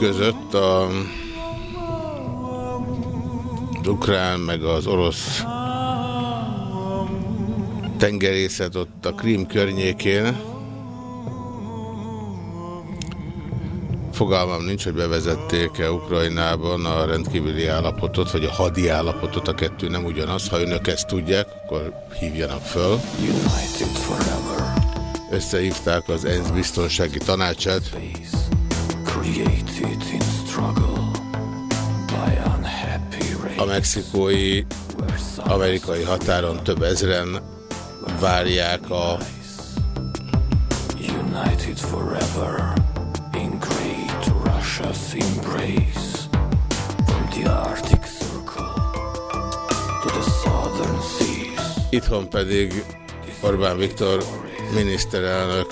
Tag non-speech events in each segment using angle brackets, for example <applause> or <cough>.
Megütközött a az ukrán meg az orosz tengerészet ott a Krím környékén. Fogalmam nincs, hogy bevezették-e Ukrajnában a rendkívüli állapotot, vagy a hadi állapotot, a kettő nem ugyanaz. Ha önök ezt tudják, akkor hívjanak föl. Összehívták az ENSZ biztonsági tanácsát. A mexikói amerikai határon több ezren várják a United forever in great Russia's embrace from the Arctic Circle to the southern seas. Itthon pedig Orbán Viktor miniszterelnök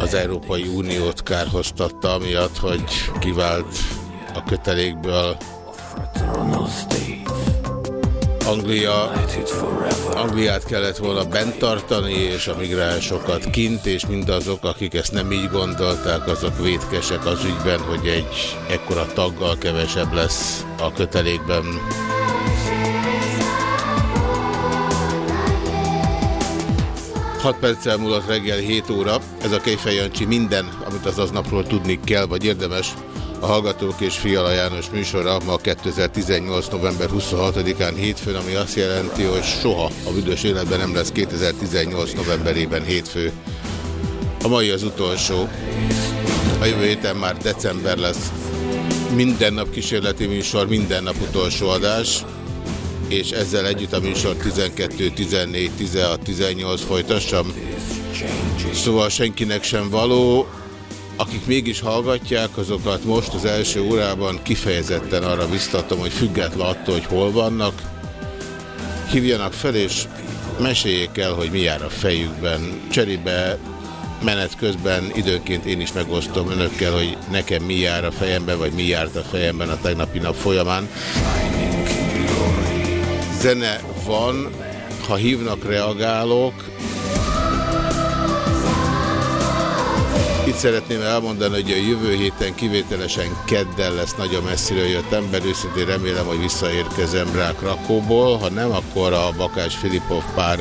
az Európai Uniót kárhoztatta, amiatt, hogy kivált a kötelékből Anglia, Angliát kellett volna bent tartani, és a migránsokat kint, és mindazok, akik ezt nem így gondolták, azok vétkesek az ügyben, hogy egy ekkora taggal kevesebb lesz a kötelékben. Hat perccel múlott reggel 7 óra. Ez a Kejfej Jancsi minden, amit az aznapról tudni kell, vagy érdemes. A Hallgatók és Fiala János műsora ma 2018. november 26-án hétfőn, ami azt jelenti, hogy soha a büdös életben nem lesz 2018. novemberében hétfő. A mai az utolsó. A jövő héten már december lesz. Minden nap kísérleti műsor, minden nap utolsó adás és ezzel együtt a műsor 12, 14, 16, 18 folytassam. Szóval senkinek sem való. Akik mégis hallgatják, azokat most az első órában kifejezetten arra biztatom, hogy független attól, hogy hol vannak, hívjanak fel és meséljék el, hogy mi jár a fejükben. Cserébe menet közben időnként én is megosztom önökkel, hogy nekem mi jár a fejemben, vagy mi járt a fejemben a tegnapi nap folyamán. Zene van, ha hívnak, reagálok. Itt szeretném elmondani, hogy a jövő héten kivételesen kedden lesz nagyon messziről jött ember, őszintén remélem, hogy visszaérkezem rá Krakóból, ha nem, akkor a Bakás Filipov pár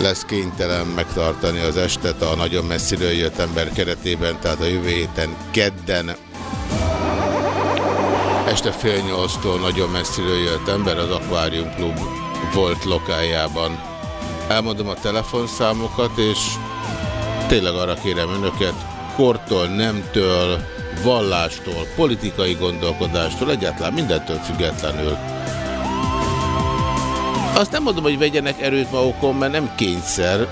lesz kénytelen megtartani az estet a nagyon messziről jött ember keretében, tehát a jövő héten kedden Este fél nyolctól nagyon messziről jött ember az Aquarium Club volt lokájában. Elmondom a telefonszámokat, és tényleg arra kérem önöket, kortól, nemtől, vallástól, politikai gondolkodástól, egyáltalán mindentől függetlenül. Azt nem mondom, hogy vegyenek erőt magukon, mert nem kényszer,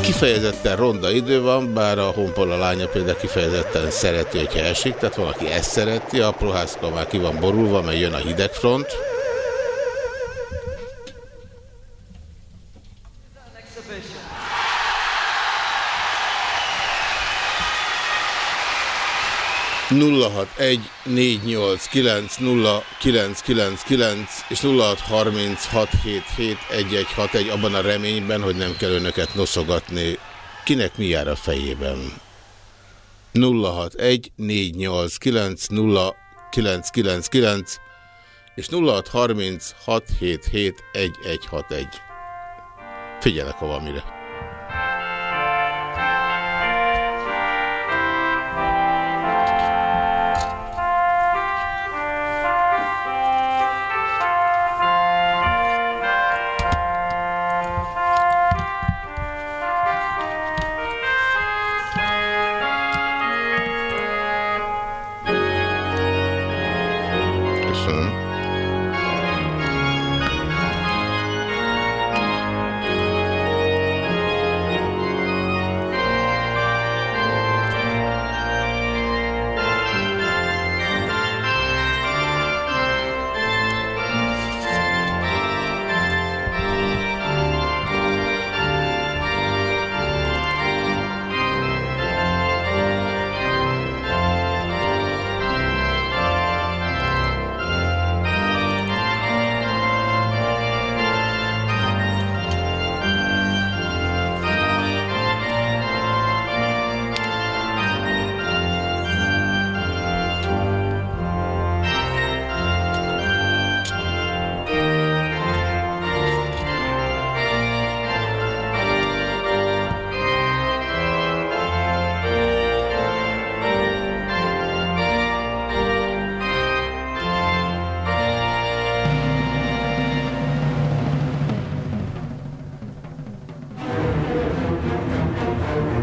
kifejezetten ronda idő van, bár a honpol a lánya például kifejezetten szereti, hogyha esik, tehát valaki ezt szereti, a prohászka már ki van borulva, mert jön a hidegfront. nulla 0614890999 és 0636771161 abban a reményben, hogy nem kell önöket noszogatni. Kinek mi jár a fejében? 0614890999 és 0636771161. Figyelek, ha van mire. soon.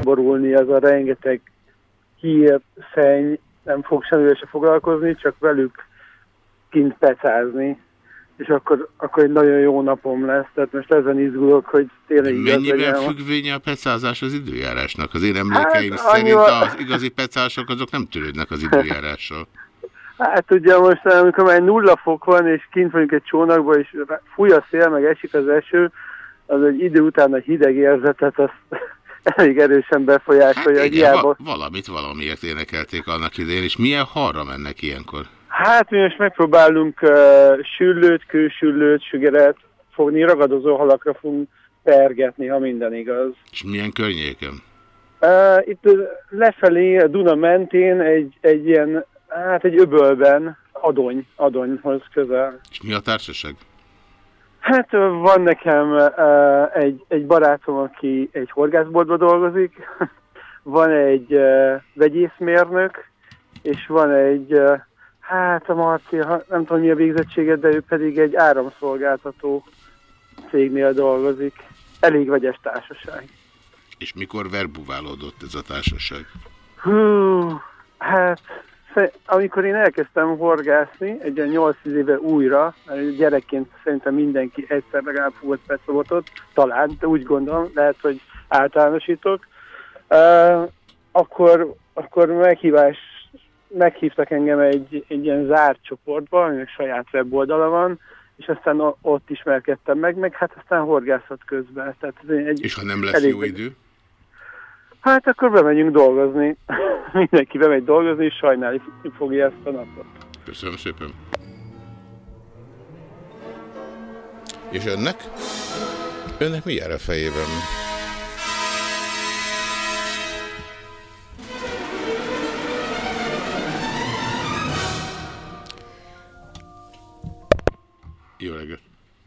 Borulni, az a rengeteg hír, szenny, nem fog semmivel se foglalkozni, csak velük kint pecázni, és akkor, akkor egy nagyon jó napom lesz. Tehát most ezen izgulok, hogy tényleg igaz Mennyivel legyen. függvénye a pecázás az időjárásnak? Az én emlékeim Hát, szerint annyival- az igazi pecások azok nem törődnek az időjárással. <laughs> Hát ugye most, amikor már nulla fok van, és kint vagyunk egy csónakban, és fúj a szél, meg esik az eső, az egy idő után a hideg érzetet azt <laughs> elég erősen befolyásolja. Hát igen, hiába va valamit valamiért énekelték annak idején, és milyen harra mennek ilyenkor? Hát mi most megpróbálunk uh, süllőt, kősüllőt, sügeret fogni, ragadozó halakra fogunk pergetni, ha minden igaz. És milyen környéken? Uh, itt lefelé, a Duna mentén egy, egy ilyen, hát egy öbölben, adony, adonyhoz közel. És mi a társaság? Hát van nekem uh, egy, egy barátom, aki egy horgászboltban dolgozik, <laughs> van egy uh, vegyészmérnök, és van egy, uh, hát a Marci, nem tudom mi a végzettsége, de ő pedig egy áramszolgáltató cégnél dolgozik. Elég vegyes társaság. És mikor verbuválódott ez a társaság? Hú, hát sze- amikor én elkezdtem horgászni, egy olyan 8 éve újra, mert gyerekként szerintem mindenki egyszer legalább volt petszobotot, talán, de úgy gondolom, lehet, hogy általánosítok, uh, akkor, akkor meghívás, meghívtak engem egy, egy ilyen zárt csoportba, aminek saját weboldala van, és aztán ott ismerkedtem meg, meg hát aztán horgászat közben. Tehát egy És ha nem lesz elég jó idő? Hát akkor bemegyünk dolgozni. <laughs> Mindenki bemegy dolgozni, és sajnálni fogja ezt a napot. Köszönöm szépen. És önnek? Önnek mi jár a fejében? Jó reggelt!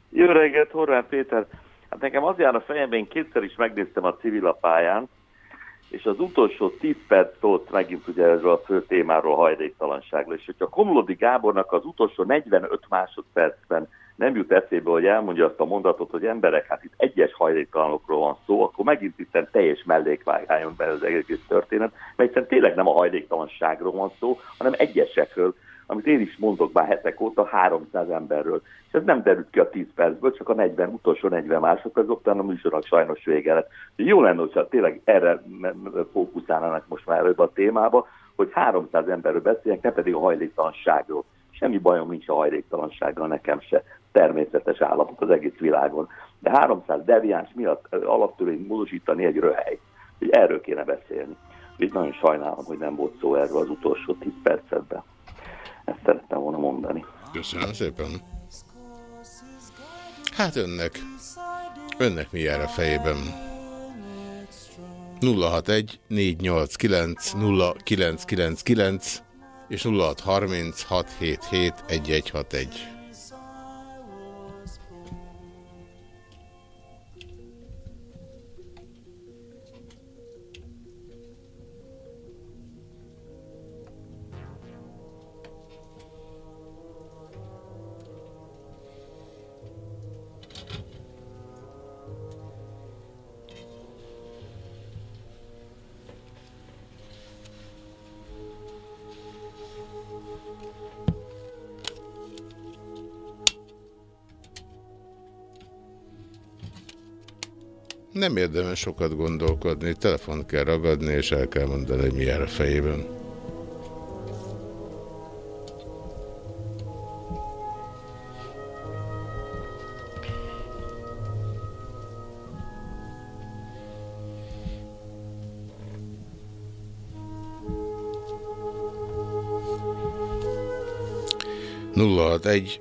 Jó reggelt, Horváth Péter. Hát nekem az jár a fejemben, én kétszer is megnéztem a civilapályán, és az utolsó 10 perc megint ugye erről a fő témáról, hajléktalanságról, és hogyha Komlodi Gábornak az utolsó 45 másodpercben nem jut eszébe, hogy elmondja azt a mondatot, hogy emberek, hát itt egyes hajléktalanokról van szó, akkor megint itt teljes mellékvágáljon be az egész történet, mert egyszerűen tényleg nem a hajléktalanságról van szó, hanem egyesekről, amit én is mondok már hetek óta, 300 emberről. És ez nem derült ki a 10 percből, csak a 40, utolsó 40 másodperc, utána a műsornak sajnos vége lett. Jó lenne, hogyha tényleg erre fókuszálnának most már ebbe a témába, hogy 300 emberről beszéljenek, ne pedig a hajléktalanságról. Semmi bajom nincs a hajléktalansággal, nekem se természetes állapot az egész világon. De 300 deviáns miatt alaptörvényt módosítani egy röhely. Erről kéne beszélni. Úgyhogy nagyon sajnálom, hogy nem volt szó erről az utolsó 10 percetben. Ezt szerettem volna mondani. Köszönöm szépen. Hát önnek. Önnek mi jár a fejében? 061 489 0999 és 0630 Nem érdemes sokat gondolkodni, telefont kell ragadni, és el kell mondani, hogy mi jár a fejében. nulla egy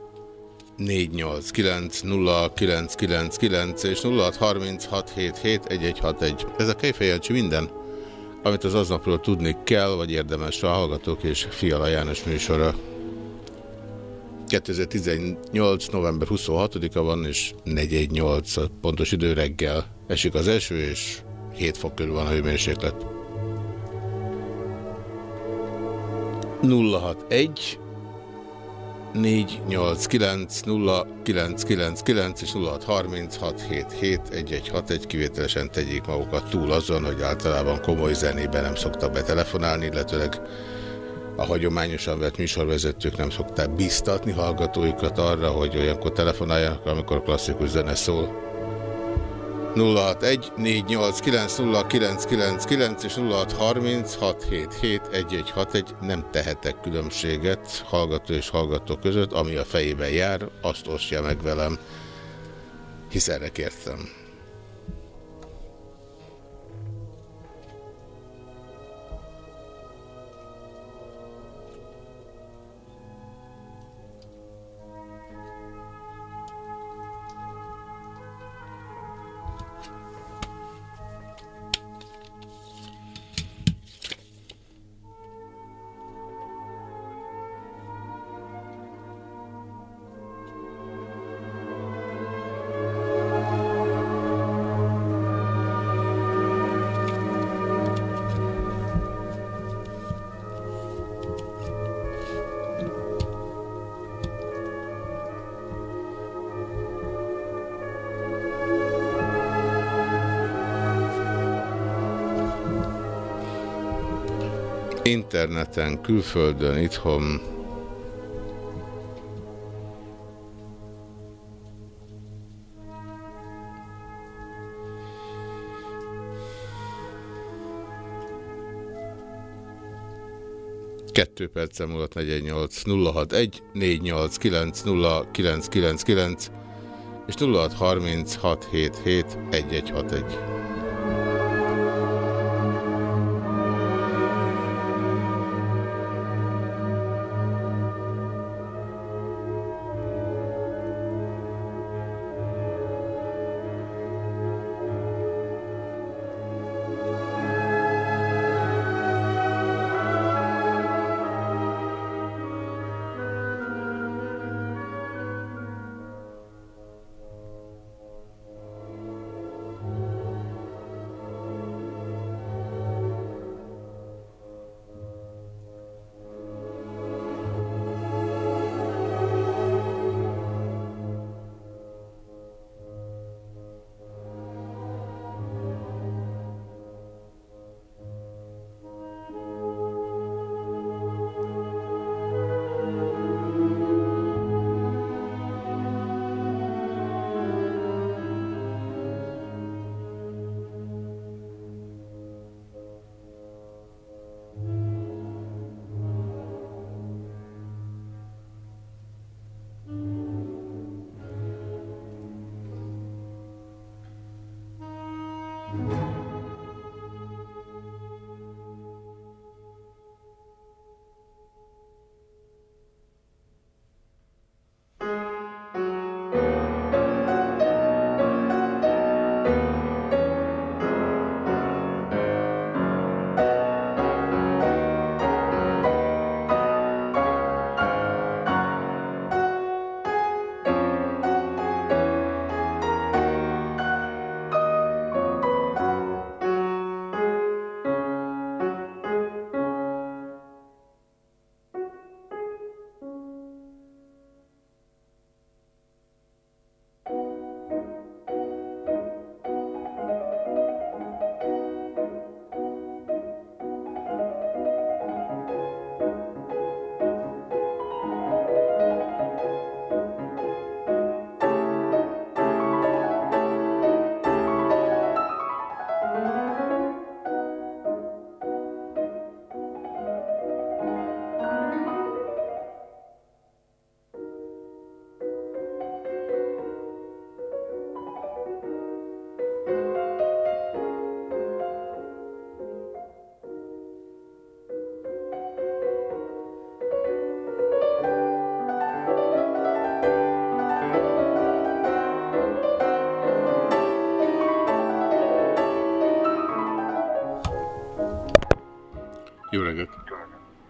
489 0999 és 0636771161. Ez a Kejfejancsi minden, amit az aznapról tudni kell, vagy érdemes a Hallgatók és Fiala János műsora. 2018. november 26-a van, és 418 a pontos idő reggel. Esik az eső, és 7 fok körül van a hőmérséklet. 061 489 0999 és 0636771161 kivételesen tegyék magukat túl azon, hogy általában komoly zenében nem szoktak betelefonálni, illetőleg a hagyományosan vett műsorvezetők nem szokták biztatni hallgatóikat arra, hogy olyankor telefonáljanak, amikor klasszikus zene szól. 061 489 és 0636771161 nem tehetek különbséget hallgató és hallgató között, ami a fejében jár, azt osztja meg velem, hisz erre kértem. Interneten, külföldön, itthon. Kettő percen múlott 418 061 489 0999 és 063677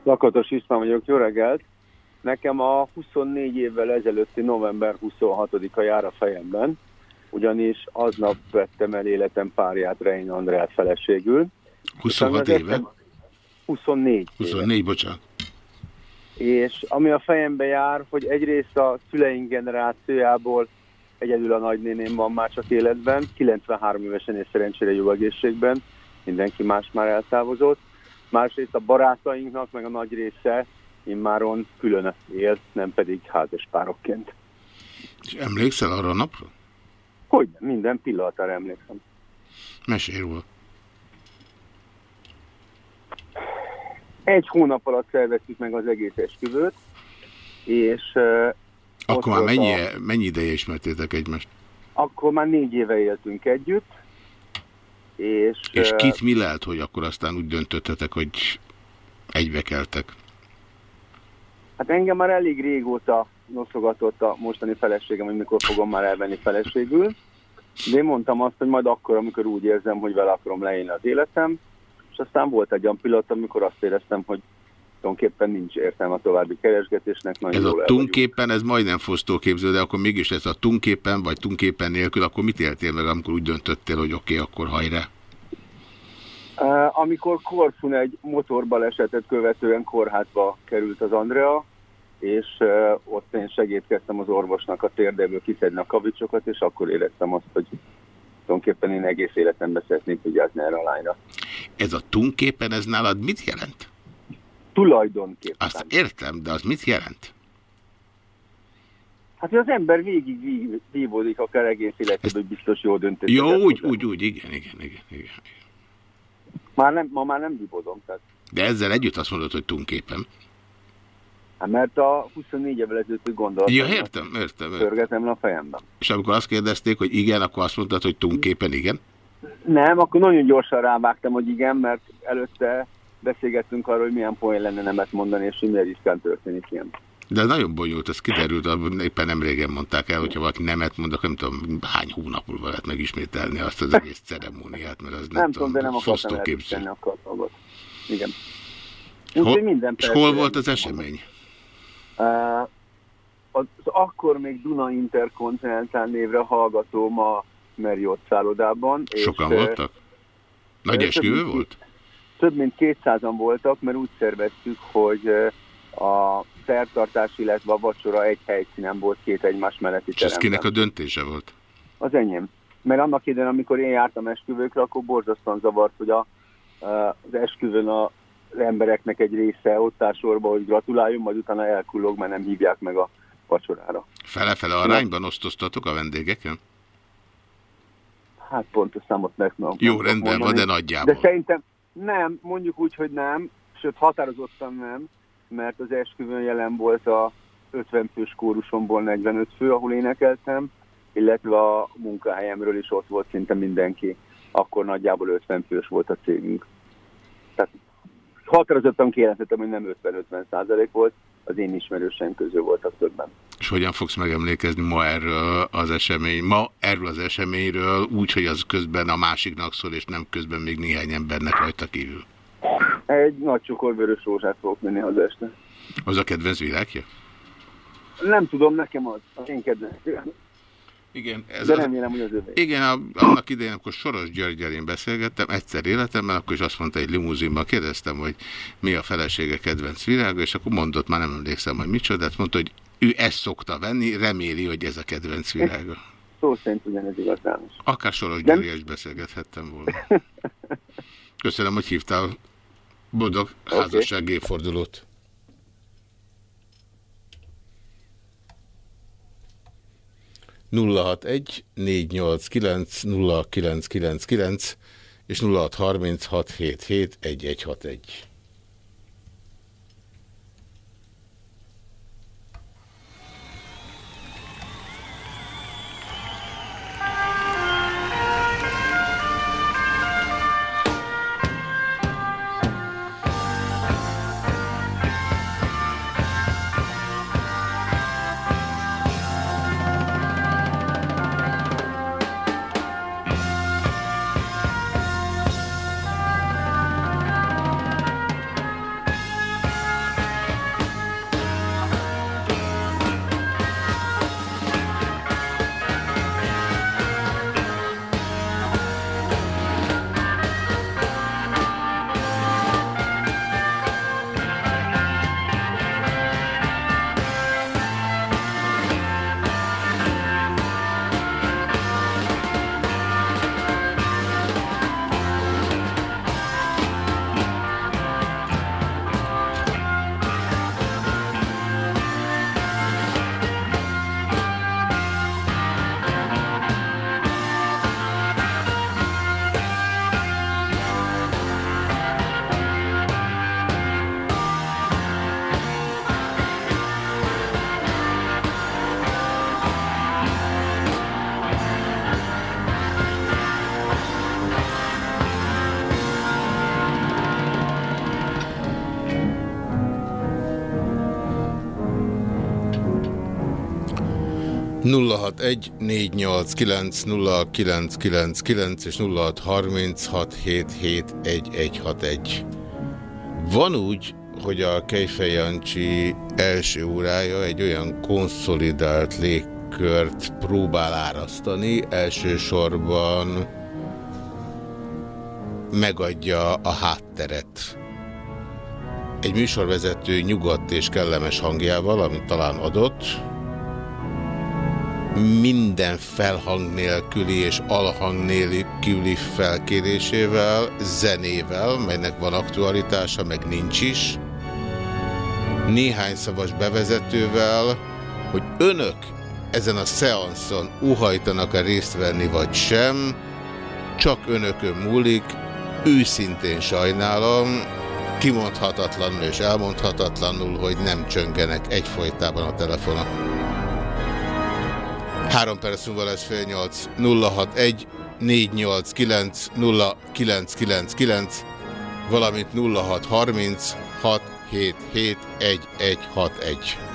Lakatos István vagyok, jó reggelt! Nekem a 24 évvel ezelőtti november 26-a jár a fejemben, ugyanis aznap vettem el életem párját Rein Andrát feleségül. 26 éve? 24. 24, éve. bocsánat. és ami a fejembe jár, hogy egyrészt a szüleink generációjából egyedül a nagynéném van már csak életben, 93 évesen és szerencsére jó egészségben, mindenki más már eltávozott. Másrészt a barátainknak, meg a nagy része immáron külön él, nem pedig házaspárokként. És emlékszel arra a napra? Hogy minden pillanatára emlékszem. Mesélj róla. Egy hónap alatt szerveztük meg az egész esküvőt, és... Uh, akkor már mennyi, a... mennyi ideje ismertétek egymást? Akkor már négy éve éltünk együtt, és... És kit mi lehet, hogy akkor aztán úgy döntöttetek, hogy egybe keltek? Hát engem már elég régóta noszogatott a mostani feleségem, hogy mikor fogom már elvenni feleségül. De én mondtam azt, hogy majd akkor, amikor úgy érzem, hogy vele akarom leélni az életem. És aztán volt egy olyan pillanat, amikor azt éreztem, hogy tulajdonképpen nincs értelme a további keresgetésnek. Nagyon ez a tunképpen, ez majdnem fosztóképző, de akkor mégis ez a tunképpen, vagy tunképpen nélkül, akkor mit éltél meg, amikor úgy döntöttél, hogy oké, okay, akkor hajrá? Amikor Korfun egy motorbalesetet követően kórházba került az Andrea, és ott én segítkeztem az orvosnak a térdéből kiszedni a kavicsokat, és akkor éreztem azt, hogy tulajdonképpen én egész életemben szeretnék vigyázni erre a lányra. Ez a tunképpen, ez nálad mit jelent? Tulajdonképpen. Azt értem, de az mit jelent? Hát, az ember végig vív, vívódik akár egész életében, hogy biztos jó döntés. Jó, úgy, úgy, úgy, igen, igen, igen, igen. Már nem, ma már nem vívódom. Tehát. De ezzel együtt azt mondod, hogy tunképpen. Hát mert a 24 évvel ezelőtt gondolat. Ja, értem, értem. Törgetem a fejemben. És amikor azt kérdezték, hogy igen, akkor azt mondtad, hogy tunképpen igen? Nem, akkor nagyon gyorsan rávágtam, hogy igen, mert előtte beszélgettünk arról, hogy milyen poén lenne nemet mondani, és hogy miért riskán történik ilyen. De nagyon bonyolult, ez kiderült, éppen nem régen mondták el, hogyha valaki nemet mond, akkor nem tudom, hány hónap múlva lehet megismételni azt az egész ceremóniát, mert az nem, nem tudom, de nem akartam elviselni a dolgot. Igen. Úgy, hol, minden és hol volt az esemény? Uh, az akkor még Duna Intercontinental névre hallgatóm a Marriott szállodában. Sokan és, voltak? Nagy esküvő volt? Több mint 200-an voltak, mert úgy szerveztük, hogy a szertartás, illetve a vacsora egy helyszínen volt két egymás melletti És ez kinek a döntése volt? Az enyém. Mert annak idején, amikor én jártam esküvőkre, akkor borzasztóan zavart, hogy a, az esküvőn a az embereknek egy része ott áll sorba, hogy gratuláljon, majd utána elkullog, mert nem hívják meg a vacsorára. Fele-fele arányban osztoztatok a vendégeken? Hát pontos számot meg Jó, rendben mondani. van, de nagyjából. De szerintem nem, mondjuk úgy, hogy nem, sőt határozottan nem, mert az esküvőn jelen volt a 50 fős kórusomból 45 fő, ahol énekeltem, illetve a munkahelyemről is ott volt szinte mindenki. Akkor nagyjából 50 fős volt a cégünk. Tehát határozottan kijelentettem, hogy nem 50-50 százalék volt, az én ismerősen közül voltak többen. És hogyan fogsz megemlékezni ma erről az esemény, ma erről az eseményről, úgy, hogy az közben a másiknak szól, és nem közben még néhány embernek rajta kívül? Egy nagy cukorvörös rózsát fogok menni az este. Az a kedvenc virágja? Nem tudom, nekem az. Az én kedvenc igen, ez De remélem, hogy az övé. Igen, a, annak idején, akkor Soros Györgyel én beszélgettem, egyszer életemben, akkor is azt mondta egy limuzinban, kérdeztem, hogy mi a felesége kedvenc virága, és akkor mondott, már nem emlékszem, hogy micsoda, de mondta, hogy ő ezt szokta venni, reméli, hogy ez a kedvenc virága. Szó szerint ugyanez igazán. Akár Soros. Györgyel is beszélgethettem volna. <laughs> Köszönöm, hogy hívtál. Boldog okay. házasság évfordulót. 061 489 0999 és 0636 77 1161. 061 489 0999 és 0636771161. Van úgy, hogy a Kejfej Jancsi első órája egy olyan konszolidált légkört próbál árasztani, elsősorban megadja a hátteret. Egy műsorvezető nyugodt és kellemes hangjával, amit talán adott, minden felhang nélküli és alhang nélküli felkérésével, zenével, melynek van aktualitása, meg nincs is, néhány szavas bevezetővel, hogy önök ezen a szeanszon uhajtanak-e részt venni vagy sem, csak önökön múlik, őszintén sajnálom, kimondhatatlanul és elmondhatatlanul, hogy nem csöngenek egyfolytában a telefonok. Három perc múlva lesz fél nyolc. 061 489 0999 valamint 0630 677 1161.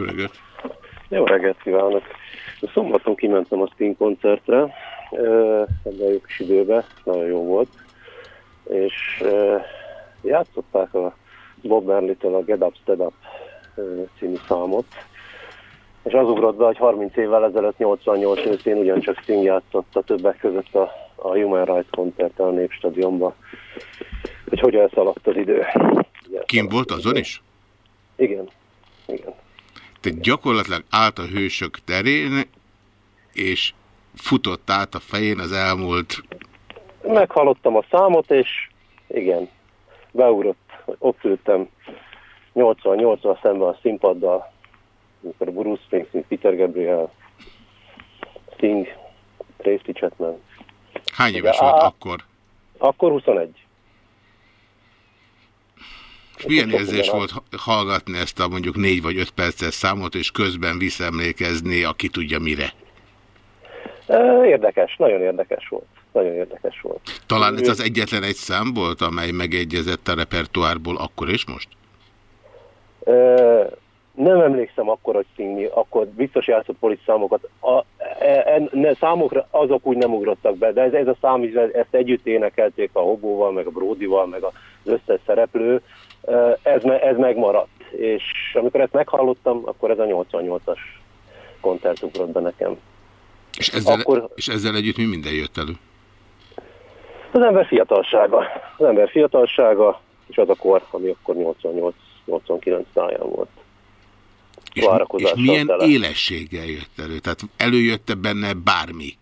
Jó reggelt! Jó reggelt kívánok! A szombaton kimentem a Sting koncertre, ebben a jó kis időben, nagyon jó volt, és játszották a Bob Marley-től a Get Up, Stead Up című számot, és az ugrott be, hogy 30 évvel ezelőtt 88 őszén ugyancsak Sting a többek között a, a Human Rights koncerten a Népstadionban, hogy hogy elszaladt az idő. Kim volt azon is? Igen, igen. Tehát gyakorlatilag állt a hősök terén, és futott át a fején az elmúlt... Meghallottam a számot, és igen, beugrott, ott ültem 80-80 szemben a színpaddal, amikor Bruce Springsteen, Peter Gabriel, Sting, Tracy Chapman. Hány éves volt akkor? Akkor 21. Milyen érzés volt hallgatni ezt a mondjuk négy vagy öt perces számot, és közben visszaemlékezni, aki tudja mire? Érdekes, nagyon érdekes volt. Nagyon érdekes volt. Talán ez az egyetlen egy szám volt, amely megegyezett a repertoárból akkor és most? nem emlékszem akkor, hogy Sting, akkor biztos játszott polis számokat. A, e, e, ne, számokra azok úgy nem ugrottak be, de ez, ez a szám is, ezt együtt énekelték a Hobóval, meg a Bródival, meg az összes szereplő, ez, ez megmaradt. És amikor ezt meghallottam, akkor ez a 88-as koncert ugrott be nekem. És ezzel, akkor, és ezzel együtt mi minden jött elő? Az ember fiatalsága. Az ember fiatalsága, és az a kor, ami akkor 88-89 táján volt. És, és milyen tele. élességgel jött elő? Tehát előjötte benne bármi,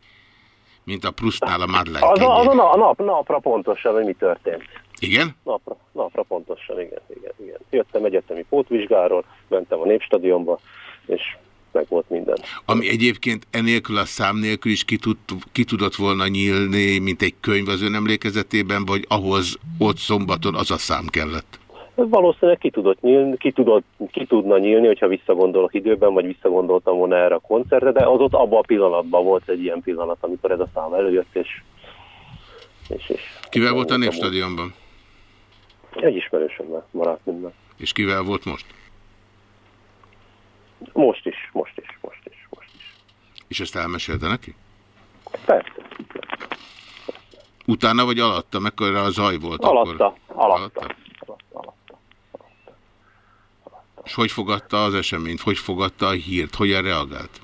mint a Prusztnál a Madeleine Az, a, az a, nap, napra pontosan, hogy mi történt. Igen? Napra, napra pontosan, igen, igen, igen. Jöttem egyetemi pótvizsgáról, mentem a Népstadionba, és meg volt minden. Ami egyébként enélkül a szám nélkül is ki, tud, ki tudott volna nyílni, mint egy könyv az ön emlékezetében, vagy ahhoz ott szombaton az a szám kellett? Valószínűleg ki tudott nyílni, ki, tudott, ki tudna nyílni, hogyha visszagondolok időben, vagy visszagondoltam volna erre a koncertre, de az ott abban a pillanatban volt egy ilyen pillanat, amikor ez a szám előjött, és... és, és Kivel volt a Népstadionban? Egy ismerősömmel maradt minden. És kivel volt most? Most is, most is, most is, most is. És ezt elmesélte neki? Persze. Utána vagy alatta? Mekkora a zaj volt alatta, akkor? Alatta. alatta. És hogy fogadta az eseményt? Hogy fogadta a hírt? Hogyan reagált?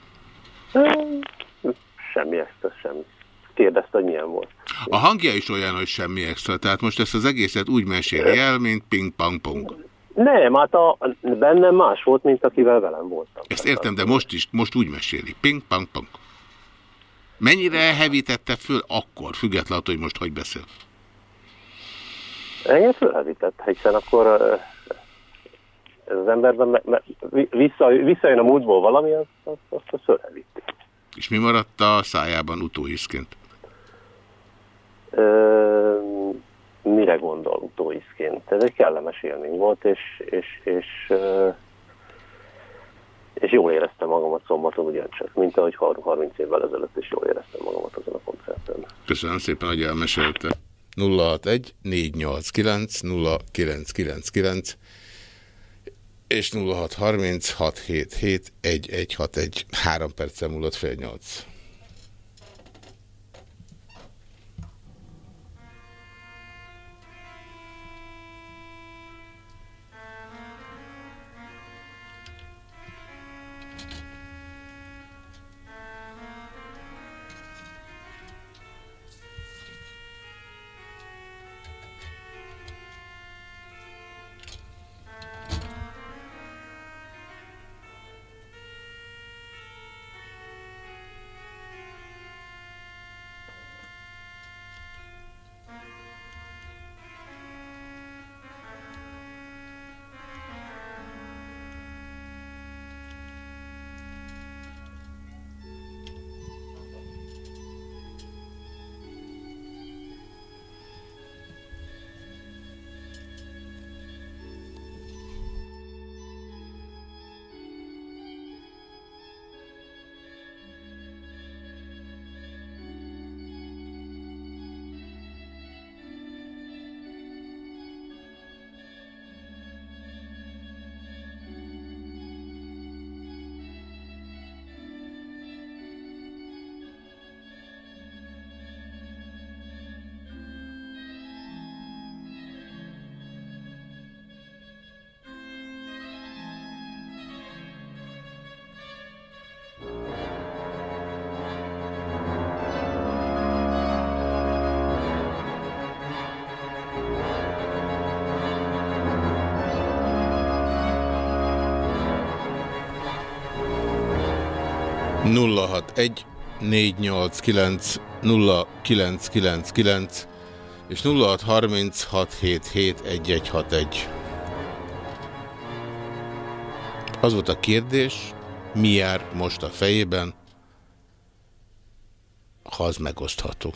Semmi extra, semmi. Kérdezte, hogy milyen volt. A hangja is olyan, hogy semmi extra. Tehát most ezt az egészet úgy meséli el, mint ping-pang-pong. Nem, hát a, bennem más volt, mint akivel velem voltam. Ezt értem, de most is, most úgy meséli. Ping-pang-pong. Mennyire hevítette föl akkor, függetlenül, hogy most hogy beszél? Engem fölhevített, hiszen akkor ez az emberben me, me, vissza, visszajön a múltból valami, azt, azt, azt, fölhevíti. És mi maradt a szájában mire gondol utóiszként? Ez egy kellemes élmény volt, és, és, és, és jól éreztem magamat szombaton ugyancsak, mint ahogy 30 évvel ezelőtt is jól éreztem magamat azon a koncerten. Köszönöm szépen, hogy elmesélte. 061 489 0999 és 0636771161. Három perccel múlott fél nyolc. 061 489 0999 és 0636771161. Az volt a kérdés, mi jár most a fejében, ha az megosztható.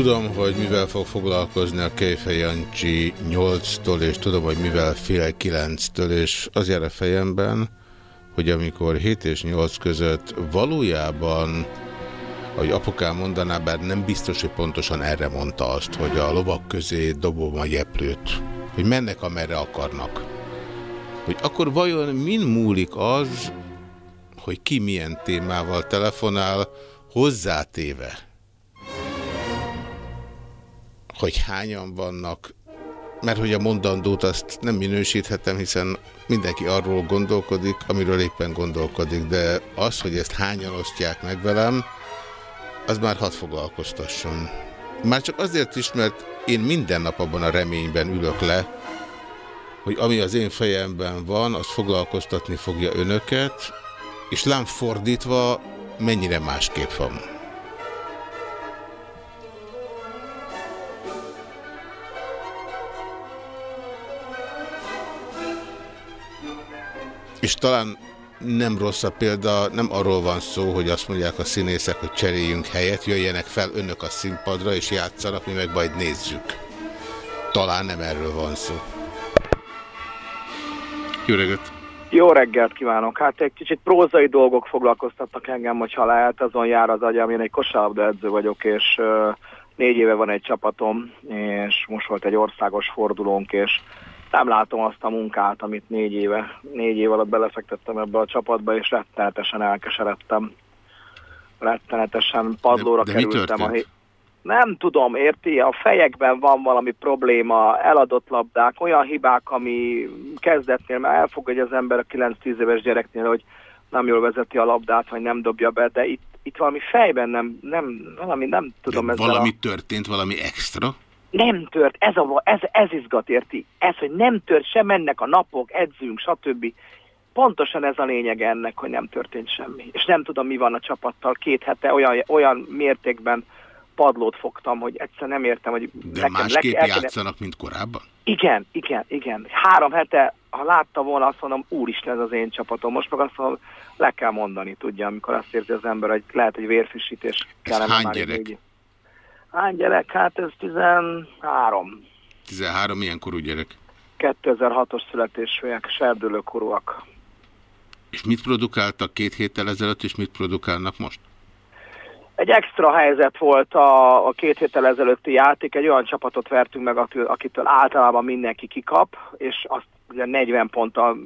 Tudom, hogy mivel fog foglalkozni a Kejfej Jancsi 8-tól, és tudom, hogy mivel fél 9-től, és az jár a fejemben, hogy amikor 7 és 8 között valójában, ahogy apukám mondaná, bár nem biztos, hogy pontosan erre mondta azt, hogy a lovak közé dobom a jeplőt, hogy mennek amerre akarnak. Hogy akkor vajon min múlik az, hogy ki milyen témával telefonál, hozzátéve, hogy hányan vannak, mert hogy a mondandót azt nem minősíthetem, hiszen mindenki arról gondolkodik, amiről éppen gondolkodik, de az, hogy ezt hányan osztják meg velem, az már hadd foglalkoztasson. Már csak azért is, mert én minden nap abban a reményben ülök le, hogy ami az én fejemben van, az foglalkoztatni fogja önöket, és lám fordítva mennyire másképp van. És talán nem rossz a példa, nem arról van szó, hogy azt mondják a színészek, hogy cseréljünk helyet, jöjjenek fel önök a színpadra és játszanak, mi meg majd nézzük. Talán nem erről van szó. Jó reggelt! Jó reggelt kívánok! Hát egy kicsit prózai dolgok foglalkoztattak engem, hogyha lehet, azon jár az agyam, én egy kosárlabda edző vagyok, és négy éve van egy csapatom, és most volt egy országos fordulónk, és nem látom azt a munkát, amit négy éve, négy év alatt belefektettem ebbe a csapatba, és rettenetesen elkeseredtem. Rettenetesen padlóra de, de kerültem. A nem tudom, érti? A fejekben van valami probléma, eladott labdák, olyan hibák, ami kezdetnél, mert elfogadja az ember a 9-10 éves gyereknél, hogy nem jól vezeti a labdát, vagy nem dobja be, de itt, itt valami fejben nem, nem valami nem tudom. De valami a... történt, valami extra? Nem tört, ez, a, ez, ez izgat érti, ez, hogy nem tört, sem mennek a napok, edzünk, stb. Pontosan ez a lényeg ennek, hogy nem történt semmi. És nem tudom, mi van a csapattal. Két hete olyan, olyan mértékben padlót fogtam, hogy egyszer nem értem, hogy... De nekem másképp le, játszanak, mint korábban? Igen, igen, igen. Három hete, ha látta volna, azt mondom, úristen, ez az én csapatom. Most meg azt mondom, le kell mondani, tudja, amikor azt érzi az ember, hogy lehet, hogy vérfrissítés kellene hány gyerek? Végig. Hány gyerek? Hát ez 13. 13 milyen korú gyerek? 2006-os születésűek, serdülőkorúak. És mit produkáltak két héttel ezelőtt, és mit produkálnak most? Egy extra helyzet volt a, a két héttel ezelőtti játék, egy olyan csapatot vertünk meg, akitől általában mindenki kikap, és azt ugye 40 ponttal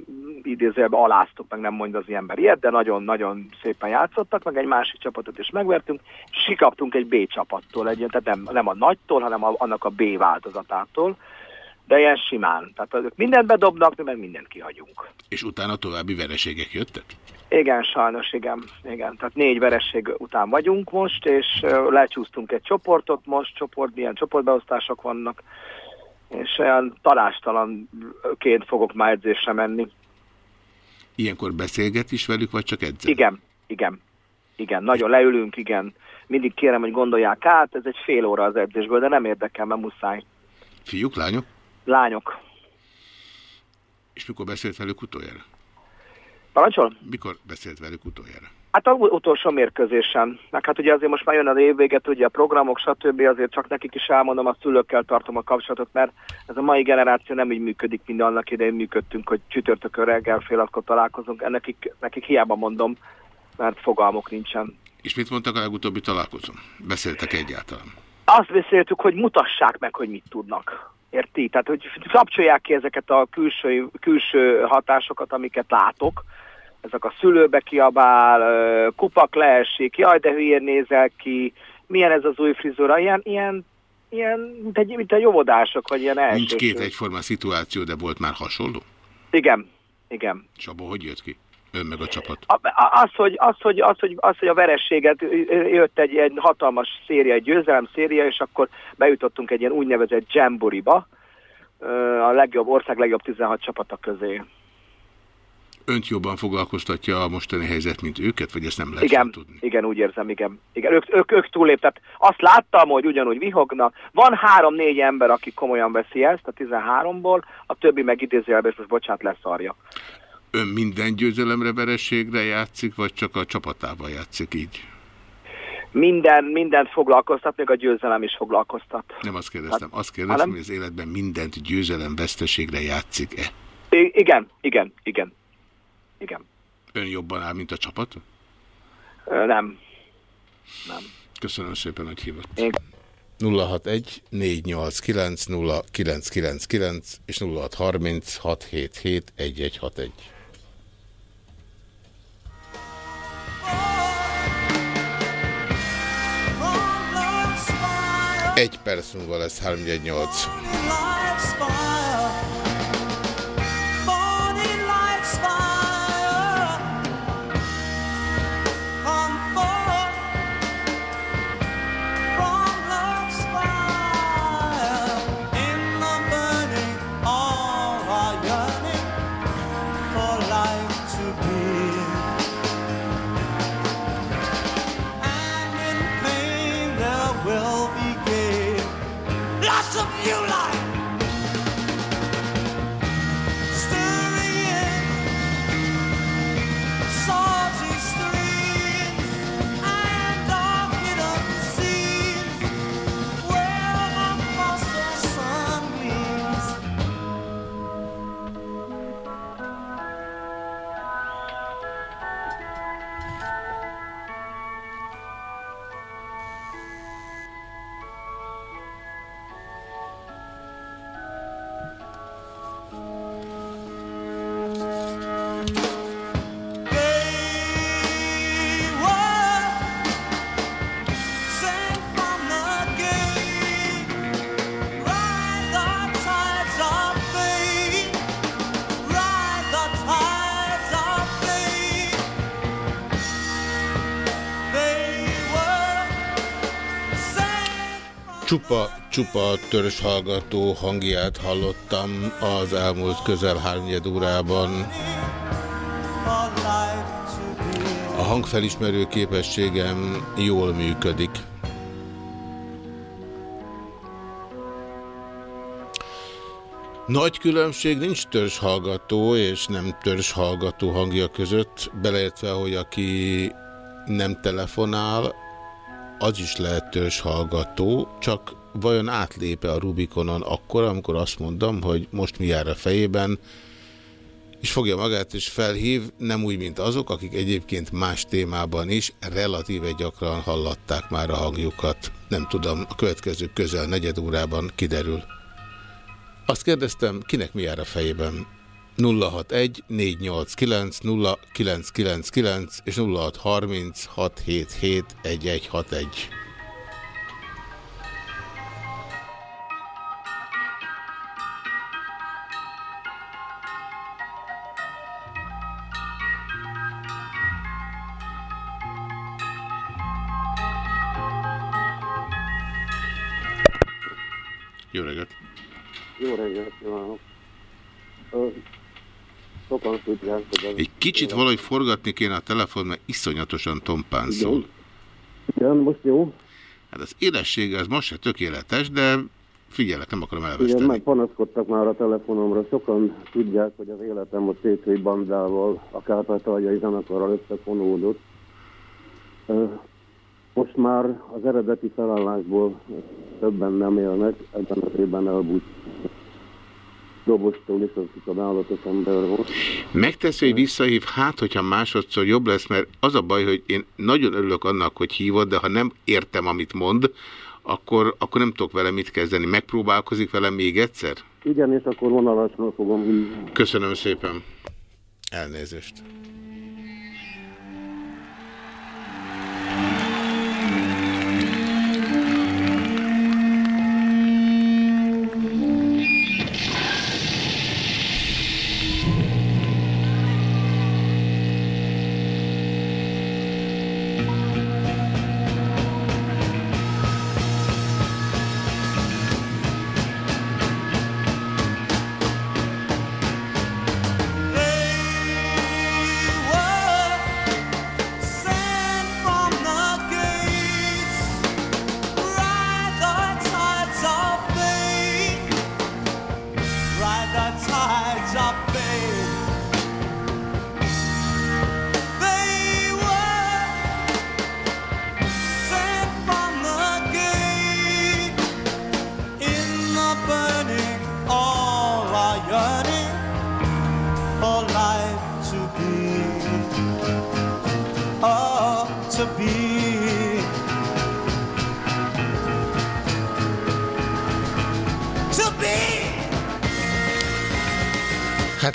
idézőjelben aláztuk, meg nem mondja az ember ilyet, de nagyon-nagyon szépen játszottak, meg egy másik csapatot is megvertünk, és kikaptunk egy B csapattól, egy, tehát nem, nem a nagytól, hanem a, annak a B változatától, de ilyen simán. Tehát ők mindent bedobnak, mi meg mindent kihagyunk. És utána további vereségek jöttek? Igen, sajnos, igen. igen. Tehát négy vereség után vagyunk most, és lecsúsztunk egy csoportot most, csoport, milyen csoportbeosztások vannak, és olyan tanástalanként fogok már edzésre menni. Ilyenkor beszélget is velük, vagy csak edzel? Igen, igen. Igen, nagyon leülünk, igen. Mindig kérem, hogy gondolják át, ez egy fél óra az edzésből, de nem érdekel, mert muszáj. Fiúk, lányok? Lányok. És mikor beszélt velük utoljára? Parancsol? Mikor beszélt velük utoljára? Hát az utolsó mérkőzésen. Meg hát ugye azért most már jön az évvéget, ugye a programok, stb. azért csak nekik is elmondom, a szülőkkel tartom a kapcsolatot, mert ez a mai generáció nem így működik, mint annak idején működtünk, hogy csütörtökön reggel fél akkor találkozunk. Nekik, nekik hiába mondom, mert fogalmok nincsen. És mit mondtak a legutóbbi találkozón? Beszéltek egyáltalán? Azt beszéltük, hogy mutassák meg, hogy mit tudnak. Érti? Tehát, hogy kapcsolják ki ezeket a külső, külső hatásokat, amiket látok, ezek a szülőbe kiabál, kupak leesik, jaj, de hülyén nézel ki, milyen ez az új frizura, ilyen, ilyen, ilyen mint, egy, mint egy óvodások, vagy ilyen elsőső. Nincs két egyforma szituáció, de volt már hasonló? Igen, igen. És abból hogy jött ki? Ön meg a csapat? Az, hogy, az, hogy, az, hogy, az, hogy a verességet jött egy, egy hatalmas széria, egy győzelem széria, és akkor bejutottunk egy ilyen úgynevezett jamboriba, a legjobb, ország legjobb 16 csapata közé önt jobban foglalkoztatja a mostani helyzet, mint őket, vagy ezt nem lehet igen, tudni? Igen, úgy érzem, igen. igen ők, ők, ők túléptek. Azt láttam, hogy ugyanúgy vihognak. Van három-négy ember, aki komolyan veszi ezt a 13-ból, a többi meg idézőjelben, és most bocsánat, leszarja. Ön minden győzelemre, verességre játszik, vagy csak a csapatában játszik így? minden, mindent foglalkoztat, még a győzelem is foglalkoztat. Nem azt kérdeztem, azt kérdeztem, hanem- hogy az életben mindent győzelem veszteségre játszik-e? Igen, igen, igen. Igen. Ön jobban áll, mint a csapat? Ö, Nem. Köszönöm szépen, hogy hívott. Én... 061 489 0999 és 0630 677 1161. Egy perc múlva lesz 318. Csupa, csupa törzs hallgató hangját hallottam az elmúlt közel hárnyed órában. A hangfelismerő képességem jól működik. Nagy különbség nincs törzshallgató és nem törzshallgató hangja között, beleértve, hogy aki nem telefonál, az is lehet törzshallgató, csak vajon átlépe a Rubikonon akkor, amikor azt mondom, hogy most mi jár a fejében, és fogja magát és felhív, nem úgy, mint azok, akik egyébként más témában is relatíve gyakran hallatták már a hangjukat. Nem tudom, a következő közel negyed órában kiderül. Azt kérdeztem, kinek mi jár a fejében? 061 489 0999 és 0630 677 1161. Jó reggelt! Jó reggelt kívánok! Ö, Sokan tudják, hogy az... Egy kicsit valahogy forgatni kéne a telefon, mert iszonyatosan tompán szól. Igen, most jó. Hát az élessége az most se tökéletes, de figyelek, nem akarom Igen, elveszteni. meg panaszkodtak már a telefonomra. Sokan tudják, hogy az életem a Székhelyi bandával, a Kárpátaljai zenekarral összefonódott. Most már az eredeti felállásból többen nem élnek, ebben az évben elbújt. Dobostól is, az csodálatos ember volt. Megteszi, hogy visszahív, hát, hogyha másodszor jobb lesz, mert az a baj, hogy én nagyon örülök annak, hogy hívod, de ha nem értem, amit mond, akkor, akkor nem tudok vele mit kezdeni. Megpróbálkozik velem még egyszer? Igen, és akkor vonalasról fogom hívni. Köszönöm szépen. Elnézést.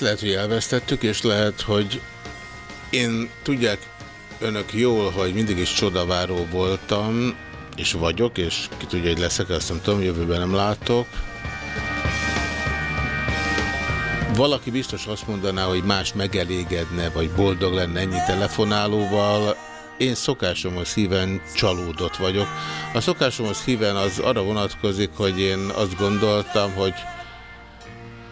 Lehet, hogy elvesztettük, és lehet, hogy én tudják önök jól, hogy mindig is csodaváró voltam, és vagyok, és ki tudja, hogy leszek, azt nem tudom, jövőben nem látok. Valaki biztos azt mondaná, hogy más megelégedne, vagy boldog lenne ennyi telefonálóval. Én szokásomhoz híven csalódott vagyok. A szokásomhoz híven az arra vonatkozik, hogy én azt gondoltam, hogy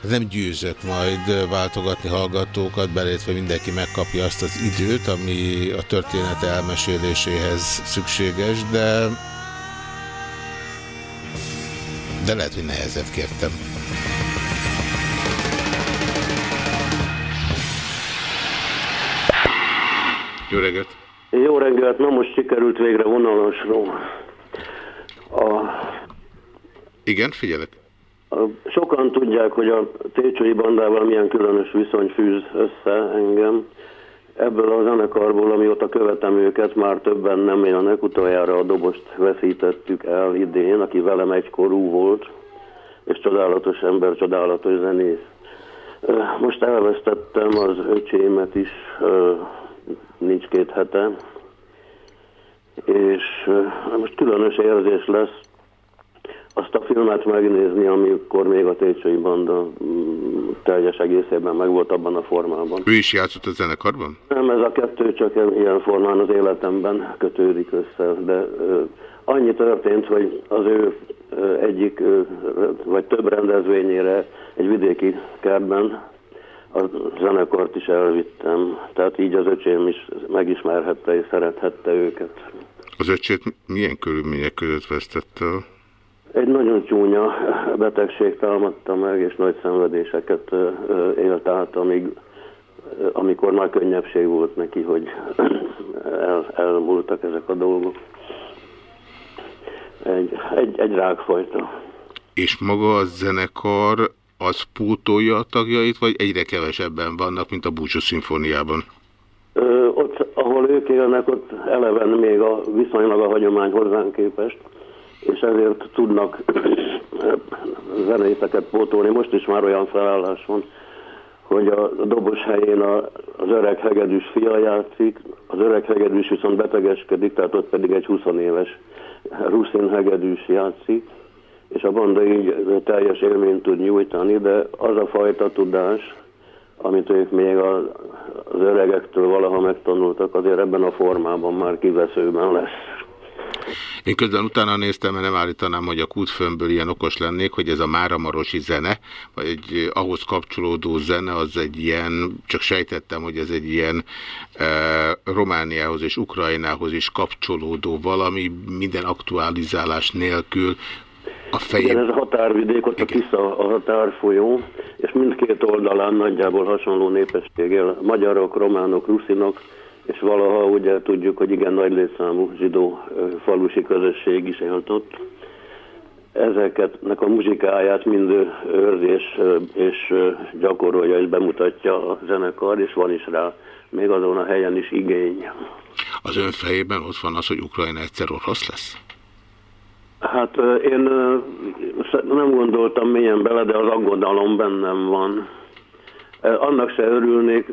nem győzök majd váltogatni hallgatókat, belétve mindenki megkapja azt az időt, ami a történet elmeséléséhez szükséges, de de lehet, hogy nehezet kértem. Jó reggelt! Jó reggelt, na most sikerült végre vonalasról. A, Igen, figyelek. Sokan tudják, hogy a Técsői bandával milyen különös viszony fűz össze engem. Ebből a zenekarból, amióta követem őket, már többen nem élnek. Utoljára a dobost veszítettük el idén, aki velem egykorú volt, és csodálatos ember, csodálatos zenész. Most elvesztettem az öcsémet is, nincs két hete, és most különös érzés lesz azt a filmet megnézni, amikor még a Técsői banda mm, teljes egészében meg volt abban a formában. Ő is játszott a zenekarban? Nem, ez a kettő csak ilyen formán az életemben kötődik össze, de annyi történt, hogy az ő egyik vagy több rendezvényére egy vidéki kertben a zenekart is elvittem, tehát így az öcsém is megismerhette és szerethette őket. Az öcsét milyen körülmények között vesztette el? Egy nagyon csúnya betegség támadta meg, és nagy szenvedéseket élt át, amíg, amikor már könnyebbség volt neki, hogy el, elmúltak ezek a dolgok. Egy, egy, egy rákfajta. És maga a zenekar az pótolja a tagjait, vagy egyre kevesebben vannak, mint a Búcsú szimfóniában? Ö, ott, ahol ők élnek, ott eleven még a viszonylag a hagyomány hozzánk képest, és ezért tudnak zenészeket pótolni. Most is már olyan felállás van, hogy a dobos helyén a, az öreg hegedűs fia játszik, az öreg hegedűs viszont betegeskedik, tehát ott pedig egy 20 éves ruszin hegedűs játszik, és a banda így teljes élményt tud nyújtani, de az a fajta tudás, amit ők még a, az öregektől valaha megtanultak, azért ebben a formában már kiveszőben lesz. Én közben utána néztem, mert nem állítanám, hogy a kútfőmből ilyen okos lennék, hogy ez a Máramarosi zene, vagy egy ahhoz kapcsolódó zene, az egy ilyen, csak sejtettem, hogy ez egy ilyen e, Romániához és Ukrajnához is kapcsolódó valami, minden aktualizálás nélkül a fején. Igen, ez a határvidék, ott a Tisza a határfolyó, és mindkét oldalán nagyjából hasonló népesség él. Magyarok, románok, ruszinok, és valaha ugye tudjuk, hogy igen nagy létszámú zsidó falusi közösség is élt ott. Ezeketnek a muzsikáját mind őrzi és, és gyakorolja és bemutatja a zenekar, és van is rá még azon a helyen is igény. Az ön fejében ott van az, hogy Ukrajna egyszer orosz lesz? Hát én nem gondoltam mélyen bele, de az aggodalom bennem van. Annak se örülnék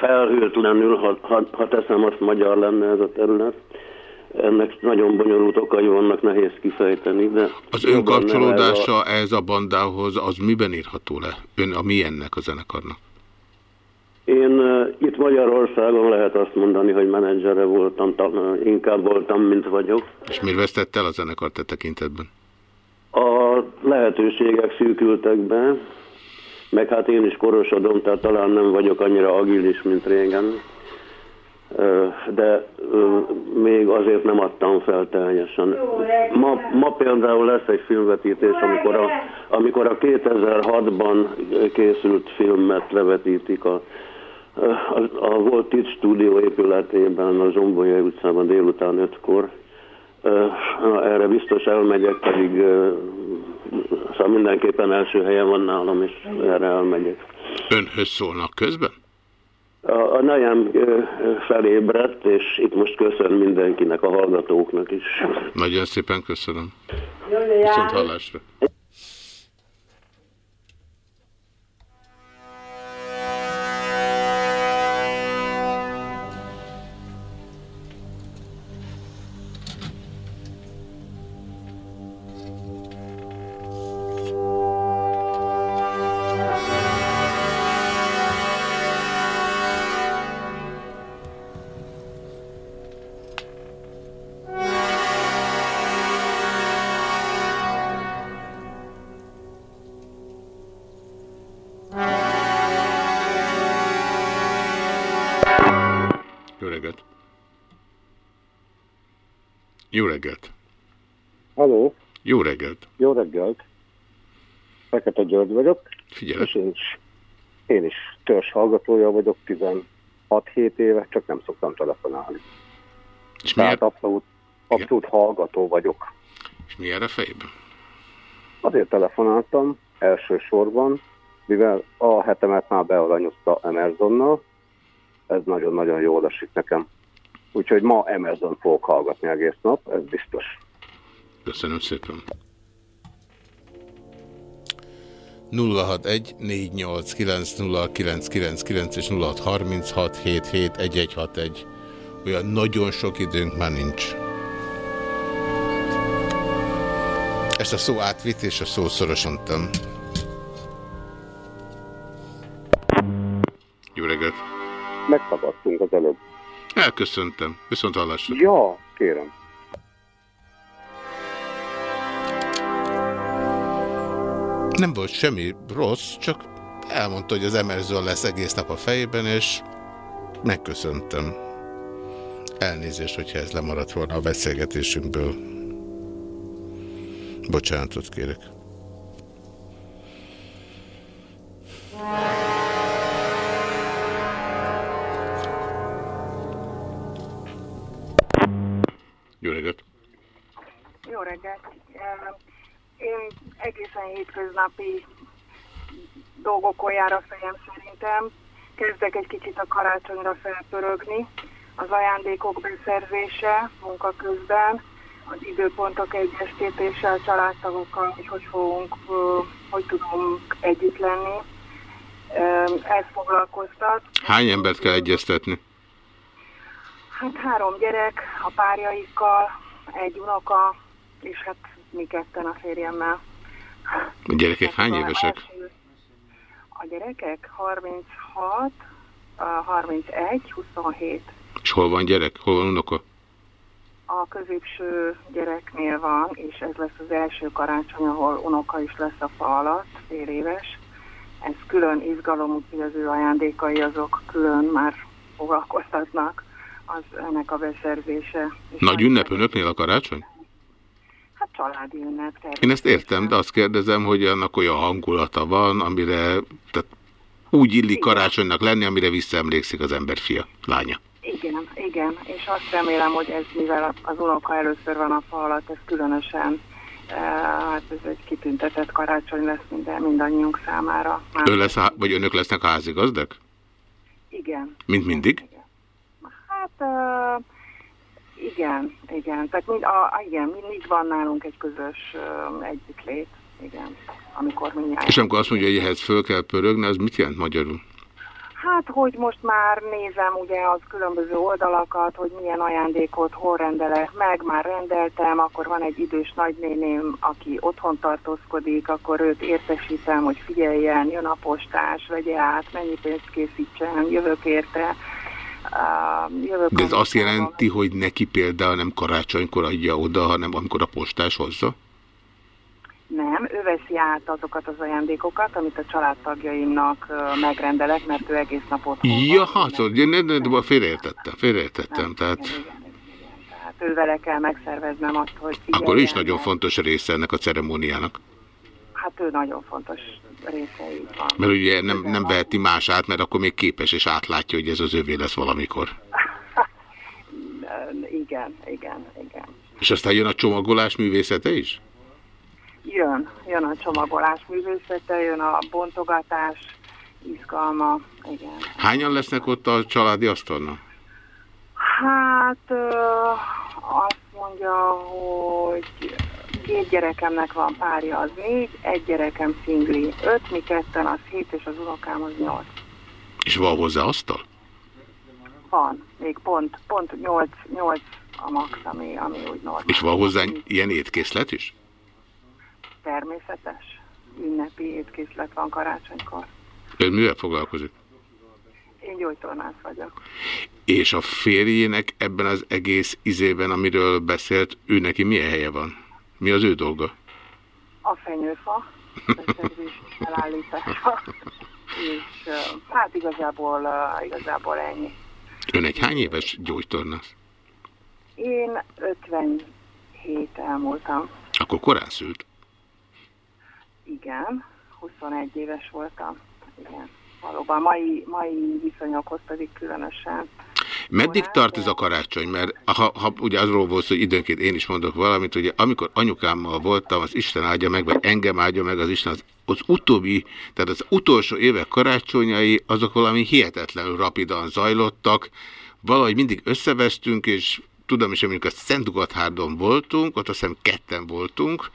felhőtlenül, ha, ha, ha teszem azt magyar lenne ez a terület. Ennek nagyon bonyolult okai vannak, nehéz kifejteni, de... Az ön ez a- kapcsolódása ez a bandához, az miben írható le? Ön a milyennek a zenekarnak? Én uh, itt Magyarországon lehet azt mondani, hogy menedzsere voltam, ta, inkább voltam, mint vagyok. És miért vesztette el a zenekart te tekintetben? A lehetőségek szűkültek be, meg hát én is korosodom, tehát talán nem vagyok annyira agilis, mint régen. De még azért nem adtam fel teljesen. Ma, ma például lesz egy filmvetítés, amikor a, amikor a 2006-ban készült filmet levetítik a, a, a volt TIT stúdió épületében, a Zsombolyai utcában délután 5-kor. Ö, na, Erre biztos elmegyek, pedig szóval mindenképpen első helyen van nálam, és erre elmegyek. Önhöz szólnak közben? A, a nejem felébredt, és itt most köszön mindenkinek, a hallgatóknak is. Nagyon szépen köszönöm. Viszont hallásra. Jó reggelt! Halló, Jó reggelt! jó reggelt! Fekete György vagyok, Figyelek. és én is, én is törzs hallgatója vagyok, 16-7 éve, csak nem szoktam telefonálni. És Tehát abszolút, abszolút hallgató vagyok. És mi erre fejben? Azért telefonáltam elsősorban, mivel a hetemet már bearanyozta Emersonnal, ez nagyon-nagyon jól esik nekem. Úgyhogy ma Emerson fogok hallgatni egész nap, ez biztos. Köszönöm szépen. 061 489 0999 és 0636 77 1161. Olyan nagyon sok időnk már nincs. Ezt a szó átvitt és a szó szorosan tem. Jó reggelt! Megszabadtunk az előbb. Elköszöntem. Viszont hallásra. Ja, kérem. Nem volt semmi rossz, csak elmondta, hogy az Emerson lesz egész nap a fejében, és megköszöntem. Elnézést, hogyha ez lemaradt volna a beszélgetésünkből. Bocsánatot kérek. Jó reggelt! Jó reggelt! Én egészen hétköznapi dolgokon jár a fejem szerintem. Kezdek egy kicsit a karácsonyra felpörögni. Az ajándékok beszerzése munka közben, az időpontok egyesítése a családtagokkal, hogy hogy fogunk, hogy tudunk együtt lenni. Ez foglalkoztat. Hány embert kell egyeztetni? Hát három gyerek a párjaikkal, egy unoka, és hát mi ketten a férjemmel. A gyerekek hány Az évesek? első- A gyerekek 36, a 31, 27. És hol van gyerek? Hol van unoka? A középső gyereknél van, és ez lesz az első karácsony, ahol unoka is lesz a fa alatt, fél éves. Ez külön izgalom, úgyhogy az ő ajándékai azok külön már foglalkoztatnak az ennek a beszerzése. Nagy ünnep önöknél a karácsony? Hát családi ünnep. Én ezt értem, de azt kérdezem, hogy annak olyan hangulata van, amire tehát úgy illik karácsonynak lenni, amire visszaemlékszik az ember fia, lánya. Igen, igen, és azt remélem, hogy ez, mivel az unoka először van a fa alatt, ez különösen, eh, hát ez egy kitüntetett karácsony lesz minden, mindannyiunk számára. Már Ön lesz, vagy önök lesznek a házigazdak? Igen, Mint mindig? Hát uh, igen, igen, tehát mind, a, a- igen, mindig van nálunk egy közös uh, együttlét, igen, amikor mindjárt. És amikor azt mondja, hogy ehhez föl kell pörögni, az mit jelent magyarul? Hát, hogy most már nézem ugye az különböző oldalakat, hogy milyen ajándékot hol rendelek meg, már rendeltem, akkor van egy idős nagynéném, aki otthon tartózkodik, akkor őt értesítem, hogy figyeljen, jön a postás, vegye át, mennyi pénzt készítsen, jövök érte. De ez azt jelenti, hogy neki például nem karácsonykor adja oda, hanem amikor a postás hozza? Nem, ő veszi át azokat az ajándékokat, amit a családtagjaimnak megrendelek, mert ő egész nap otthon. Ja, hát, szóval, ne, ne, ne, félreértettem, félreértettem, tehát Tehát ővele kell megszerveznem azt, hogy figyeljen. akkor is nagyon fontos része ennek a ceremóniának. Hát ő nagyon fontos része így van. Mert ugye nem, nem veheti más át, mert akkor még képes és átlátja, hogy ez az övé lesz valamikor. <laughs> Igen, igen, igen. És aztán jön a csomagolás művészete is? Jön, jön a csomagolás művészete, jön a bontogatás, izgalma, igen. Hányan lesznek ott a családi asztalnál? Hát ö, azt mondja, hogy két gyerekemnek van párja, az négy, egy gyerekem szingli, öt, mi ketten, az hét, és az unokám az nyolc. És van hozzá asztal? Van, még pont, pont nyolc, nyolc a max, ami, ami úgy normális. És van hozzá ilyen étkészlet is? Természetes. Ünnepi étkészlet van karácsonykor. Ön mivel foglalkozik? Én gyógytornász vagyok. És a férjének ebben az egész izében, amiről beszélt, ő neki milyen helye van? Mi az ő dolga? A fenyőfa, beszerzés felállítása, és hát igazából, igazából ennyi. Ön egy hány éves gyógytornász? Én 57 elmúltam. Akkor korán szült. Igen, 21 éves voltam. Igen. Valóban mai, mai viszonyokhoz pedig különösen. Meddig tart ez a karácsony? Mert ha, ha ugye azról volt hogy időnként én is mondok valamit, hogy amikor anyukámmal voltam, az Isten áldja meg, vagy engem áldja meg az Isten, az, az utóbbi, tehát az utolsó évek karácsonyai, azok valami hihetetlenül rapidan zajlottak, valahogy mindig összevesztünk, és tudom is, mondjuk a Szentdugathárdon voltunk, ott azt hiszem ketten voltunk,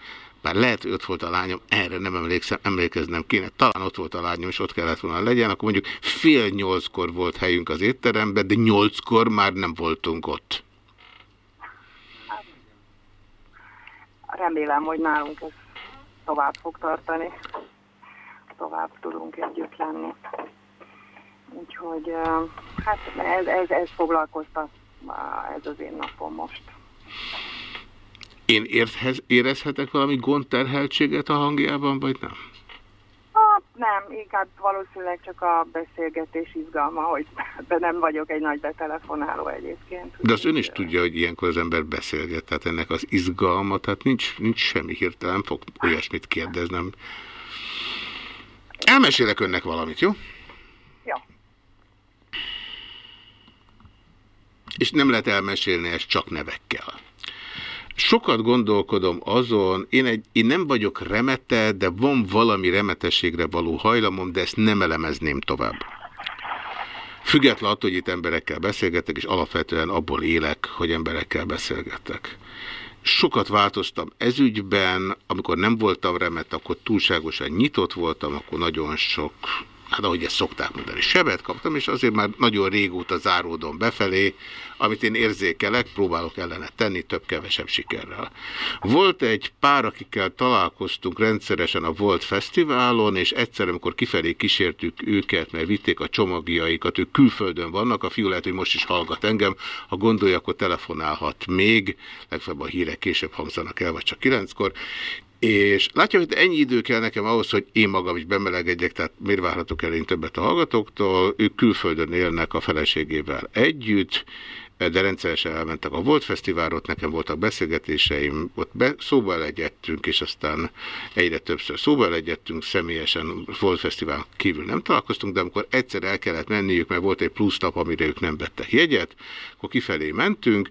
bár lehet, hogy ott volt a lányom, erre nem emlékszem, emlékeznem kéne, talán ott volt a lányom, és ott kellett volna legyen, akkor mondjuk fél nyolckor volt helyünk az étteremben, de nyolckor már nem voltunk ott. Remélem, hogy nálunk ez tovább fog tartani. Tovább tudunk együtt lenni. Úgyhogy hát ez, ez, ez foglalkoztat ez az én napom most. Én érthez, érezhetek valami gondterheltséget a hangjában, vagy nem? Hát nem, inkább valószínűleg csak a beszélgetés izgalma, hogy de nem vagyok egy nagy betelefonáló egyébként. De azt ön is tudja, hogy ilyenkor az ember beszélget, tehát ennek az izgalma, tehát nincs, nincs semmi hirtelen, fog olyasmit kérdeznem. Elmesélek önnek valamit, jó? Jó. És nem lehet elmesélni ezt csak nevekkel. Sokat gondolkodom azon, én, egy, én nem vagyok remete, de van valami remetességre való hajlamom, de ezt nem elemezném tovább. Független attól, hogy itt emberekkel beszélgetek, és alapvetően abból élek, hogy emberekkel beszélgetek. Sokat változtam ezügyben, amikor nem voltam remet, akkor túlságosan nyitott voltam, akkor nagyon sok hát ahogy ezt szokták mondani, sebet kaptam, és azért már nagyon régóta záródom befelé, amit én érzékelek, próbálok ellene tenni, több-kevesebb sikerrel. Volt egy pár, akikkel találkoztunk rendszeresen a Volt Fesztiválon, és egyszer, amikor kifelé kísértük őket, mert vitték a csomagjaikat, ők külföldön vannak, a fiú lehet, hogy most is hallgat engem, ha gondolja, akkor telefonálhat még, legfeljebb a hírek később hangzanak el, vagy csak kilenckor, és látja, hogy ennyi idő kell nekem ahhoz, hogy én magam is bemelegedjek, tehát miért várhatok el én többet a hallgatóktól. Ők külföldön élnek a feleségével együtt, de rendszeresen elmentek a Volt Fesztiválra, ott nekem voltak beszélgetéseim, ott be, szóba legyettünk, és aztán egyre többször szóba legyettünk, személyesen Volt Fesztivál kívül nem találkoztunk, de amikor egyszer el kellett menniük, mert volt egy plusz nap, amire ők nem vettek jegyet, akkor kifelé mentünk,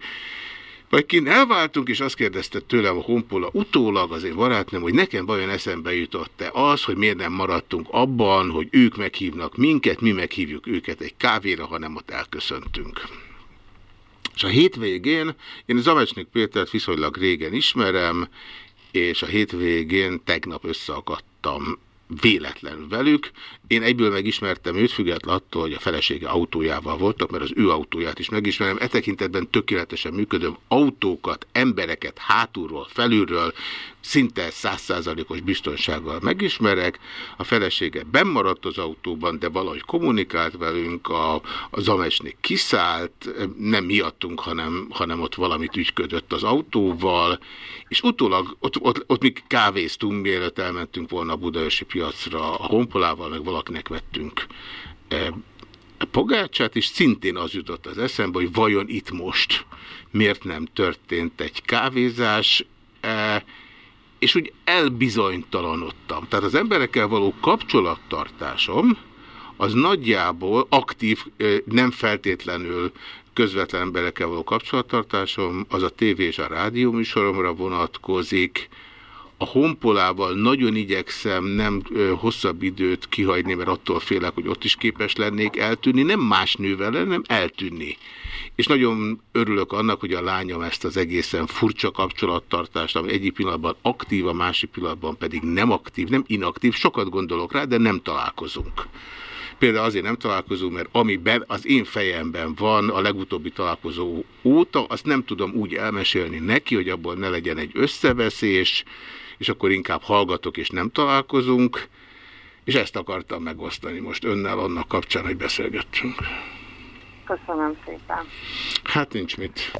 vagy kint elváltunk, és azt kérdezte tőlem a honpola utólag az én barátnőm, hogy nekem vajon eszembe jutott-e az, hogy miért nem maradtunk abban, hogy ők meghívnak minket, mi meghívjuk őket egy kávéra, hanem ott elköszöntünk. És a hétvégén, én Zamecsnik Pétert viszonylag régen ismerem, és a hétvégén tegnap összeakadtam véletlenül velük. Én egyből megismertem őt, független attól, hogy a felesége autójával voltak, mert az ő autóját is megismerem. E tekintetben tökéletesen működöm. Autókat, embereket hátulról, felülről, szinte százszázalékos biztonsággal megismerek. A felesége bennmaradt az autóban, de valahogy kommunikált velünk, a, a Zamesnik kiszállt, nem miattunk, hanem, hanem ott valamit ügyködött az autóval, és utólag ott, ott, ott mi kávéztunk, mielőtt elmentünk volna a Budaörsi piacra a honpolával, meg valakinek vettünk e, pogácsát, és szintén az jutott az eszembe, hogy vajon itt most miért nem történt egy kávézás, e, és úgy elbizonytalanodtam. Tehát az emberekkel való kapcsolattartásom az nagyjából aktív, nem feltétlenül közvetlen emberekkel való kapcsolattartásom, az a tévé és a rádió műsoromra vonatkozik, a honpolával nagyon igyekszem nem hosszabb időt kihagyni, mert attól félek, hogy ott is képes lennék eltűnni, nem más nővel, hanem eltűnni. És nagyon örülök annak, hogy a lányom ezt az egészen furcsa kapcsolattartást, ami egyik pillanatban aktív, a másik pillanatban pedig nem aktív, nem inaktív, sokat gondolok rá, de nem találkozunk. Például azért nem találkozunk, mert amiben az én fejemben van a legutóbbi találkozó óta, azt nem tudom úgy elmesélni neki, hogy abból ne legyen egy összeveszés, és akkor inkább hallgatok és nem találkozunk, és ezt akartam megosztani most önnel annak kapcsán, hogy beszélgettünk. Köszönöm szépen. Hát nincs mit.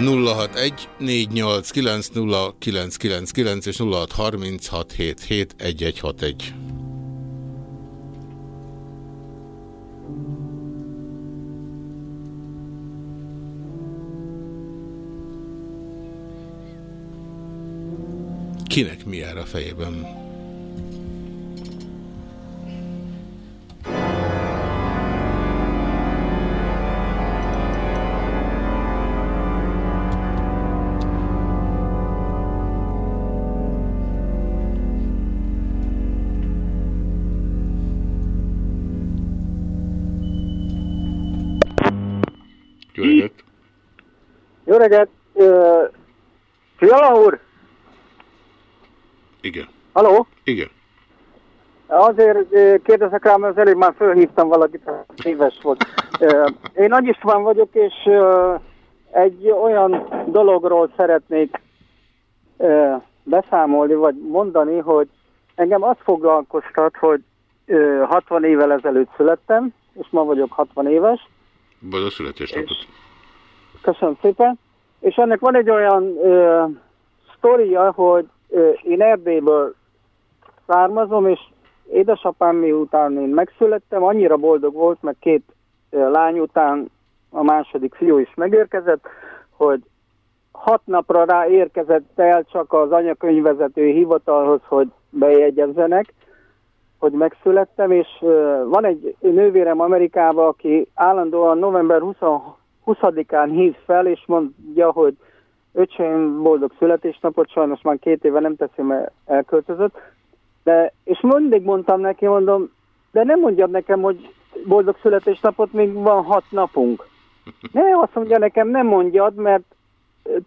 061 489 és 0636771161. Kinek mi jár a fejében? Jó reggelt! Fiala úr! Igen. Haló? Igen. Azért kérdezek rá, mert az előbb már fölhívtam valakit, aki éves volt. Én Nagy István vagyok, és egy olyan dologról szeretnék beszámolni, vagy mondani, hogy engem azt foglalkoztat, hogy ö, 60 évvel ezelőtt születtem, és ma vagyok 60 éves, Boldog születésnapot. Köszönöm szépen. És ennek van egy olyan ö, sztoria, hogy ö, én Erdélyből származom, és édesapám miután én megszülettem, annyira boldog volt, meg két ö, lány után a második fiú is megérkezett, hogy hat napra rá érkezett el csak az anyakönyvvezető hivatalhoz, hogy bejegyezzenek, hogy megszülettem, és van egy nővérem Amerikában, aki állandóan november 20 20-án hív fel, és mondja, hogy öcsém boldog születésnapot, sajnos már két éve nem teszi, mert elköltözött, de, és mindig mondtam neki, mondom, de nem mondjad nekem, hogy boldog születésnapot, még van hat napunk. <laughs> Ne, azt mondja nekem, nem mondjad, mert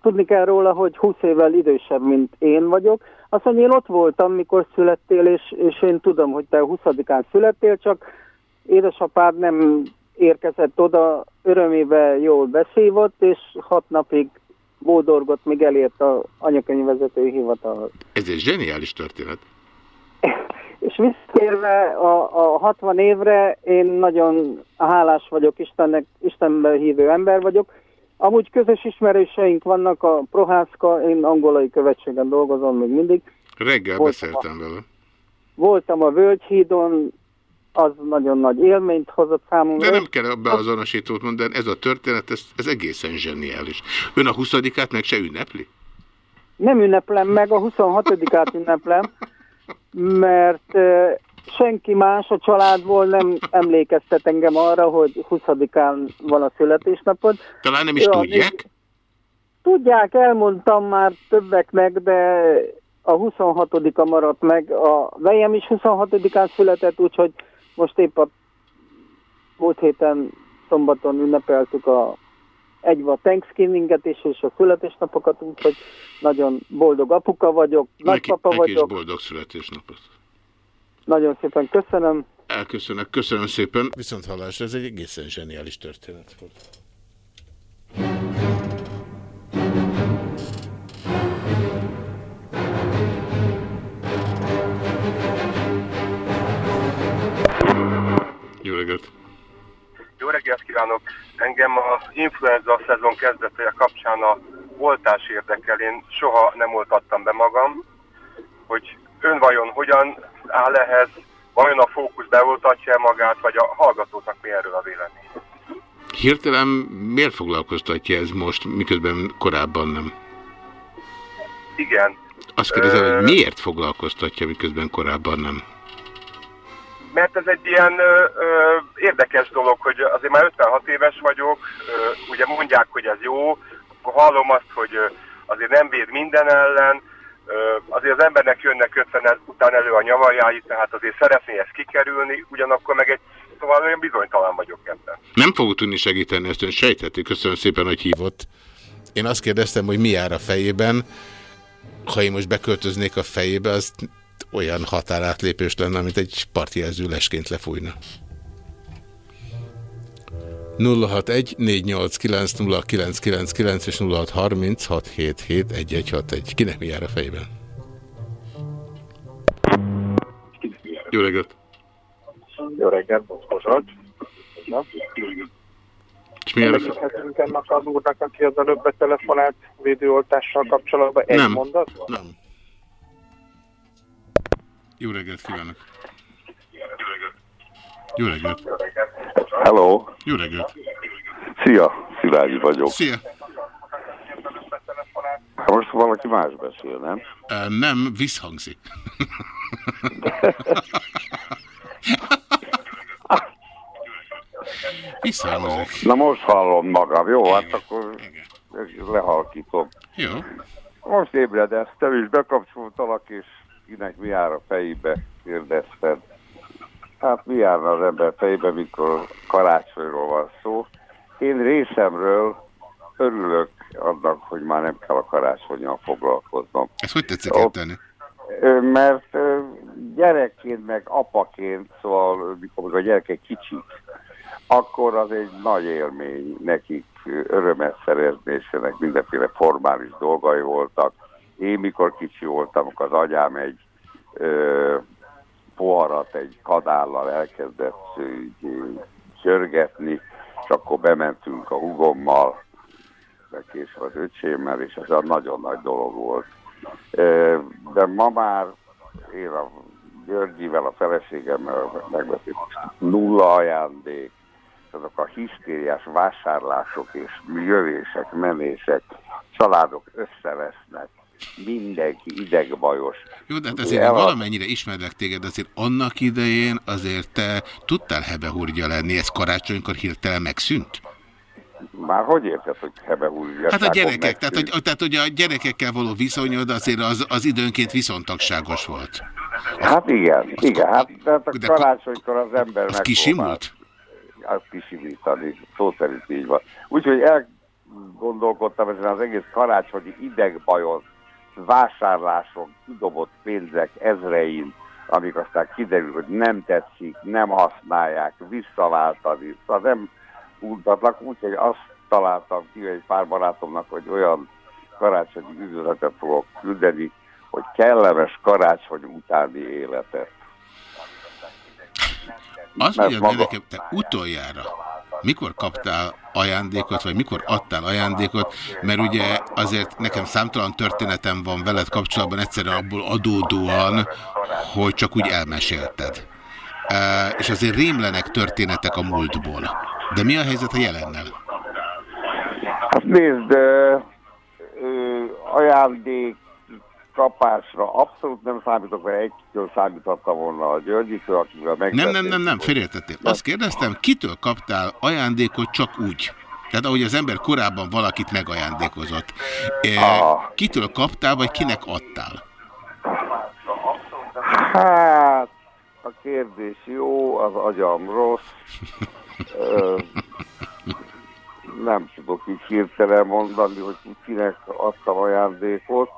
tudni kell róla, hogy 20 évvel idősebb, mint én vagyok. Azt mondja, én ott voltam, mikor születtél, és, és én tudom, hogy te 20-án születtél, csak édesapád nem érkezett oda, örömébe jól beszívott, és hat napig bódorgott, míg elért a anyakönyvvezetői hivatalhoz. Ez egy zseniális történet. <laughs> És visszatérve a, a 60 évre, én nagyon hálás vagyok Istennek, Istenben hívő ember vagyok. Amúgy közös ismerőseink vannak a Prohászka, én angolai követségen dolgozom még mindig. Reggel Voltam beszéltem vele. Voltam a Völgyhídon, az nagyon nagy élményt hozott számomra. De nem kell beazonosítót mondani, ez a történet, ez, ez egészen zseniális. Ön a 20-át meg se ünnepli? Nem ünneplem meg, a 26-át ünneplem, mert senki más a családból nem emlékeztet engem arra, hogy 20-án van a születésnapod. Talán nem is Ja, tudják? Tudják, elmondtam már többeknek, de a 26-a maradt meg. A vejem is 26-án született, úgyhogy most épp a múlt héten szombaton ünnepeltük a egybe a Thanksgiving-et is, és a születésnapokat, úgyhogy nagyon boldog apuka vagyok, nagypapa Neki is vagyok. boldog születésnapot. Nagyon szépen köszönöm. Elköszönök, köszönöm szépen. Viszont hallásra, ez egy egészen zseniális történet volt. Reggelt! Jó reggelt kívánok! Engem az influenza szezon kezdete kapcsán a oltás érdekel. Én soha nem oltattam be magam, hogy ön vajon hogyan áll ehhez, vajon a fókusz beoltatja magát, vagy a hallgatóknak mi erről a vélemény? Hirtelen miért foglalkoztatja ez most, miközben korábban nem? Igen, Azt kérdezem, hogy miért foglalkoztatja, miközben korábban nem? Mert ez egy ilyen ö, ö, érdekes dolog, hogy azért már 56 éves vagyok, ö, ugye mondják, hogy ez jó, akkor hallom azt, hogy ö, azért nem véd minden ellen, ö, azért az embernek jönnek 50 el- után elő a nyavajái, tehát azért szeretné ezt kikerülni, ugyanakkor meg egy, szóval olyan bizonytalan vagyok ebben. Nem fogok tudni segíteni, ezt ön sejtheti. Köszönöm szépen, hogy hívott. Én azt kérdeztem, hogy mi jár a fejében. Ha én most beköltöznék a fejébe, az olyan határátlépés lenne, mint egy partjelző lesként lefújna. 061 489 és 0636771161. Kinek mi jár a fejében? Jó reggelt! Jó reggelt. Na? És Segíthetünk ennek az úrnak, aki az előbb betelefonált védőoltással kapcsolatban egy Nem. mondat? Nem. Jó reggelt kívánok! Jó reggelt! Hello! Jó reggelt! Szia! Szilágyi vagyok. Szia! Hát most valaki más beszél, nem? Nem, visszhangzik. Visszhangzik. Na most hallom magam, jó? Hát akkor lehalkítom. Jó. Most ébredeztem, és bekapcsoltalak, és kinek mi jár a fejébe, kérdezted. Hát mi járna az ember fejébe, mikor karácsonyról van szó. Én részemről örülök annak, hogy már nem kell a karácsonyon foglalkoznom. Ezt hogy tetszik érteni? Mert gyerekként, meg apaként, szóval mikor a gyerekek kicsik, akkor az egy nagy élmény nekik örömet szerezni, és ennek mindenféle formális dolgai voltak. Én mikor kicsi voltam, az agyám egy ö, poharat egy kadállal elkezdett csörgetni, és akkor bementünk a hugommal, később az öcsémmel, és ez egy nagyon nagy dolog volt. De ma már én a Györgyivel, a feleségemmel megbeszéltük, nulla ajándék, azok a hisztériás vásárlások és jövések, menések, családok összevesznek, mindenki idegbajos. Jó, de hát azért El- valamennyire ismerlek téged, azért annak idején azért te tudtál hebehúrgya lenni, ez karácsonykor hirtelen megszűnt? Már hogy érted, hogy hebehúrja? Hát a gyerekek, tehát hogy, tehát, hogy a gyerekekkel való viszonyod azért az, az időnként viszontagságos volt. Hát igen, igen, hát, hát a karácsonykor az ember Az kisimult? Azt kisimítani, szó szerint így van. Úgyhogy elgondolkodtam ezen az egész karácsonyi idegbajon, vásárlások, kidobott pénzek ezrein, amik aztán kiderül, hogy nem tetszik, nem használják, visszaváltani. Szóval nem untatnak, úgyhogy azt találtam ki egy pár barátomnak, hogy olyan karácsonyi üzenetet fogok küldeni, hogy kellemes karácsony utáni életet. Azt mondja, maga- nekem, te utoljára mikor kaptál ajándékot, vagy mikor adtál ajándékot, mert ugye azért nekem számtalan történetem van veled kapcsolatban, egyszerűen abból adódóan, hogy csak úgy elmesélted. És azért rémlenek történetek a múltból. De mi a helyzet a jelennel? Hát nézd, ajándék kapásra abszolút nem számítok, mert egytől számíthattam volna a Györgyitől, akivel Nem, megbeszéltük. nem, nem, nem, félreértettél. Azt kérdeztem, kitől kaptál ajándékot csak úgy? Tehát ahogy az ember korábban valakit megajándékozott. E, kitől kaptál, vagy kinek adtál? Hát, a kérdés jó, az agyam rossz. Ö, nem tudok így hirtelen mondani, hogy kinek adtam ajándékot,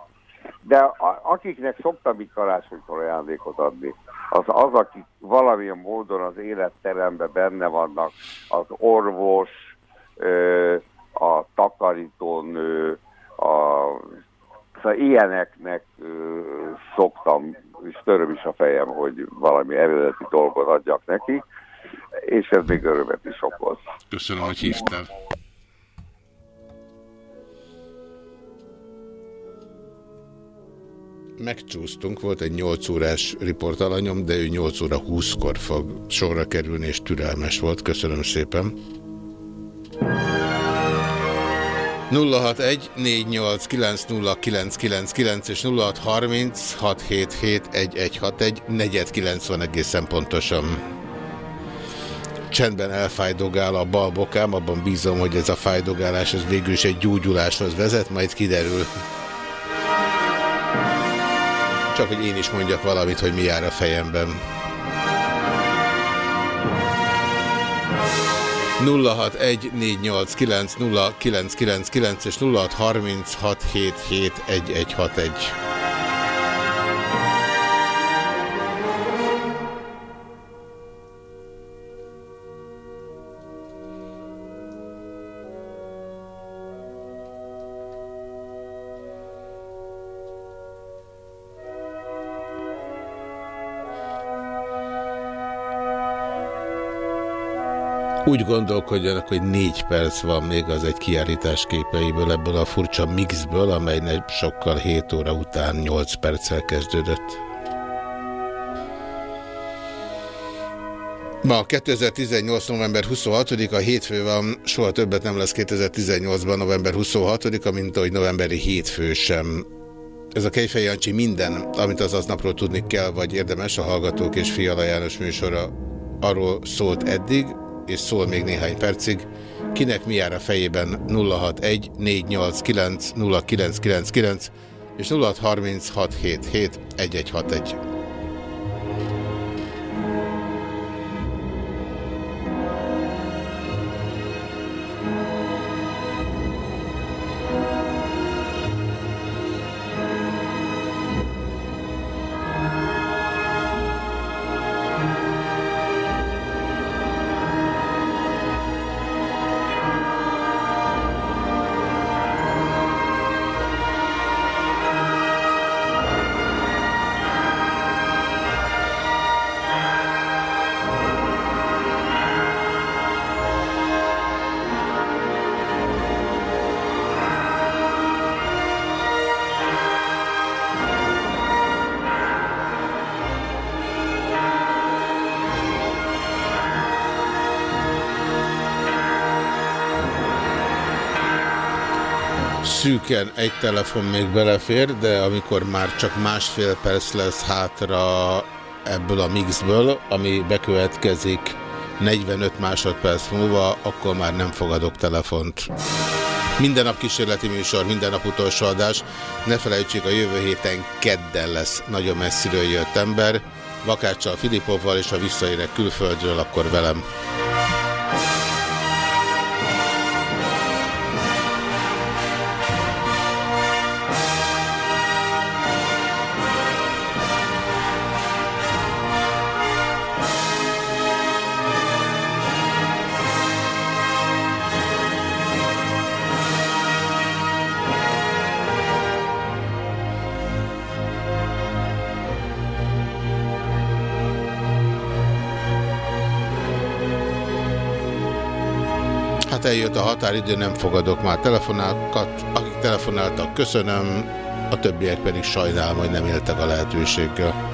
de a, akiknek szoktam így karácsonykor ajándékot adni, az az, akik valamilyen módon az életteremben benne vannak, az orvos, ö, a takarítónő, a Szóval ilyeneknek ö, szoktam, és töröm is a fejem, hogy valami eredeti dolgot adjak neki, és ez még örömet is okoz. Köszönöm, hogy hívtál. Megcsúsztunk, volt egy 8 órás riportalanyom, de ő 8 óra 20-kor fog sorra kerülni, és türelmes volt. Köszönöm szépen. 061 489 és 0630 677 1161 negyed 90 egészen pontosan. Csendben elfájdogál a bal bokám, abban bízom, hogy ez a fájdogálás ez végül is egy gyógyuláshoz vezet, majd kiderül. Csak hogy én is mondjak valamit, hogy mi jár a fejemben. 061-489-0999 és 0636771161. Úgy gondolkodjanak, hogy négy perc van még az egy kiállítás képeiből, ebből a furcsa mixből, amely ne sokkal 7 óra után 8 perccel kezdődött. Ma 2018. november 26-a hétfő van, soha többet nem lesz 2018-ban november 26-a, mint ahogy novemberi hétfő sem. Ez a Kejfej Jancsi minden, amit az aznapról tudni kell, vagy érdemes, a Hallgatók és Fiala János műsora arról szólt eddig, és szól még néhány percig. Kinek mi jár a fejében 061 489 0999 és 063677 1161. Szűken egy telefon még belefér, de amikor már csak másfél perc lesz hátra ebből a mixből, ami bekövetkezik 45 másodperc múlva, akkor már nem fogadok telefont. Minden nap kísérleti műsor, minden nap utolsó adás. Ne felejtsék, a jövő héten kedden lesz nagyon messziről jött ember. Vakáccsal, Filipovval, és ha visszaérek külföldről, akkor velem. Határidő, nem fogadok már telefonákat. Akik telefonáltak, köszönöm, a többiek pedig sajnálom, hogy nem éltek a lehetőséggel.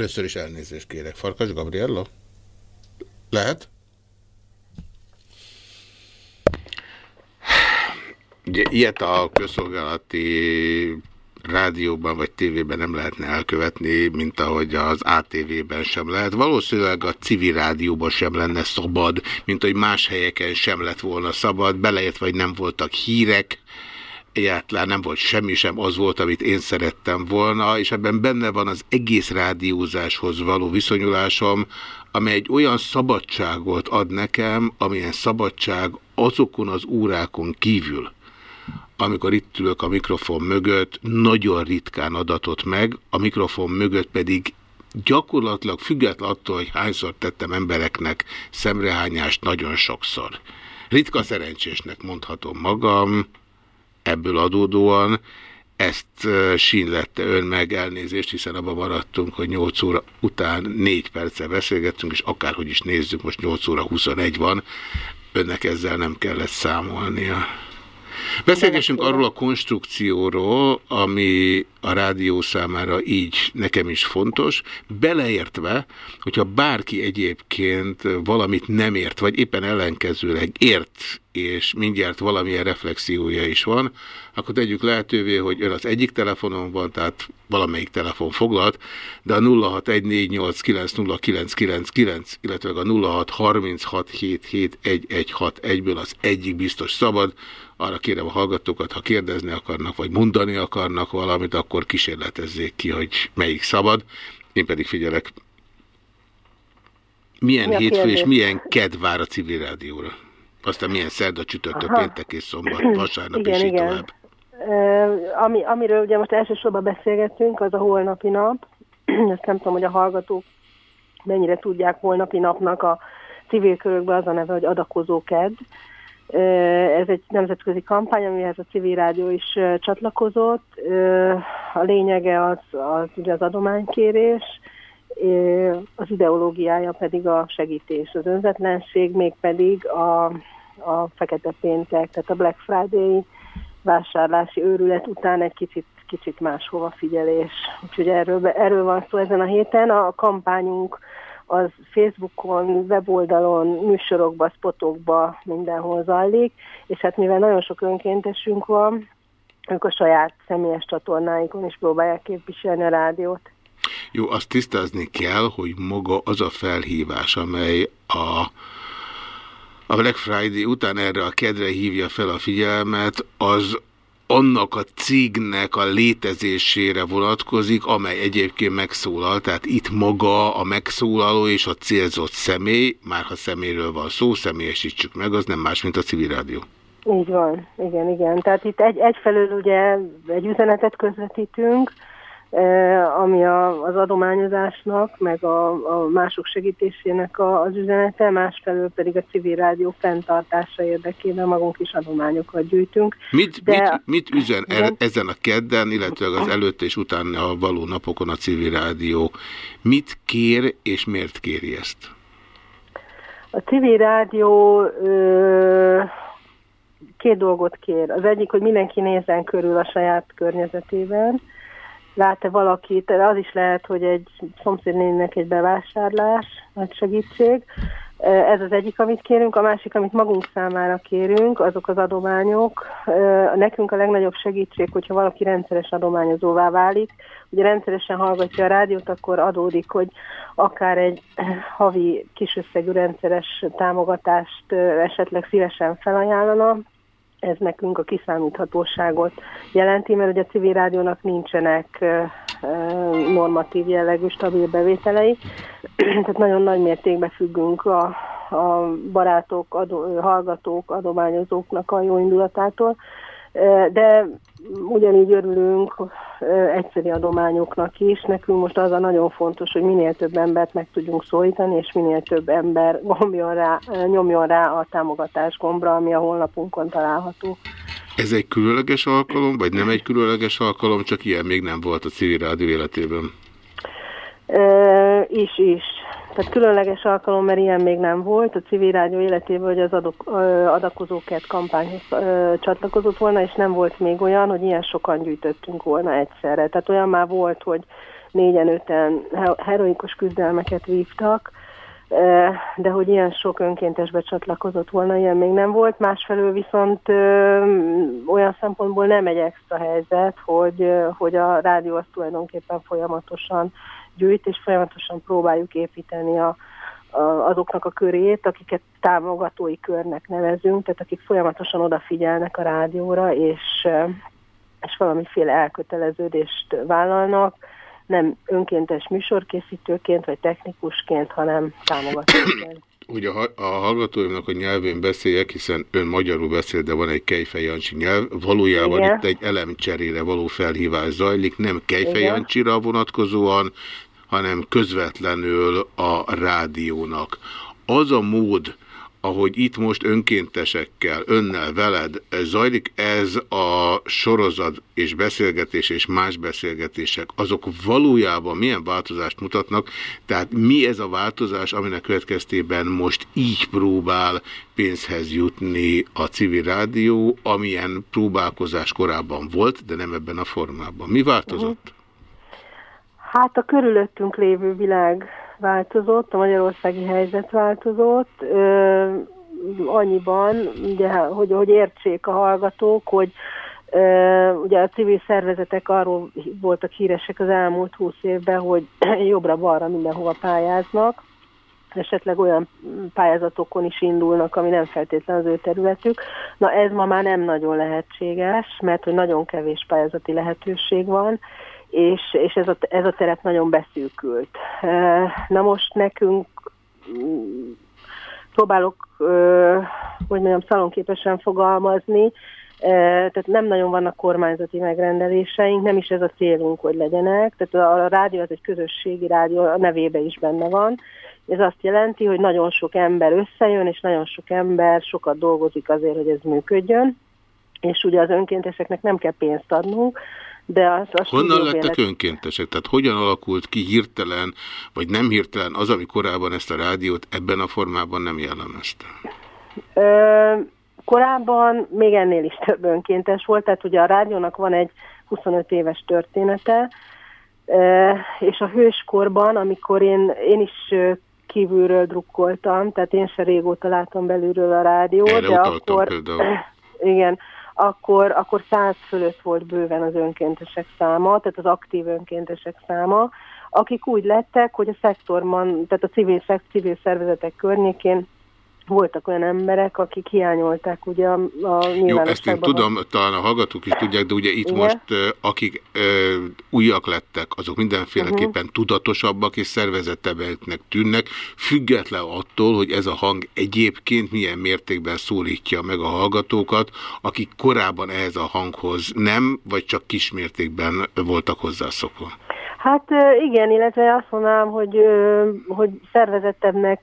Először is elnézést kérek. Farkas Gabriella? Lehet? Ugye ilyet a közszolgálati rádióban vagy tévében nem lehetne elkövetni, mint ahogy az ATV-ben sem lehet. Valószínűleg a civil rádióban sem lenne szabad, mint hogy más helyeken sem lett volna szabad, beleért vagy nem voltak hírek, egyáltalán nem volt semmi sem, az volt, amit én szerettem volna, és ebben benne van az egész rádiózáshoz való viszonyulásom, amely egy olyan szabadságot ad nekem, amilyen szabadság azokon az órákon kívül, amikor itt ülök a mikrofon mögött, nagyon ritkán adatot meg, a mikrofon mögött pedig gyakorlatilag független attól, hogy hányszor tettem embereknek szemrehányást, nagyon sokszor. Ritka szerencsésnek mondhatom magam, ebből adódóan, ezt sínlette ön meg elnézést, hiszen abban maradtunk, hogy 8 óra után 4 perccel beszélgettünk, és akárhogy is nézzük, most 8 óra 21 van, önnek ezzel nem kellett számolnia. Beszélgessünk arról a konstrukcióról, ami a rádió számára így nekem is fontos, beleértve, hogyha bárki egyébként valamit nem ért, vagy éppen ellenkezőleg ért, és mindjárt valamilyen reflexiója is van, akkor tegyük lehetővé, hogy ön az egyik telefonon van, tehát valamelyik telefon foglalt, de a 0614890999, illetve a 0636771161-ből az egyik biztos szabad, arra kérem a hallgatókat, ha kérdezni akarnak, vagy mondani akarnak valamit, akkor kísérletezzék ki, hogy melyik szabad. Én pedig figyelek. Milyen Mi hétfő és milyen kedv vár a civil rádióra? Aztán milyen szerda, csütörtök, péntek és szombat, vasárnap Igen, és így igen. tovább. Ö, ami, amiről ugye most elsősorban beszélgettünk, az a holnapi nap. <clears throat> Ezt nem tudom, hogy a hallgatók mennyire tudják holnapi napnak a civil körökben az a neve, hogy adakozó ked. Ez egy nemzetközi kampány, amihez a civil rádió is csatlakozott. A lényege az, az ugye az adománykérés, az ideológiája pedig a segítés, az önzetlenség, még pedig a, a fekete péntek, tehát a Black Friday vásárlási őrület után egy kicsit, kicsit máshova figyelés. Úgyhogy erről, erről van szó ezen a héten. A kampányunk az Facebookon, weboldalon, műsorokba, spotokba mindenhol zajlik, és hát mivel nagyon sok önkéntesünk van, ők a saját személyes csatornáikon is próbálják képviselni a rádiót. Jó, azt tisztázni kell, hogy maga az a felhívás, amely a, a Black Friday után erre a kedre hívja fel a figyelmet, az annak a cégnek a létezésére vonatkozik, amely egyébként megszólal. Tehát itt maga a megszólaló és a célzott személy, már ha személyről van szó, személyesítsük meg, az nem más, mint a civil rádió. Így van, igen, igen. Tehát itt egy, egyfelől ugye egy üzenetet közvetítünk, ami a, az adományozásnak, meg a, a mások segítésének a, az üzenete, másfelől pedig a civil rádió fenntartása érdekében magunk is adományokat gyűjtünk. Mit, De- mit, mit üzen e Igen. ezen a kedden, illetve az előtt és utána való napokon a civil rádió? Mit kér és miért kéri ezt? A civil rádió ö, két dolgot kér. Az egyik, hogy mindenki nézzen körül a saját környezetében. Lát-e valakit, az is lehet, hogy egy szomszédnének egy bevásárlás, nagy segítség. Ez az egyik, amit kérünk. A másik, amit magunk számára kérünk, azok az adományok. Nekünk a legnagyobb segítség, hogyha valaki rendszeres adományozóvá válik. Ugye rendszeresen hallgatja a rádiót, akkor adódik, hogy akár egy <clears throat> havi kisösszegű rendszeres támogatást esetleg szívesen felajánlana. Ez nekünk a kiszámíthatóságot jelenti, mert ugye a civil rádiónak nincsenek normatív jellegű stabil bevételei, <clears throat> tehát nagyon nagy mértékben függünk a, a barátok, adó, hallgatók, adományozóknak a jó indulatától, de ugyanígy örülünk ö, egyszeri adományoknak is. Nekünk most az a nagyon fontos, hogy minél több embert meg tudjunk szólítani, és minél több ember <laughs> gombjon rá, nyomjon rá a támogatás gombra, ami a honlapunkon található. Ez egy különleges alkalom, vagy nem egy különleges alkalom, csak ilyen még nem volt a civil rádió életében? Is, is. Tehát különleges alkalom, mert ilyen még nem volt. A civil rádió életében, hogy az adok, adakozókért kampányhoz csatlakozott volna, és nem volt még olyan, hogy ilyen sokan gyűjtöttünk volna egyszerre. Tehát olyan már volt, hogy négyen, öten he- heroikus küzdelmeket vívtak, de hogy ilyen sok önkéntesbe csatlakozott volna, ilyen még nem volt. Másfelől viszont ö, olyan szempontból nem egy extra helyzet, hogy, hogy a rádió az tulajdonképpen folyamatosan gyűjt, és folyamatosan próbáljuk építeni a, a, azoknak a körét, akiket támogatói körnek nevezünk, tehát akik folyamatosan odafigyelnek a rádióra, és, és valamiféle elköteleződést vállalnak, nem önkéntes műsorkészítőként vagy technikusként, hanem támogatóként. <coughs> hogy a, a hallgatóimnak a nyelvén beszéljek, hiszen ön magyarul beszél, de van egy Kejfej Jancsi nyelv, valójában Igen. itt egy elemcserére való felhívás zajlik, nem Kejfej Igen. Jancsira vonatkozóan, hanem közvetlenül a rádiónak. Az a mód, ahogy itt most önkéntesekkel, önnel, veled zajlik ez a sorozat és beszélgetés és más beszélgetések, azok valójában milyen változást mutatnak, tehát mi ez a változás, aminek következtében most így próbál pénzhez jutni a civil rádió, amilyen próbálkozás korábban volt, de nem ebben a formában. Mi változott? Hát a körülöttünk lévő világ változott, a magyarországi helyzet változott, ö, annyiban, ugye, hogy, hogy értsék a hallgatók, hogy ö, ugye a civil szervezetek arról voltak híresek az elmúlt húsz évben, hogy <clears throat> jobbra-balra mindenhova pályáznak, esetleg olyan pályázatokon is indulnak, ami nem feltétlenül az ő területük. Na ez ma már nem nagyon lehetséges, mert hogy nagyon kevés pályázati lehetőség van, és, és ez, a, ez a terep nagyon beszűkült. Na most nekünk mm, próbálok, hogy mondjam, szalonképesen fogalmazni, eh, tehát nem nagyon vannak kormányzati megrendeléseink, nem is ez a célunk, hogy legyenek. Tehát a rádió az egy közösségi rádió, a nevébe is benne van. Ez azt jelenti, hogy nagyon sok ember összejön, és nagyon sok ember sokat dolgozik azért, hogy ez működjön. És ugye az önkénteseknek nem kell pénzt adnunk, de az a Honnan lettek önkéntesek? Tehát hogyan alakult ki hirtelen, vagy nem hirtelen az, ami korábban ezt a rádiót ebben a formában nem jellemezte? Ö, korábban még ennél is több önkéntes volt, tehát ugye a rádiónak van egy 25 éves története, és a hőskorban, amikor én, én is kívülről drukkoltam, tehát én se régóta látom belülről a rádiót, Erre de akkor, például. <clears throat> igen, akkor, akkor száz fölött volt bőven az önkéntesek száma, tehát az aktív önkéntesek száma, akik úgy lettek, hogy a szektorban, tehát a civil, civil szervezetek környékén voltak olyan emberek, akik hiányolták ugye a, Jó, ezt én tudom, talán a hallgatók is tudják, de ugye itt Igen. most akik ö, újak lettek, azok mindenféleképpen Mhm. tudatosabbak és szervezettebbeknek tűnnek, független attól, hogy ez a hang egyébként milyen mértékben szólítja meg a hallgatókat, akik korábban ehhez a hanghoz nem, vagy csak kismértékben voltak hozzászokva. Hát igen, illetve azt mondanám, hogy, hogy szervezettebbnek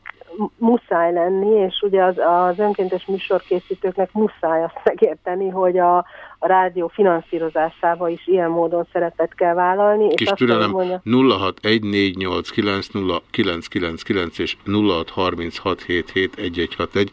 muszáj lenni, és ugye az, az önkéntes műsorkészítőknek muszáj azt megérteni, hogy a, a rádió finanszírozásával is ilyen módon szerepet kell vállalni. Kis és türelem mondja, 0614890999 és 0636771161.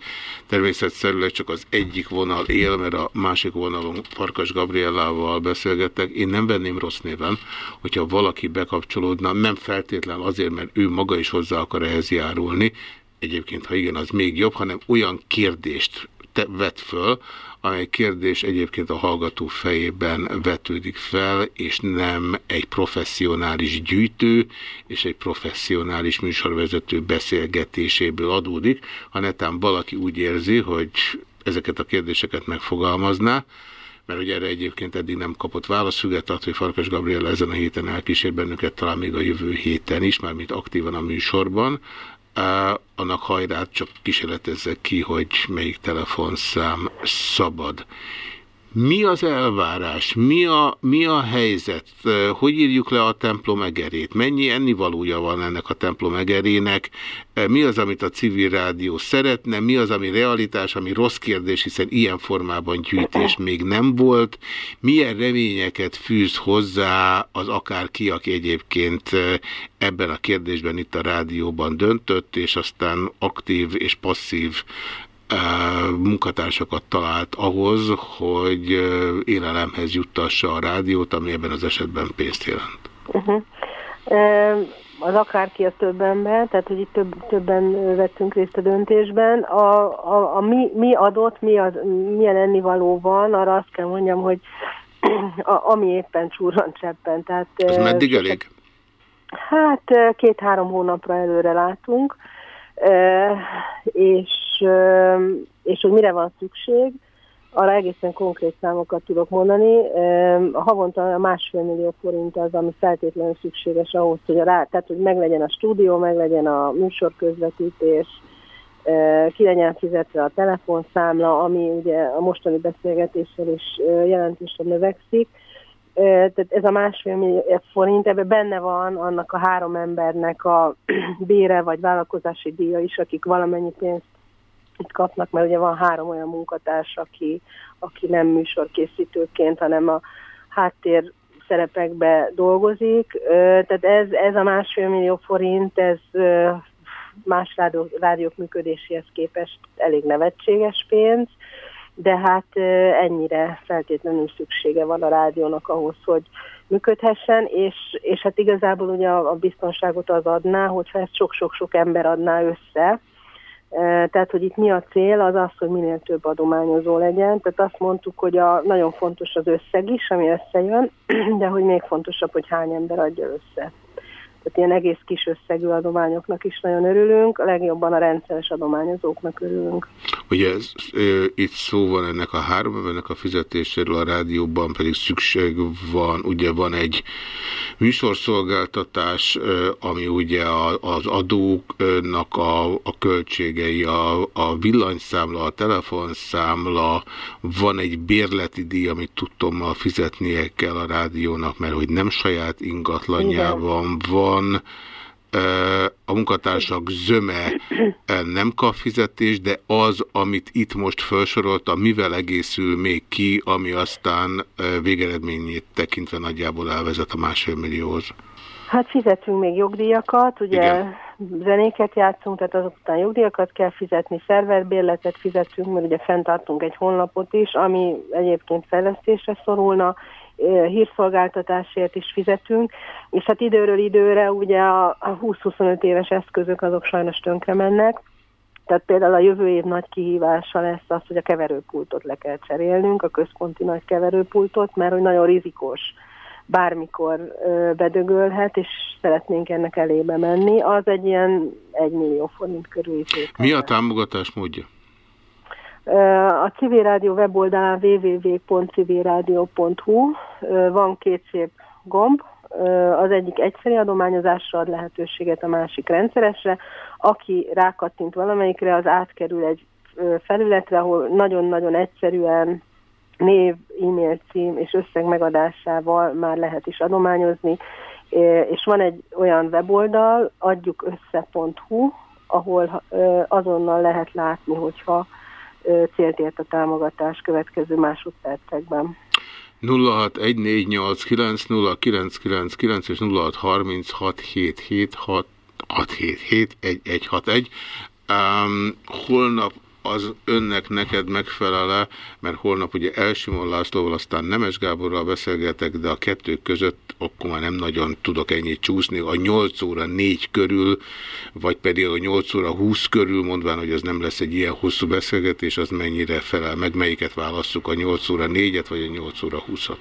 Természetszerűleg csak az egyik vonal él, mert a másik vonalon Farkas Gabriellával beszélgettek. Én nem venném rossz néven, hogyha valaki bekapcsolódna, nem feltétlen azért, mert ő maga is hozzá akar ehhez járulni, egyébként, ha igen, az még jobb, hanem olyan kérdést te vet föl, amely kérdés egyébként a hallgató fejében vetődik fel, és nem egy professzionális gyűjtő és egy professzionális műsorvezető beszélgetéséből adódik, ha netán valaki úgy érzi, hogy ezeket a kérdéseket megfogalmazná, mert ugye erre egyébként eddig nem kapott választ, függetlenül, hogy Farkas Gabriela ezen a héten elkísér bennünket, talán még a jövő héten is, mármint aktívan a műsorban, annak hajrát csak kísérletezzek ki, hogy melyik telefonszám szabad. Mi az elvárás? Mi a, mi a helyzet? Hogy írjuk le a templom egerét? Mennyi ennivalója van ennek a templom egerének? Mi az, amit a civil rádió szeretne? Mi az, ami realitás, ami rossz kérdés, hiszen ilyen formában gyűjtés még nem volt? Milyen reményeket fűz hozzá az akárki, aki egyébként ebben a kérdésben itt a rádióban döntött, és aztán aktív és passzív munkatársakat talált ahhoz, hogy uh, élelemhez juttassa a rádiót, ami ebben az esetben pénzt jelent. Uh-huh. Ö, Az akárki, az több ember, tehát hogy itt több, többen vettünk részt a döntésben. A, a, a mi, mi adott, mi az, milyen ennivaló van, arra azt kell mondjam, hogy <clears throat> a, ami éppen csúran cseppen. Tehát, Ez meddig elég? Hát két-három hónapra előre látunk, Ö, és, és hogy mire van szükség, arra egészen konkrét számokat tudok mondani. Havonta a másfél millió forint az, ami feltétlenül szükséges ahhoz, hogy, a rá, tehát, hogy meglegyen a stúdió, meglegyen a műsorközvetítés, ö, ki legyen fizetve a telefonszámla, ami ugye a mostani beszélgetéssel is jelentősen növekszik. Tehát ez a másfél millió forint, ebben benne van annak a három embernek a <clears throat> bére vagy vállalkozási díja is, akik valamennyi pénzt itt kapnak, mert ugye van három olyan munkatárs, aki, aki nem műsorkészítőként, hanem a háttér szerepekbe dolgozik. Tehát ez, ez a másfél millió forint, ez más rádió, rádiók működéséhez képest elég nevetséges pénz, de hát ennyire feltétlenül szüksége van a rádiónak ahhoz, hogy működhessen, és, és hát igazából ugye a, a biztonságot az adná, hogyha ezt sok-sok-sok ember adná össze, Tehát, hogy itt mi a cél, az az, hogy minél több adományozó legyen. Tehát azt mondtuk, hogy a, nagyon fontos az összeg is, ami összejön, <clears throat> de hogy még fontosabb, hogy hány ember adja össze. Tehát ilyen egész kis összegű adományoknak is nagyon örülünk, a legjobban a rendszeres adományozóknak örülünk. Ugye ez, ö, itt szó van ennek a három embernek a fizetéséről, a rádióban pedig szükség van, ugye van egy műsorszolgáltatás, ami ugye a, az adóknak a, a költségei, a, a villanyszámla, a telefonszámla, van egy bérleti díj, amit tudtommal fizetnie kell a rádiónak, mert hogy nem saját ingatlanjában van, ö, a munkatársak zöme nem kap fizetést, de az, amit itt most felsorolta, mivel egészül még ki, ami aztán végeredményét tekintve nagyjából elvezet a másfél millióhoz. Hát fizetünk még jogdíjakat, ugye Igen. zenéket játszunk, tehát azok után jogdíjakat kell fizetni, szerverbérletet fizetünk, mert ugye fenntartunk egy honlapot is, ami egyébként fejlesztésre szorulna, hírszolgáltatásért is fizetünk, és hát időről időre ugye a, a 20-25 éves eszközök azok sajnos tönkre mennek, tehát például a jövő év nagy kihívása lesz az, hogy a keverőpultot le kell cserélnünk, a központi nagy keverőpultot, mert hogy nagyon rizikós bármikor bedögölhet, és szeretnénk ennek elébe menni. Az egy ilyen 1 millió forint körül Mi a támogatás módja? A Civil Rádió weboldalán www.civilradio.hu van két szép gomb, az egyik egyszeri adományozásra ad lehetőséget, a másik rendszeresre. Aki rákattint valamelyikre, az átkerül egy felületre, ahol nagyon-nagyon egyszerűen név, e-mail cím és összeg megadásával már lehet is adományozni, és van egy olyan weboldal, adjukössze.hu, ahol ö, azonnal lehet látni, hogyha célt ért a támogatás következő másodpercekben. 0614890999 és 0636776161. Um, holnap az önnek neked megfelele, mert holnap ugye Elsimon Lászlóval, aztán Nemes Gáborral beszélgetek, de a kettő között akkor már nem nagyon tudok ennyit csúszni. A 8 óra 4 körül, vagy pedig a 8 óra 20 körül, mondván, hogy az nem lesz egy ilyen hosszú beszélgetés, az mennyire felel meg, melyiket válasszuk, a 8 óra 4-et, vagy a 8 óra 20-at?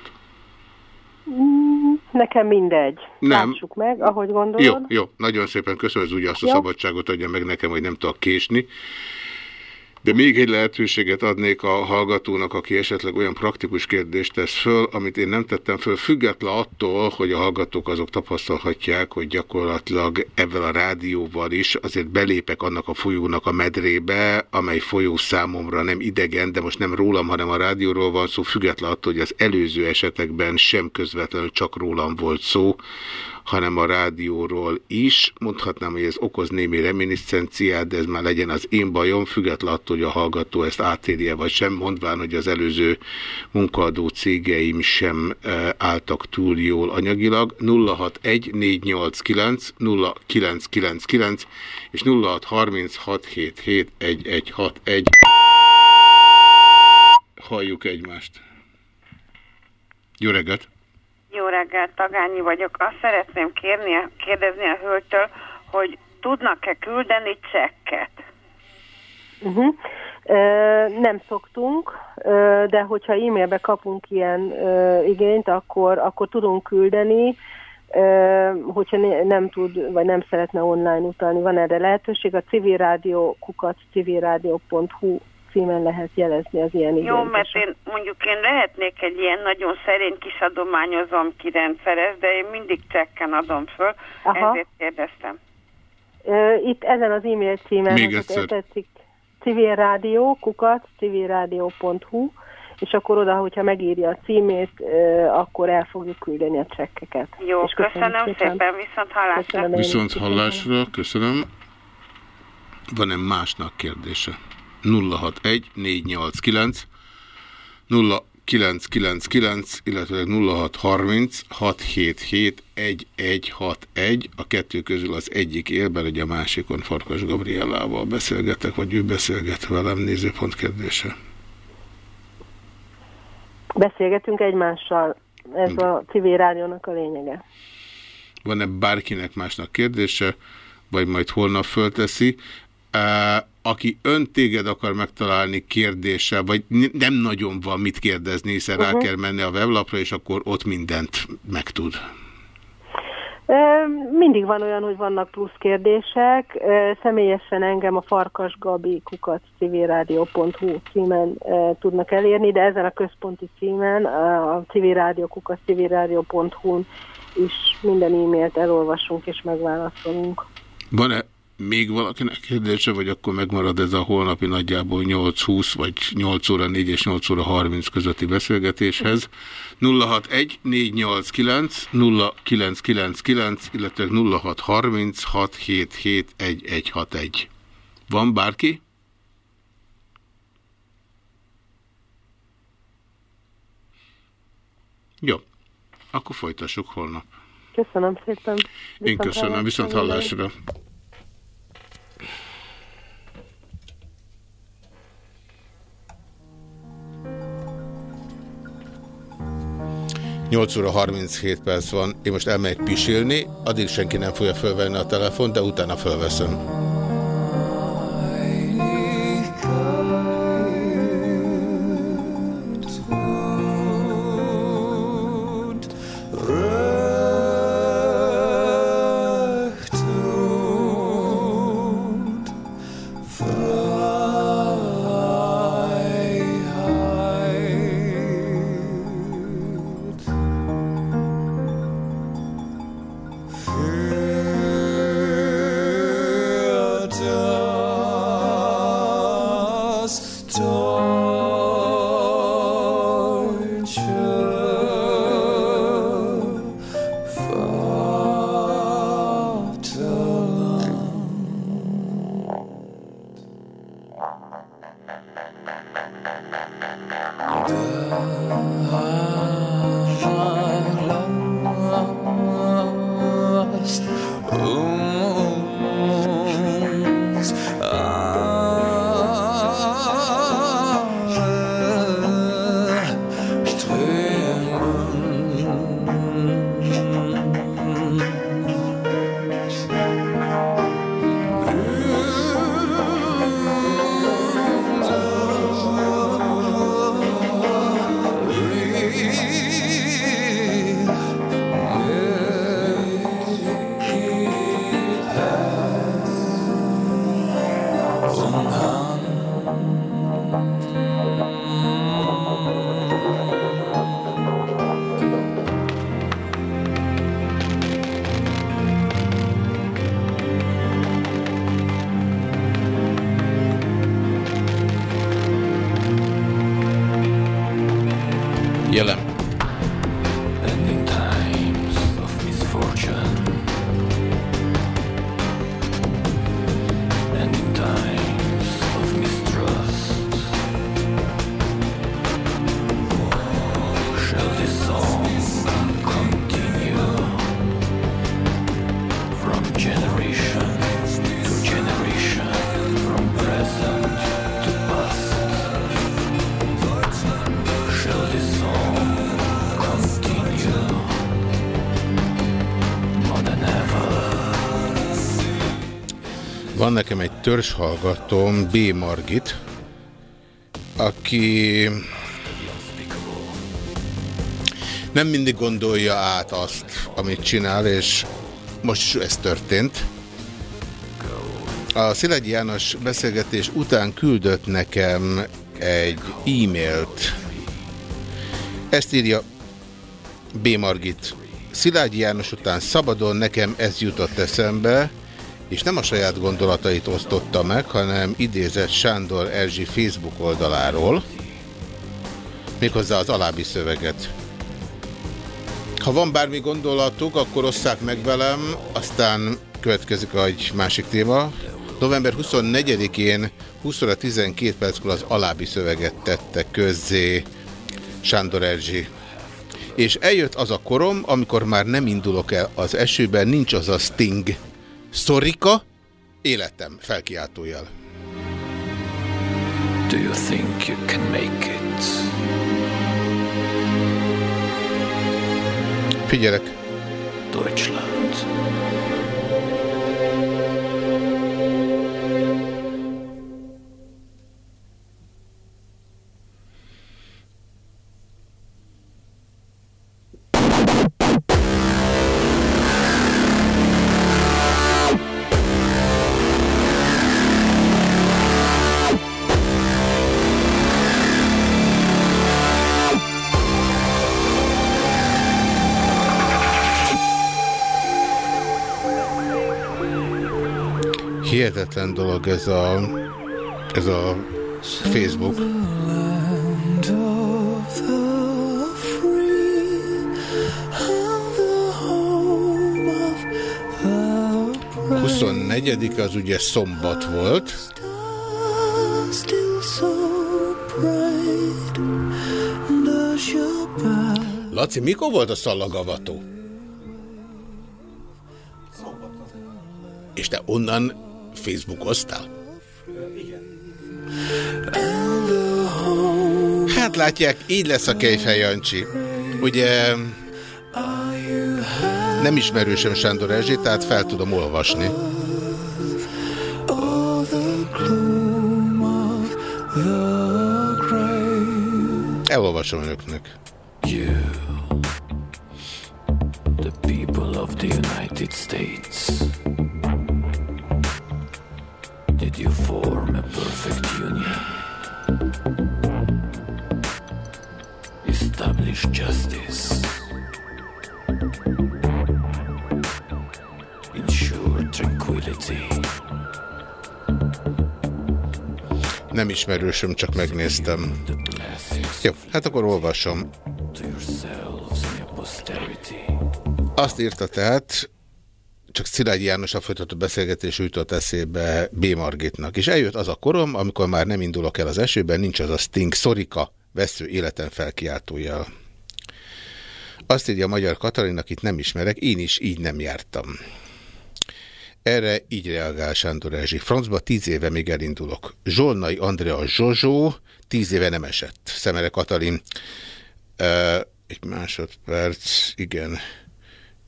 Mm, Nekem mindegy. Nem. Lássuk meg, ahogy gondolod. Jó, jó, nagyon szépen köszönöm, hogy úgy azt a Jó. szabadságot adja meg nekem, hogy nem tudok késni. De még egy lehetőséget adnék a hallgatónak, aki esetleg olyan praktikus kérdést tesz föl, amit én nem tettem föl, független attól, hogy a hallgatók azok tapasztalhatják, hogy gyakorlatilag ebben a rádióval is azért belépek annak a folyónak a medrébe, amely folyó számomra nem idegen, de most nem rólam, hanem a rádióról van szó, független attól, hogy az előző esetekben sem közvetlenül csak rólam volt szó, hanem a rádióról is. Mondhatnám, hogy ez okoz némi reminiscenciát, de ez már legyen az én bajom, függetlenül attól, hogy a hallgató ezt átérje vagy sem, mondván, hogy az előző munkaadó cégeim sem e, álltak túl jól anyagilag. 061489 0999 és 0636771161. Halljuk egymást. Jó reggelt! Jó reggelt, Tagányi vagyok. Azt szeretném kérni, kérdezni a hölgytől, hogy tudnak-e küldeni csekket? Uh-huh. Nem szoktunk, de hogyha e-mailbe kapunk ilyen igényt, akkor, akkor tudunk küldeni, ö, hogyha ne, nem tud, vagy nem szeretne online utalni, van erre lehetőség. A civil rádió kukat civilrádió.hu címen lehet jelezni az ilyen igényt. Jó, mert én mondjuk én lehetnék egy ilyen nagyon szerény kis adományozom ki rendszeres, de én mindig csekken adom föl, Aha. ezért kérdeztem. Ö, Itt ezen az e-mail címen, Még egyszer. tetszik, civilrádió, kukat, civilrádió.hu, és akkor oda, hogyha megírja a címét, ö, akkor el fogjuk küldeni a csekkeket. Jó, És köszönjük köszönöm szépen, viszont hallásra. Köszönöm. Viszont hallásra, köszönöm. Van-e másnak kérdése? 061 489 0999, illetve 0630 677 1161. A kettő közül az egyik élben, hogy a másikon Farkas Gabriellával beszélgetek, vagy ő beszélget velem, nézőpont kérdése. Beszélgetünk egymással. Ez a civil rádiónak a lényege. Van-e bárkinek másnak kérdése, vagy majd holnap fölteszi? Aki ön téged akar megtalálni kérdéssel, vagy nem nagyon van mit kérdezni, hiszen uh -huh. rá Mhm. kell menni a weblapra, és akkor ott mindent megtud. Mindig van olyan, hogy vannak plusz kérdések. Személyesen engem a Farkas Gabi kukat civilrádió.hu címen tudnak elérni, de ezen a központi címen, a civilrádió kukat civilrádió.hu-n is minden e-mailt elolvasunk és megválaszolunk. Van-e még valakinek kérdése, vagy akkor megmarad ez a holnapi nagyjából 8-20, vagy 8 óra 4 és 8 óra 30 közötti beszélgetéshez? 061 489 0999, illetve 0630 677 1161. Van bárki? Jó, akkor folytassuk holnap. Köszönöm szépen. Én köszönöm, viszont hallásra. Nyolc óra 37 perc van, én most elmegyek pisilni, addig senki nem fogja fölvenni a telefon, de utána fölveszem. Törzshallgatóm, B. Margit, aki nem mindig gondolja át azt, amit csinál, és most is ez történt. A Szilágyi János beszélgetés után küldött nekem egy e-mailt. Ezt írja B. Margit. Szilágyi János után szabadon nekem ez jutott eszembe, és nem a saját gondolatait osztotta meg, hanem idézett Sándor Erzsi Facebook oldaláról, méghozzá az alábbi szöveget. Ha van bármi gondolatuk, akkor osszák meg velem, aztán következik egy másik téma. November 24-én 20 óra 12 perckor az alábbi szöveget tette közzé Sándor Erzsi. És eljött az a korom, amikor már nem indulok el az esőben, nincs az a sting. Szorika, életem, felkiáltójel. Do you think you can make it? Figyelek. Deutschland. Hihetetlen dolog ez a, ez a Facebook. 24 az ugye szombat volt. Laci, mikor volt a szallagavató? Facebookoztál? Hát látják, így lesz a Kejfej Jancsi. Ugye nem ismerősöm Sándor Erzsét, tehát fel tudom olvasni. Elolvasom önöknek. You, the people of the United States, you form a perfect union? Establish justice. Ensure tranquility. Nem ismerősöm, csak megnéztem. Jó, hát akkor olvasom. Azt írta tehát, csak Szilágyi János a folytatott beszélgetés jutott eszébe B. Margitnak. És eljött az a korom, amikor már nem indulok el az esőben, nincs az a Sting Szorika vesző életen felkiáltójel. Azt írja a magyar Katalin, akit nem ismerek, én is így nem jártam. Erre így reagál Sándor Erzsi. Francba tíz éve még elindulok. Zsolnai Andrea Zsozsó tíz éve nem esett. Szemere Katalin. Uh, egy másodperc, igen.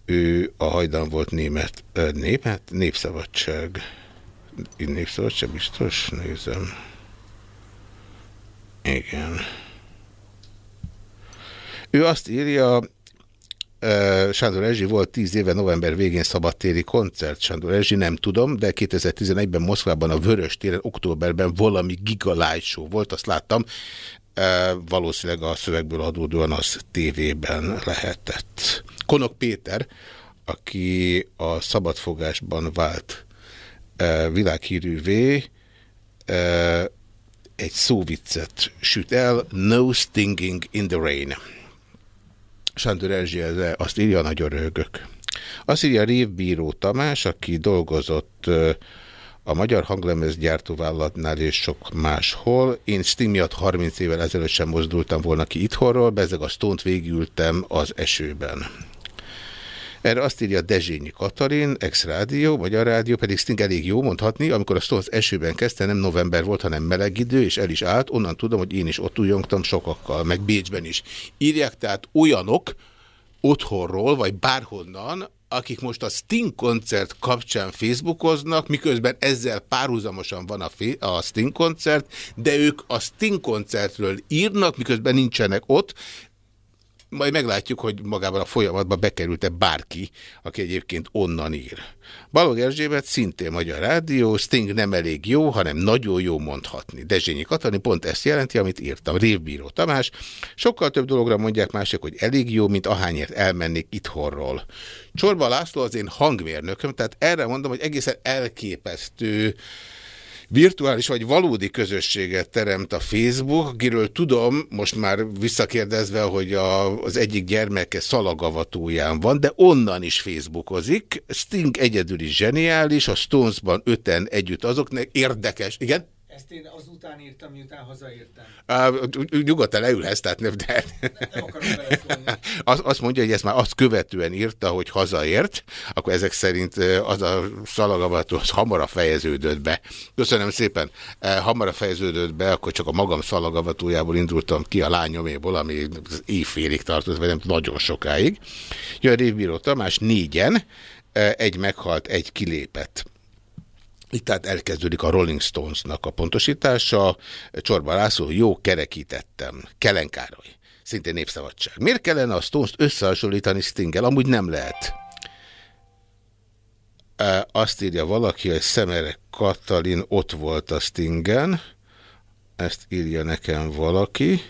Ő a hajdan volt német. Német? Népszabadság. Népszabadság biztos? Nézem. Igen. Ő azt írja, Sándor Erzsi volt 10 éve november végén szabadtéri koncert. Sándor Erzsi nem tudom, de 2011-ben Moszkvában a Vörös téren, októberben valami giga live show volt, azt láttam. Uh, valószínűleg a szövegből adódóan az tévében lehetett. Konok Péter, aki a szabadfogásban vált uh, világhírűvé, uh, egy szóviccet süt el, No Stinging in the Rain. Sándor Erzsi ezzel azt írja, nagyon rögök. Azt írja Révbíró Tamás, aki dolgozott a Magyar Hanglemez gyártóvállalatnál és sok máshol. Én Sting miatt 30 évvel ezelőtt sem mozdultam volna ki itthonról, bezeg a Stone-t végültem az esőben. Erre azt írja Dezsényi Katalin, ex-rádió, Magyar Rádió, pedig Sting elég jó mondhatni, amikor a Stones esőben kezdte, nem november volt, hanem meleg idő, és el is állt, onnan tudom, hogy én is ott újongtam sokakkal, meg Bécsben is. Írják tehát olyanok otthonról, vagy bárhonnan, akik most a Sting koncert kapcsán Facebookoznak, miközben ezzel párhuzamosan van a, a Sting koncert, de ők a Sting koncertről írnak, miközben nincsenek ott, Majd meglátjuk, hogy magában a folyamatban bekerült-e bárki, aki egyébként onnan ír. Balog Erzsébet szintén Magyar Rádió, Sting nem elég jó, hanem nagyon jó mondhatni. Dezsényi Katalin pont ezt jelenti, amit írtam. Révbíró Tamás. Sokkal több dologra mondják mások, hogy elég jó, mint ahányért elmennék itthonról. Csorba László az én hangmérnököm, tehát erre mondom, hogy egészen elképesztő virtuális vagy valódi közösséget teremt a Facebook, akiről tudom, most már visszakérdezve, hogy a, az egyik gyermeke szalagavatóján van, de onnan is Facebookozik. Sting egyedül is zseniális, a Stonesban öten együtt azoknak érdekes. Igen? Ezt én azután írtam, miután hazaértem. Uh, nyugodtan leülhetsz, tehát nem, de... <laughs> azt, azt mondja, hogy ezt már azt követően írta, hogy hazaért, akkor ezek szerint az a szalagavató az hamarabb fejeződött be. Köszönöm szépen. Hamarabb fejeződött be, akkor csak a magam szalagavatójából indultam ki a lányoméból, ami éjfélig tartott, nem nagyon sokáig. Jön Révbíró Tamás, négyen, egy meghalt, egy kilépett. Itt tehát elkezdődik a Rolling Stones-nak a pontosítása. Csorba László, jó, kerekítettem. Kellen Károly. Szintén népszabadság. Miért kellene a Stones-t összehasonlítani Stinggel? Amúgy nem lehet. Azt írja valaki, hogy Szemere Katalin ott volt a Stingen. Ezt írja nekem valaki.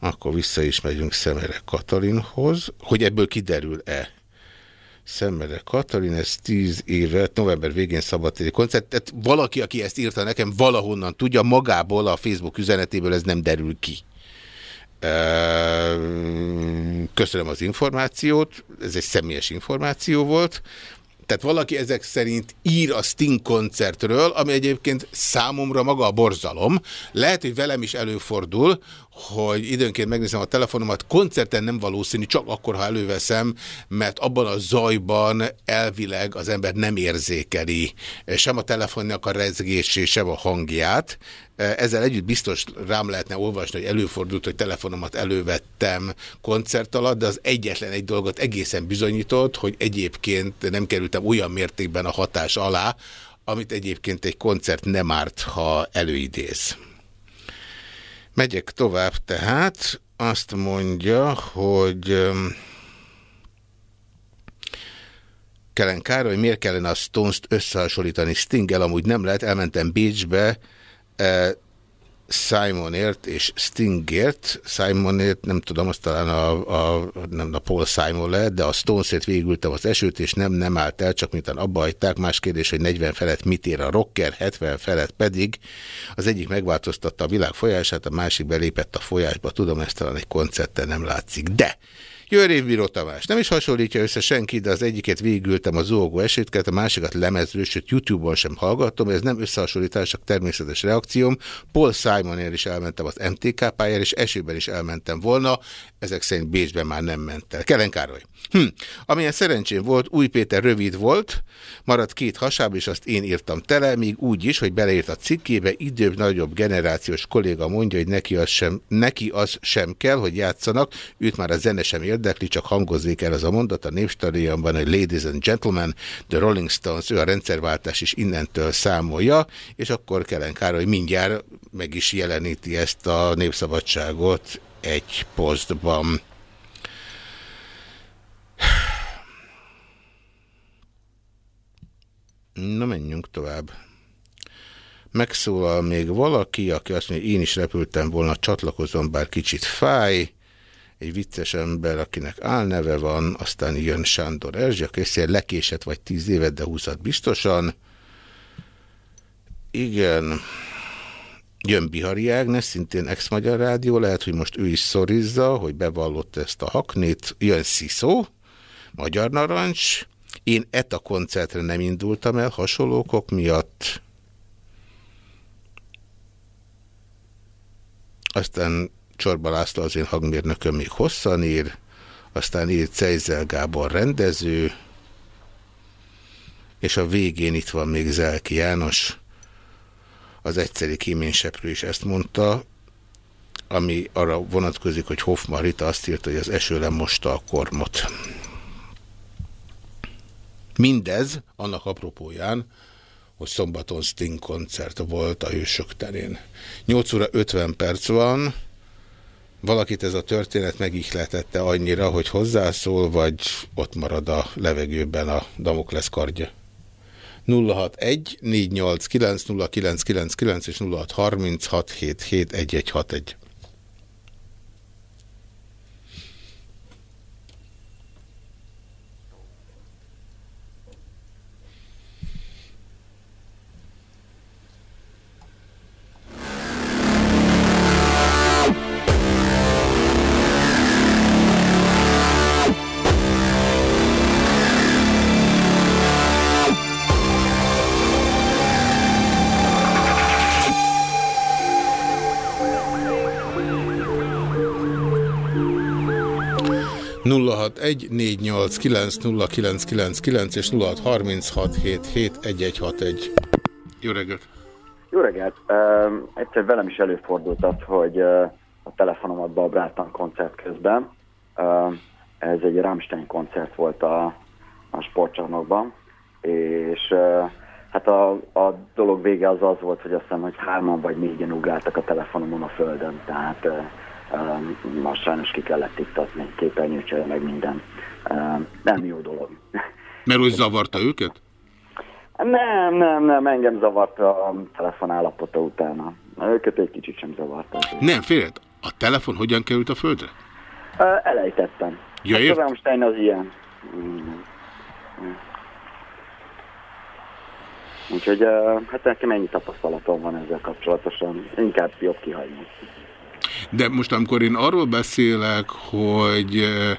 Akkor vissza is megyünk Szemere Katalinhoz. Hogy ebből kiderül-e? Szemmere Katalin, ez 10 évet, november végén szabadtéri koncert. Tehát valaki, aki ezt írta nekem, valahonnan tudja, magából a Facebook üzenetéből ez nem derül ki. Köszönöm az információt, ez egy személyes információ volt. Tehát valaki ezek szerint ír a Sting koncertről, ami egyébként számomra maga a borzalom. Lehet, hogy velem is előfordul, hogy időnként megnézem a telefonomat, koncerten nem valószínű, csak akkor, ha előveszem, mert abban a zajban elvileg az ember nem érzékeli sem a telefonnak a rezgését, sem a hangját. Ezzel együtt biztos rám lehetne olvasni, hogy előfordult, hogy telefonomat elővettem koncert alatt, de az egyetlen egy dolgot egészen bizonyított, hogy egyébként nem kerültem olyan mértékben a hatás alá, amit egyébként egy koncert nem árt, ha előidéz. Megyek tovább tehát, azt mondja, hogy Kellen Károly, miért kellene a Stones-t összehasonlítani? Stinggel, amúgy nem lehet, elmentem Bécsbe, Simonért és Stingért. Simonért nem tudom, azt talán a, a, nem a Paul Simon lehet, de a Stonesért végültem az esőt, és nem, nem állt el, csak miután abba hagyták. Más kérdés, hogy 40 felett mit ér a rocker, 70 felett pedig. Az egyik megváltoztatta a világ folyását, a másik belépett a folyásba. Tudom, ezt talán egy koncerten nem látszik. De Jön Évbíró Tamás. Nem is hasonlítja össze senki, de az egyiket végültem a zógó esétket, a másikat lemezről, sőt YouTube-on sem hallgattam, ez nem összehasonlítás, csak természetes reakcióm. Paul Simonért is elmentem az MTK pályára, és esőben is elmentem volna, ezek szerint Bécsben már nem ment el. Kellen Károly. Hm. Amilyen szerencsém volt, Új Péter rövid volt, maradt két hasáb, és azt én írtam tele, még úgy is, hogy beleírt a cikkébe, időbb, nagyobb generációs kolléga mondja, hogy neki az sem, neki az sem kell, hogy játszanak, őt már a zene sem érdekli, csak hangozzék el ez a mondat a népstadionban, hogy Ladies and Gentlemen, The Rolling Stones, ő a rendszerváltás is innentől számolja, és akkor Kellen Károly mindjárt meg is jeleníti ezt a népszabadságot egy posztban. Na, menjünk tovább. Megszólal még valaki, aki azt mondja, én is repültem volna, csatlakozom, bár kicsit fáj. Egy vicces ember, akinek álneve van, aztán jön Sándor Erzsi, aki lekésett vagy tíz évet, de húszat biztosan. Igen. Jön Bihari Ágnes, szintén ex-magyar rádió, lehet, hogy most ő is szorizza, hogy bevallott ezt a haknét. Jön Sziszó, Magyar Narancs. Én ETA koncertre nem indultam el hasonlókok miatt. Aztán Csorba László az én hangmérnököm még hosszan ír, aztán ír Cejzel Gábor rendező, és a végén itt van még Zelki János, az egyszeri kíményseprő is ezt mondta, ami arra vonatkozik, hogy Hoffman Rita azt írta, hogy az eső lemosta a kormot. Mindez annak apropóján, hogy szombaton Sting koncert volt a Hősök terén. 8 óra 50 perc van, Valakit ez a történet megihletette annyira, hogy hozzászól, vagy ott marad a levegőben a Damoklesz kardja. 061 489 0999 és 0636 77 0614890999 és 0636771161. Jó reggelt! Jó reggelt! Uh, egyszer velem is előfordult az, hogy uh, a telefonomat babráltam koncert közben. Uh, ez egy Rammstein koncert volt a, a sportcsarnokban, és uh, hát a, a dolog vége az az volt, hogy azt hiszem, hogy hárman vagy négyen ugráltak a telefonomon a földön, tehát uh, uh, most sajnos ki kellett iktatni, képernyőcsere, meg minden. Uh, nem jó dolog. Mert úgy zavarta őket? Nem, nem, nem, engem zavarta a telefon állapota utána. Őket egy kicsit sem zavarta. Nem, félred. A telefon hogyan került a földre? Elejtettem. Ja, hát ért- Rammstein az ilyen. Úgyhogy hát nekem ennyi tapasztalatom van ezzel kapcsolatosan. Inkább jobb kihagyni. De most, amikor én arról beszélek, hogy eh,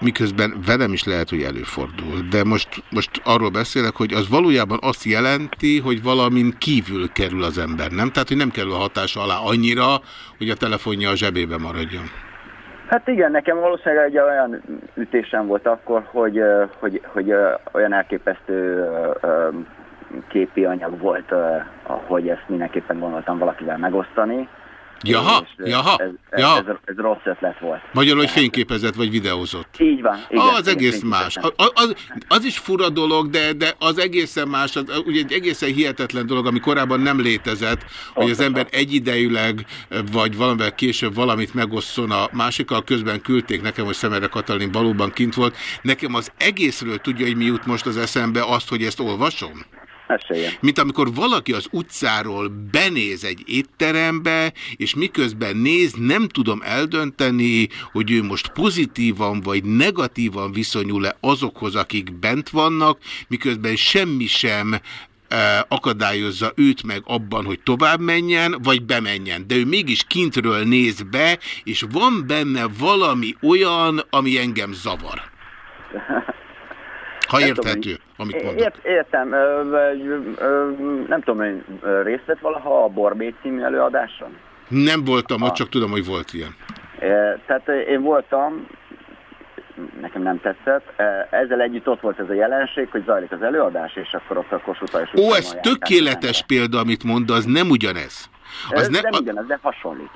miközben velem is lehet, hogy előfordul, de most, most arról beszélek, hogy az valójában azt jelenti, hogy valamin kívül kerül az ember, nem? Tehát, hogy nem kerül a hatása alá annyira, hogy a telefonja a zsebébe maradjon. Hát igen, nekem valószínűleg egy olyan ütésem volt akkor, hogy, ö, hogy, hogy ö, olyan elképesztő képi anyag volt, ö, hogy ezt mindenképpen gondoltam valakivel megosztani. Jaha, És, jaha, ez, ez, jaha. ez, ez rossz ötlet volt. Magyarul, hogy fényképezett vagy videózott. Így van. Igen, ah, az igen, egész más. A- a- Az, az is fura dolog, de, de az egészen más, az, ugye egy egészen hihetetlen dolog, ami korábban nem létezett, hogy az ember egyidejűleg, vagy valamivel később valamit megosszon a másikkal, közben küldték nekem, hogy Szemere Katalin valóban kint volt. Nekem az egészről tudja, hogy mi jut most az eszembe azt, hogy ezt olvasom? Meséljen. Mint amikor valaki az utcáról benéz egy étterembe, és miközben néz, nem tudom eldönteni, hogy ő most pozitívan vagy negatívan viszonyul-e azokhoz, akik bent vannak, miközben semmi sem eh, akadályozza őt meg abban, hogy tovább menjen, vagy bemenjen. De ő mégis kintről néz be, és van benne valami olyan, ami engem zavar. <laughs> Ha Nem érthető, tudom, amit É- mondok. Ért, értem. Ö, ö, ö, nem tudom, hogy részt vett valaha a Borbé című előadáson? Nem voltam Ah. ott, csak tudom, hogy volt ilyen. E, Tehát én voltam, nekem nem tetszett. E, Ezzel együtt ott volt ez a jelenség, hogy zajlik az előadás, és akkor ott a Kossuth és Ó, ez tökéletes példa, amit mond, az nem ugyanez. Az Ez ne, nem a, ugyanaz, de hasonlít.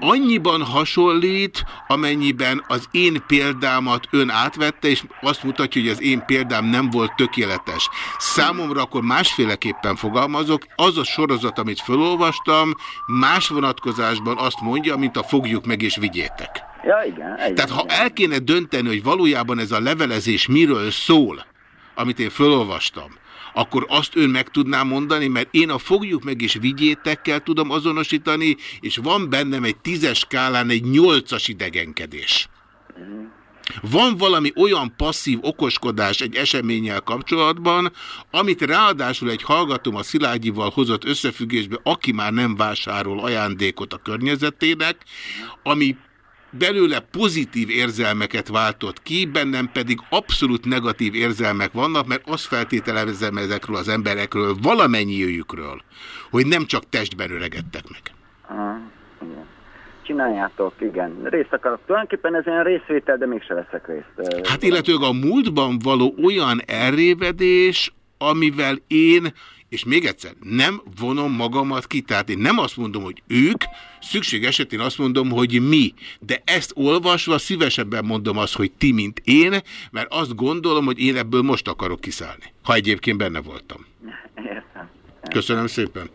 Annyiban hasonlít, amennyiben az én példámat ön átvette, és azt mutatja, hogy az én példám nem volt tökéletes. Számomra akkor másféleképpen fogalmazok, az a sorozat, amit felolvastam, más vonatkozásban azt mondja, mint a fogjuk meg és vigyétek. Ja, igen. igen Tehát ha el kéne dönteni, hogy valójában ez a levelezés miről szól, amit én felolvastam, akkor azt ön meg tudná mondani, mert én a fogjuk meg és vigyétekkel tudom azonosítani, és van bennem egy tízes skálán egy nyolcas idegenkedés. Van valami olyan passzív okoskodás egy eseménnyel kapcsolatban, amit ráadásul egy hallgatóm a Szilágyival hozott összefüggésbe, aki már nem vásárol ajándékot a környezetének, ami belőle pozitív érzelmeket váltott ki, bennem pedig abszolút negatív érzelmek vannak, mert azt feltételezem ezekről az emberekről, valamennyiőjükről, hogy nem csak testben öregedtek meg. Aha, igen. Csináljátok, igen. Részt akarok. Tulajdonképpen ez olyan részvétel, de mégse veszek részt. Hát illetőleg a múltban való olyan elrévedés, amivel én, és még egyszer, nem vonom magamat ki, tehát én nem azt mondom, hogy ők, szükség esetén azt mondom, hogy mi, de ezt olvasva szívesebben mondom azt, hogy ti, mint én, mert azt gondolom, hogy én ebből most akarok kiszállni, ha egyébként benne voltam. Értem. Köszönöm szépen.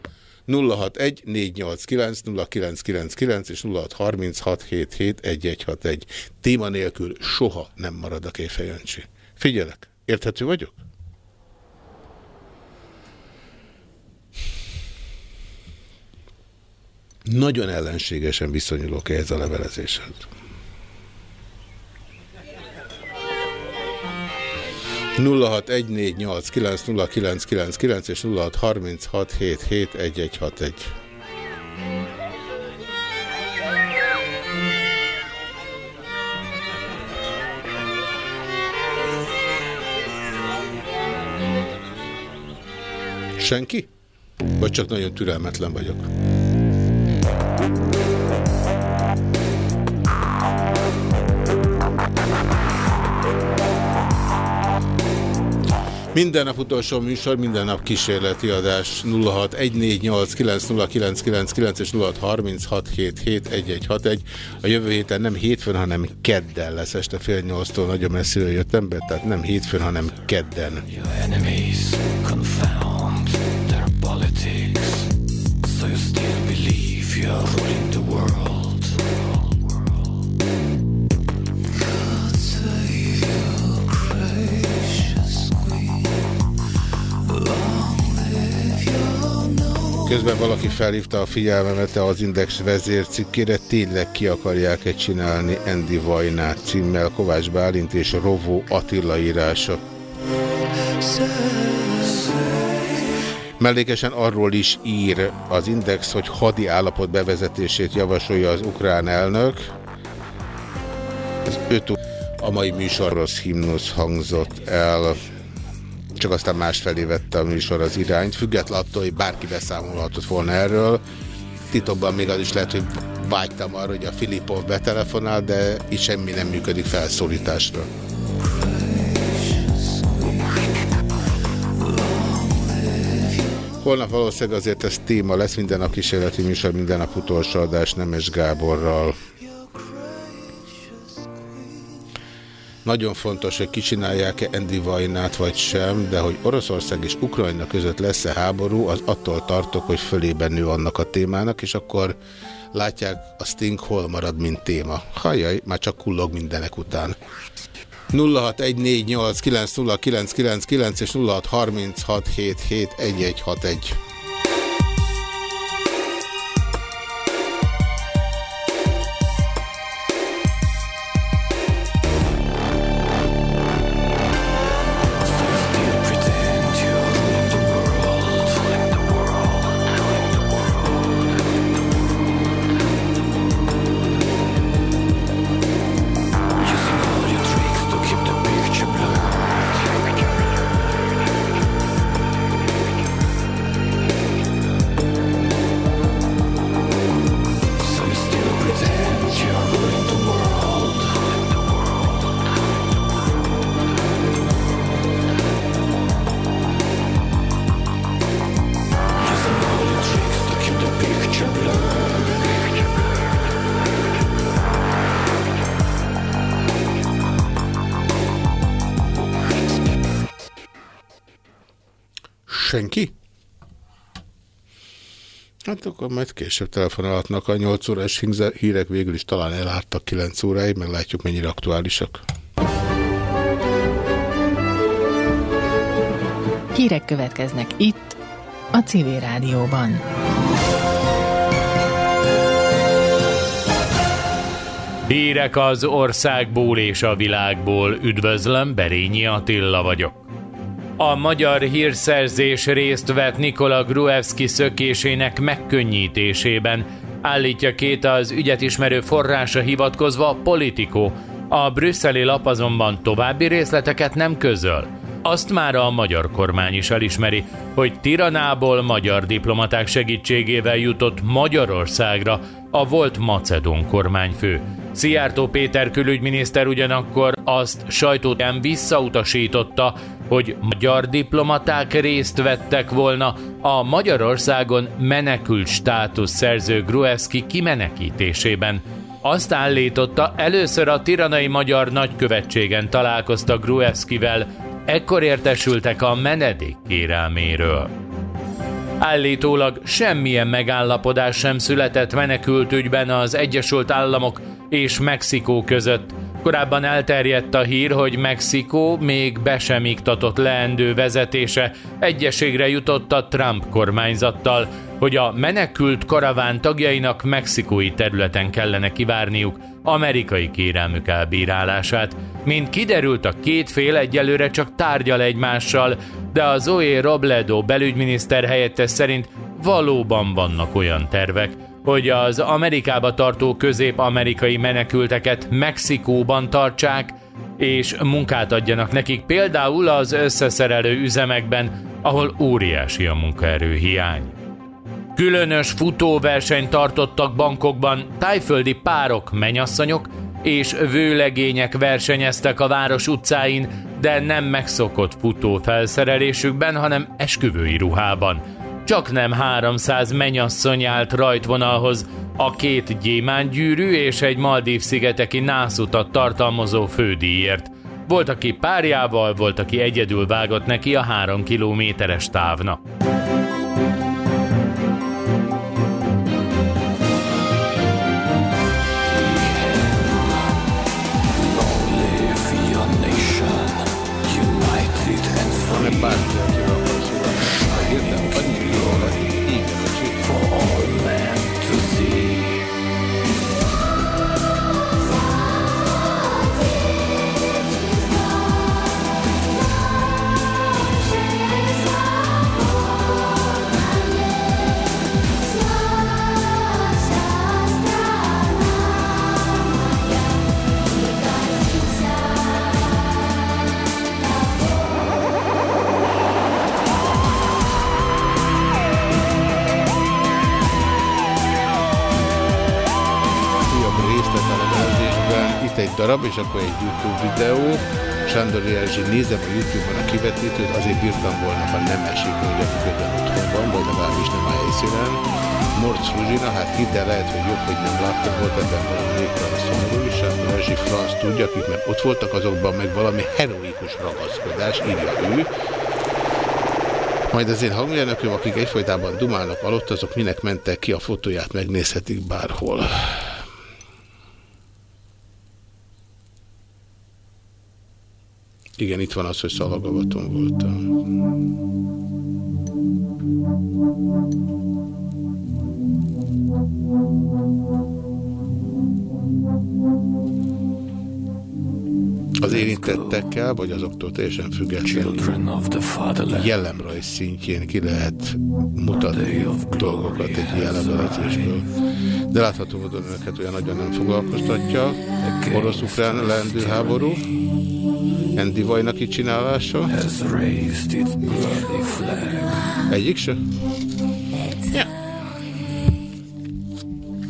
061 489 0999 és 0636771161. Téma nélkül soha nem marad a Kéfejöncsi. Figyelek, érthető vagyok? Nagyon ellenségesen viszonyulok ehhez a levelezéshez. nulla hat egy négy nyolc kilenc nulla kilenc kilenc kilenc és nulla hat harminc hat hét hét egy egy hat egy. Senki? Vagy csak nagyon türelmetlen vagyok? Minden nap utolsó műsor, minden nap kísérleti adás 0614890999 és 0636771161. A jövő héten nem hétfőn, hanem kedden lesz este fél nyolctól. Nagyon messziről jöttem be, tehát nem hétfőn, hanem kedden. Enemies Közben valaki felhívta a figyelmemet az Index vezércikkére, tényleg ki akarják-e csinálni Andy Vajnát címmel Kovács Bálint és Rovó Attila írása. Mellékesen arról is ír az Index, hogy hadi állapot bevezetését javasolja az ukrán elnök. Az öt a mai műsor rossz himnusz hangzott el, csak aztán másfelé vette a műsor az irányt, független attól, hogy bárki beszámolhatott volna erről. Titokban még az is lehet, hogy vágytam arra, hogy a Filipov betelefonál, de itt semmi nem működik felszólításra. Holnap valószínűleg azért ez téma lesz, minden nap kísérleti műsor, minden nap utolsó adás Nemes Gáborral. Nagyon fontos, hogy kicsinálják-e Andy Vajnát vagy sem, de hogy Oroszország és Ukrajna között lesz-e háború, az attól tartok, hogy fölében nő annak a témának, és akkor látják, a Sting hol marad, mint téma. Hajjaj, már csak kullog mindenek után. 0614890999 és 0636771161. Senki? Hát akkor majd később telefonálhatnak a 8 órás hírek végül is talán elártak 9 óráig, meg látjuk mennyire aktuálisak. Hírek következnek itt, a Civil Rádióban. Hírek az országból és a világból. Üdvözlöm, Berényi Attila vagyok. A magyar hírszerzés részt vett Nikola Gruevski szökésének megkönnyítésében, állítja két az ügyet ismerő forrása hivatkozva a Politico. A brüsszeli lap azonban további részleteket nem közöl. Azt már a magyar kormány is elismeri, hogy Tiranából magyar diplomaták segítségével jutott Magyarországra a volt macedón kormányfő. Szijjártó Péter külügyminiszter ugyanakkor azt sajtótán visszautasította, hogy magyar diplomaták részt vettek volna a Magyarországon menekült státusz szerző Gruevski kimenekítésében. Azt állította, először a tiranai magyar nagykövetségen találkoztak Gruevskivel, ekkor értesültek a menedék kérelméről. Állítólag semmilyen megállapodás sem született menekült ügyben az Egyesült Államok és Mexikó között. Korábban elterjedt a hír, hogy Mexikó még be sem iktatott leendő vezetése egyeségre jutott a Trump kormányzattal, hogy a menekült karaván tagjainak mexikói területen kellene kivárniuk amerikai kérelmük elbírálását. Mint kiderült, a két fél egyelőre csak tárgyal egymással, de az Zoe Robledo belügyminiszter helyettes szerint valóban vannak olyan tervek, hogy az Amerikába tartó közép-amerikai menekülteket Mexikóban tartsák, és munkát adjanak nekik például az összeszerelő üzemekben, ahol óriási a munkaerőhiány. Különös futóversenyt tartottak bankokban, tájföldi párok, menyasszonyok és vőlegények versenyeztek a város utcáin, de nem megszokott futó felszerelésükben, hanem esküvői ruhában. Csak nem 300 menyasszony állt rajtvonalhoz, a két gyémánygyűrű és egy Maldív-szigeteki nászutat tartalmazó fődíjért. Volt, aki párjával, volt, aki egyedül vágott neki a három kilométeres távnak. Darab, és akkor egy YouTube videó. Sándor Erzsi, nézem a YouTube-on a kivetítőt, azért bírtam volna, ha nem esik, hogy a miközben otthon van, vagy legalábbis nem a helyszínen. Morc Ruzsina, hát hidd el, lehet, hogy jobb, hogy nem láttam, volt ebben valami végtelen szomorú, és Sándor Erzsi Franz tudja, akik meg ott voltak, azokban meg valami heroikus ragaszkodás, írja ő. Majd az én hangmérnököm, akik egyfolytában dumálnak alatt, azok minek mentek ki, a fotóját megnézhetik bárhol. Igen, itt van az, hogy szalagavaton voltam. Az érintettekkel, vagy azoktól teljesen függetlenül jellemrajz szintjén ki lehet mutatni dolgokat egy jellemrajzésből. De látható módon önöket olyan nagyon nem foglalkoztatja. Orosz-ukrán leendő háború. Andy Vajnaki csinálása. Egyik se? Ja.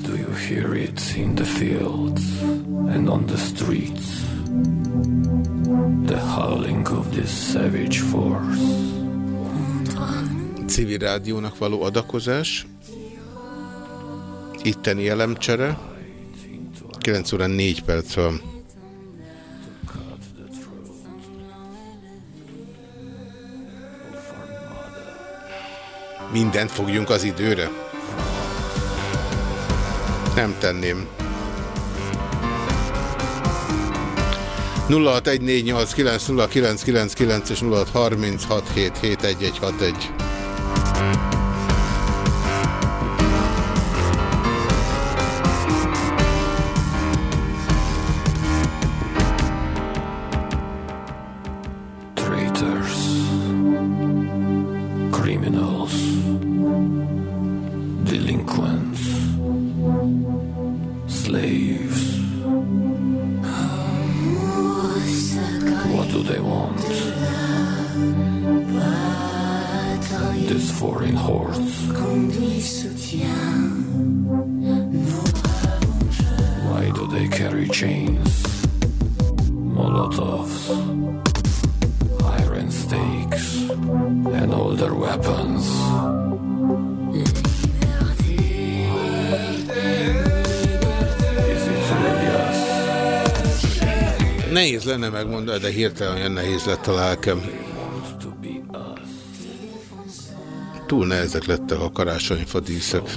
Do you hear it in the fields and on the streets? The howling of this savage force. Civil rádiónak való adakozás. Itteni elemcsere. 9 óra 4 perc van. Mindent fogjunk az időre? Nem tenném. 0614890999 és 0636771161. Lenne megmondani, de hirtelen olyan nehéz lett a lelkem. túl nehezek lettek a karácsonyfa díszek.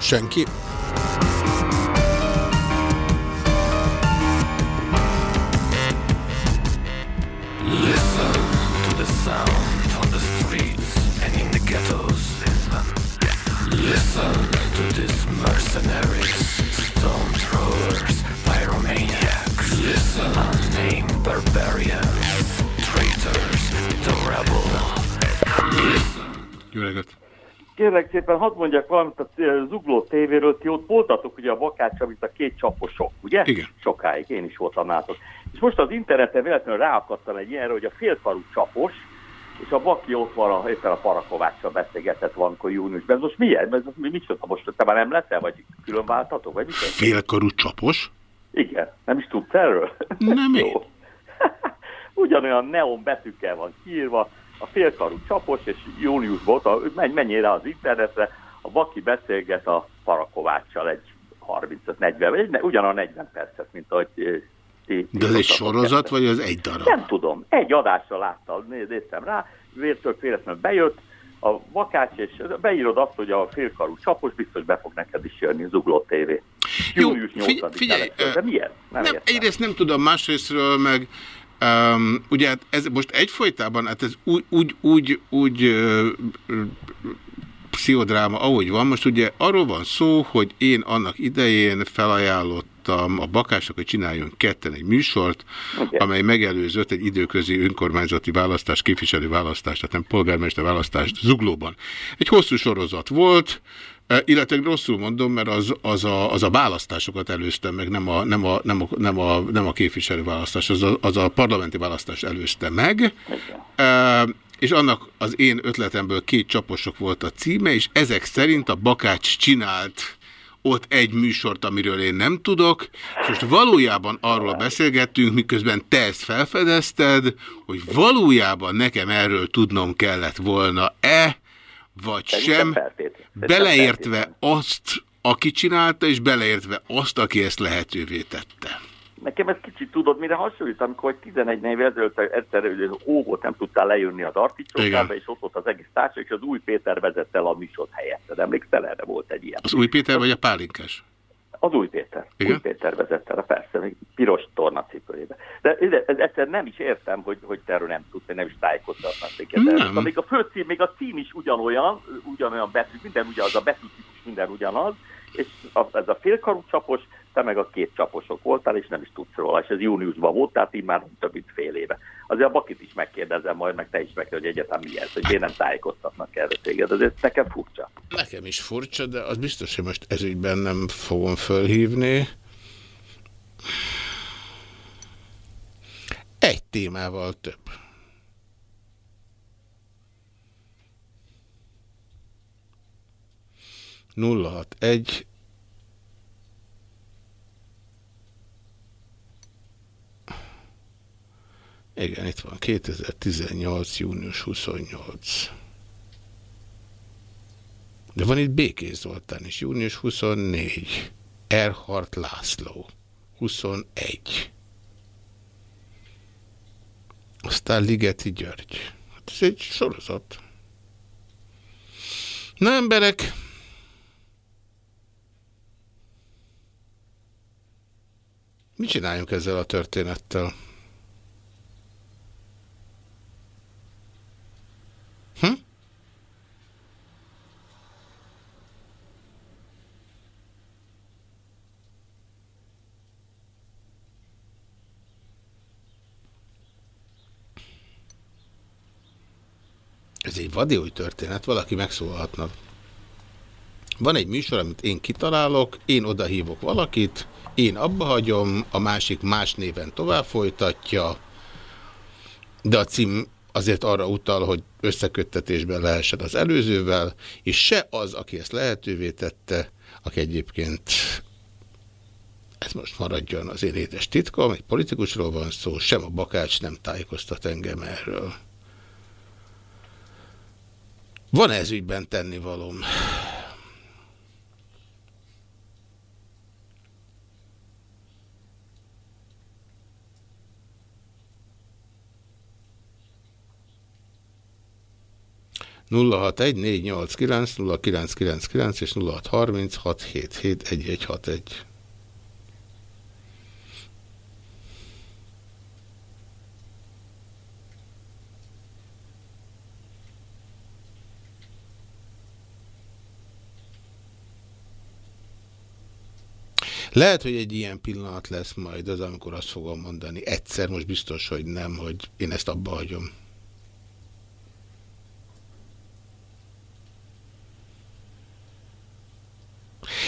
Senki? Kérlek szépen, hadd mondjak valamit a Zugló tévéről, ti ott voltatok ugye a Bakács, amit a két csaposok, ugye? Igen. Sokáig, én is voltam nálatok. És most az interneten véletlenül ráakadtam egy ilyenre, hogy a félkarú csapos, és a Baki ott van, a, éppen a Parakováccsal beszélgetett valamikor júniusban. Ez most milyen? Ez mi, micsoda most? Te már nem leszel, vagy külön váltatok? Vagy micsoda? Félkarú csapos? Igen, nem is tudsz erről? Nem <laughs> én. Jó. <laughs> Ugyanolyan neon betűkkel van kiírva, a félkarú csapos, és júniusban ott, a- menj, menjél rá az internetre, a Baki beszélget a Parakováccsal egy 35-40, vagy egy, ugyanolyan 40 percet, mint ahogy ti. De ez egy sorozat, vagy az egy darab? Nem tudom, egy adásra láttam, né- néztem rá, vértől véletlenül bejött, a vakács, és beírod azt, hogy a félkarú csapos biztos be fog neked is jönni, Zugló TV. Június figy- 8 figyelj, De miért? Nem, Nem, értem. egyrészt nem tudom, másrésztről meg um, ugye hát ez most egyfolytában, hát ez úgy, úgy, úgy, úgy ö, ö, pszichodráma, ahogy van. Most ugye arról van szó, hogy én annak idején felajánlottam a bakásnak, hogy csináljon ketten egy műsort, amely megelőzött egy időközi önkormányzati választás, képviselő választást, tehát nem polgármester választást Zuglóban. Egy hosszú sorozat volt, Illetve rosszul mondom, mert az, az, a, az a választásokat előzte meg, nem a, nem a, nem a, nem a, nem a képviselőválasztás, az a, az a parlamenti választást előzte meg. E, és annak az én ötletemből két csaposok volt a címe, és ezek szerint a Bakács csinált ott egy műsort, amiről én nem tudok, és most valójában arról beszélgettünk, miközben te ezt felfedezted, hogy valójában nekem erről tudnom kellett volna-e, vagy sem, beleértve azt, aki csinálta, és beleértve azt, aki ezt lehetővé tette. Nekem ez kicsit tudod, mire hasonlít, amikor 11 évvel ezelőtt egyszer hogy az óvót nem tudtál lejönni az articsókába, és ott volt az egész társaság, és az új Péter vezette el a műsor helyetted. Emlékszel, erre volt egy ilyen. Az új Péter vagy a Pálinkás? Az új Péter. Igen? Új Péter vezette el, persze, még piros tornacipőjébe. De ez egyszer nem is értem, hogy, hogy te erről nem tudsz, hogy nem is tájékoztatnak téged. Erről. Még a főcím, még a cím is ugyanolyan, ugyanolyan betű, minden ugyanaz, a betűtípus minden ugyanaz, és a, ez a félkarú csapos, te meg a két csaposok voltál, és nem is tudsz róla, és ez júniusban volt, tehát így már több mint fél éve. Azért a Bakit is megkérdezem majd, meg te is meg, hogy egyetem mi ez, hogy miért nem tájékoztatnak erre téged, azért nekem furcsa. Nekem is furcsa, de az biztos, hogy most ezügyben nem fogom fölhívni. Egy témával több. Nulla hat egy. Igen, itt van 2018. június 28. De van itt Békés Zoltán is, június 24. Erhard László, 21. Aztán Ligeti György. Hát ez egy sorozat. Na emberek, mit csináljunk ezzel a történettel? Ez egy vadi új történet, valaki megszólalhatna. Van egy műsor, amit én kitalálok, én oda hívok valakit, én abba hagyom, a másik más néven tovább folytatja, de a cím azért arra utal, hogy összeköttetésben lehessen az előzővel, és se az, aki ezt lehetővé tette, aki egyébként ez most maradjon az én édes titkom, egy politikusról van szó, sem a Bakács nem tájékoztat engem erről. Van ez ügyben tennivalóm? nulla hat egy négy nyolc kilenc nulla kilenc kilenc kilenc és nulla hat harminc hat hét hét egy egy hat egy. Lehet, hogy egy ilyen pillanat lesz majd az, amikor azt fogom mondani. Egyszer, most biztos, hogy nem, hogy én ezt abba hagyom.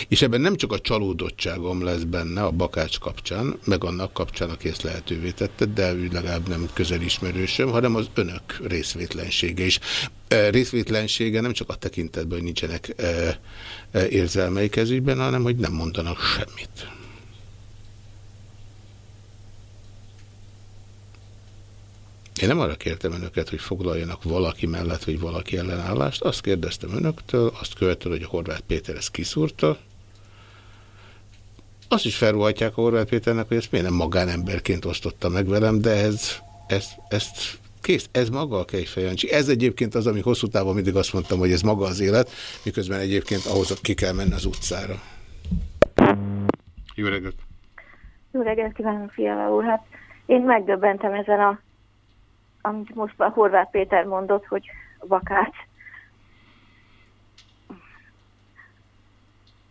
És ebben nem csak a csalódottságom lesz benne a bakács kapcsán, meg annak kapcsán, aki ezt lehetővé tette, de ő legalább nem közelismerősöm, hanem az önök részvétlensége is. E, Részvétlensége nem csak a tekintetben, hogy nincsenek e, e, érzelmeik ez ügyben, hanem hogy nem mondanak semmit. Én nem arra kértem önöket, hogy foglaljanak valaki mellett, vagy valaki ellenállást. Azt kérdeztem önöktől, azt követően, hogy a Horváth Péter ezt kiszúrta. Azt is felruhatják a Horváth Péternek, hogy ezt miért nem magánemberként osztotta meg velem, de ez, ez, ezt kész, ez maga a Kejfejancsi. Ez egyébként az, ami hosszú távon mindig azt mondtam, hogy ez maga az élet, miközben egyébként ahhoz ki kell menni az utcára. Jó reggelt! Jó reggelt kívánok, Fiala úr. Hát én megdöbbentem ezen a, amit most a Horváth Péter mondott, hogy vakács.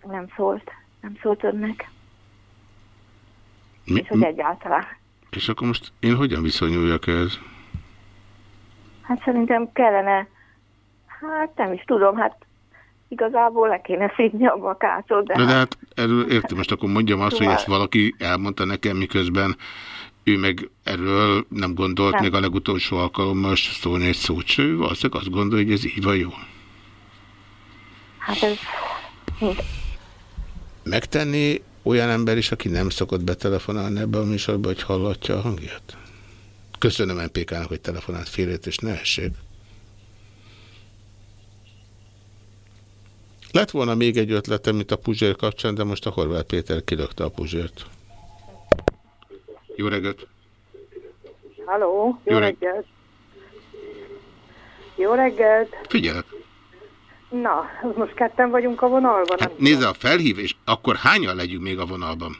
Nem szólt. Nem szólt önnek. Mi, És hogy egyáltalán. és akkor most én hogyan viszonyuljak ehhez? Hát szerintem kellene, hát nem is tudom, hát igazából le kéne szídni a vakácsot, de, De, hát, hát erről értem, most akkor mondjam azt, hogy Szóval- ezt valaki elmondta nekem, miközben ő meg erről nem gondolt Nem. még a legutolsó alkalommal szólni egy szót se, ő valószínűleg azt gondolja, hogy ez így van jó. hát ez Megtenni olyan ember is, aki nem szokott betelefonálni ebbe a műsorba, hogy hallatja a hangját? Köszönöm MPK-nak, hogy telefonált félét, és ne essék. Lett volna még egy ötletem, mint a Puzsér kapcsán, de most a Horváth Péter kilökte a Puzsért. Jó reggelt! Halló, jó, Jó reg- reggelt! Jó reggelt! Figyelek! Na, most ketten vagyunk a vonalban, nem? Nézze a felhívés, akkor hányan legyünk még a vonalban?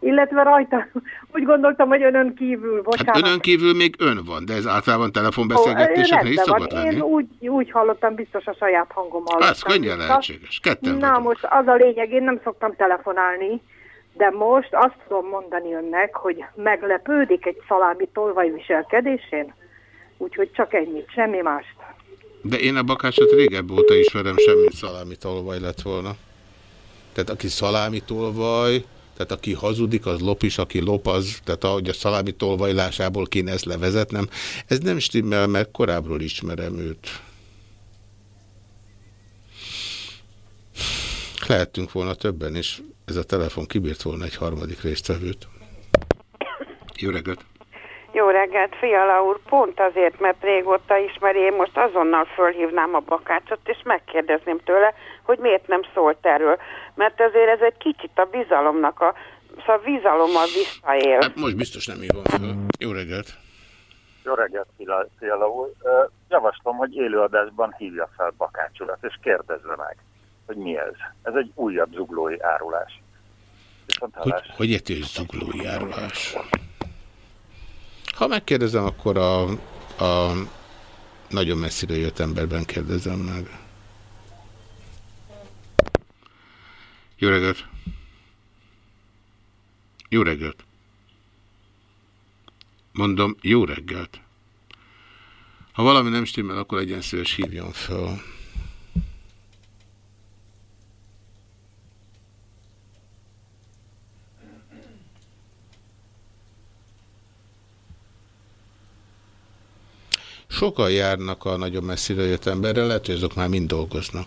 Illetve rajta, <laughs> úgy gondoltam, hogy önön kívül, bocsánat. Hát önön kívül még ön van, de ez általában telefonbeszélgetéseknél is szokott van. lenni. Én úgy, úgy hallottam, biztos a saját hangom hallottam. Az könnyen lehetséges. Ketten Na most az a lényeg, én nem szoktam telefonálni, de most azt tudom mondani önnek, hogy meglepődik egy szalámi tolvaj viselkedésén, úgyhogy csak ennyit, semmi mást. De én a bakácsot régebb óta ismerem, semmi szalámi tolvaj lett volna. Tehát aki szalámi tolvaj, tehát aki hazudik, az lop is, aki lop, az, tehát ahogy a szalámi tolvajlásából kéne ezt levezetnem. Ez nem stimmel, mert korábbról ismerem őt. Lehettünk volna többen, és ez a telefon kibírt volna egy harmadik résztvevőt. Jó reggelt! Jó reggelt, Fiala úr, pont azért, mert régóta ismeri, én most azonnal fölhívnám a bakácsot, és megkérdezném tőle, hogy miért nem szólt erről. Mert azért ez egy kicsit a bizalomnak a, szóval bizalommal visszaél. Hát most biztos nem hívom föl. Jó reggelt! Jó reggelt, Fiala úr. Javaslom, hogy élőadásban hívja fel Bakács urat, és kérdezze meg, hogy mi ez. Ez egy újabb zuglói árulás. Hogy, hogy érti, hogy zuglói árulás? Ha megkérdezem, akkor a, a nagyon messzire jött emberben kérdezem meg. Jó reggelt! Jó reggelt! Mondom, jó reggelt! Ha valami nem stimmel, akkor legyen szíves hívjon fel. Sokan járnak a nagyon messzire jött emberre, lehet, hogy azok már mind dolgoznak.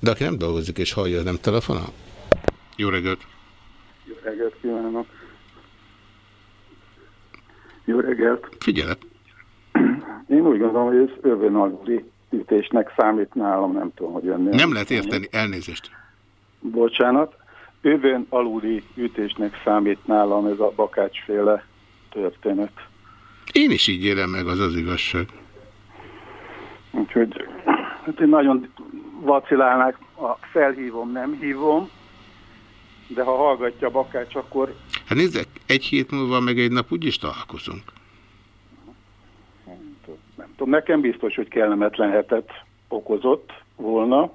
De aki nem dolgozik és hallja, nem telefonál? Jó reggelt! Jó reggelt kívánok! Jó reggelt! Figyelek! Én úgy gondolom, hogy ez Agri ütésnek számít nálam, nem tudom, hogy önnél. Nem lehet érteni, elnézést. Bocsánat. Övön aluli ütésnek számít nálam ez a bakácsféle történet. Én is így érem meg, az az igazság. Úgyhogy hát én nagyon vacilálnak, a felhívom, nem hívom, de ha hallgatja a bakács, akkor Hát nézzek, egy hét múlva meg egy nap úgyis találkozunk. nem tudom, nekem biztos, hogy kellemetlen hetet okozott volna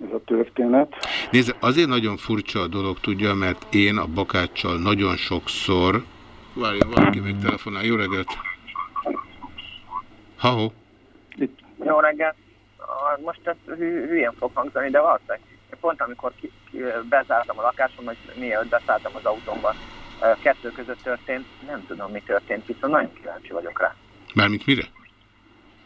ez a történet. Nézd, azért nagyon furcsa a dolog, tudja, mert én a bakáccsal nagyon sokszor... Várjon, valaki még telefonál. Jó reggelt! Ha-ho! Jó reggelt! Most ez hülyén fog hangzani, de valószínűleg pont amikor ki, ki, bezártam a lakásom, vagy mielőtt beszálltam az autómba, kettő között történt, nem tudom mi történt, viszont nagyon kíváncsi vagyok rá. Mármint mire?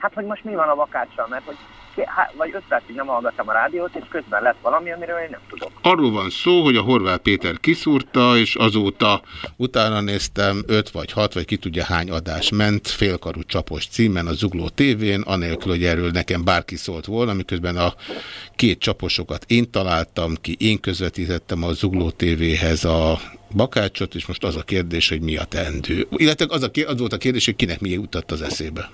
Hát, hogy most mi van a vakáccsal, mert hogy há, vagy öt percig nem hallgattam a rádiót, és közben lett valami, amiről én nem tudok. Arról van szó, hogy a Horváth Péter kiszúrta, és azóta utána néztem 5 vagy 6, vagy ki tudja hány adás ment, félkarú csapos címen a Zugló tévén, anélkül, hogy erről nekem bárki szólt volna, miközben a két csaposokat én találtam ki, én közvetítettem a Zugló tévéhez a bakácsot, és most az a kérdés, hogy mi a teendő. Illetve az, a, kér- az volt a kérdés, hogy kinek mi jutott az eszébe.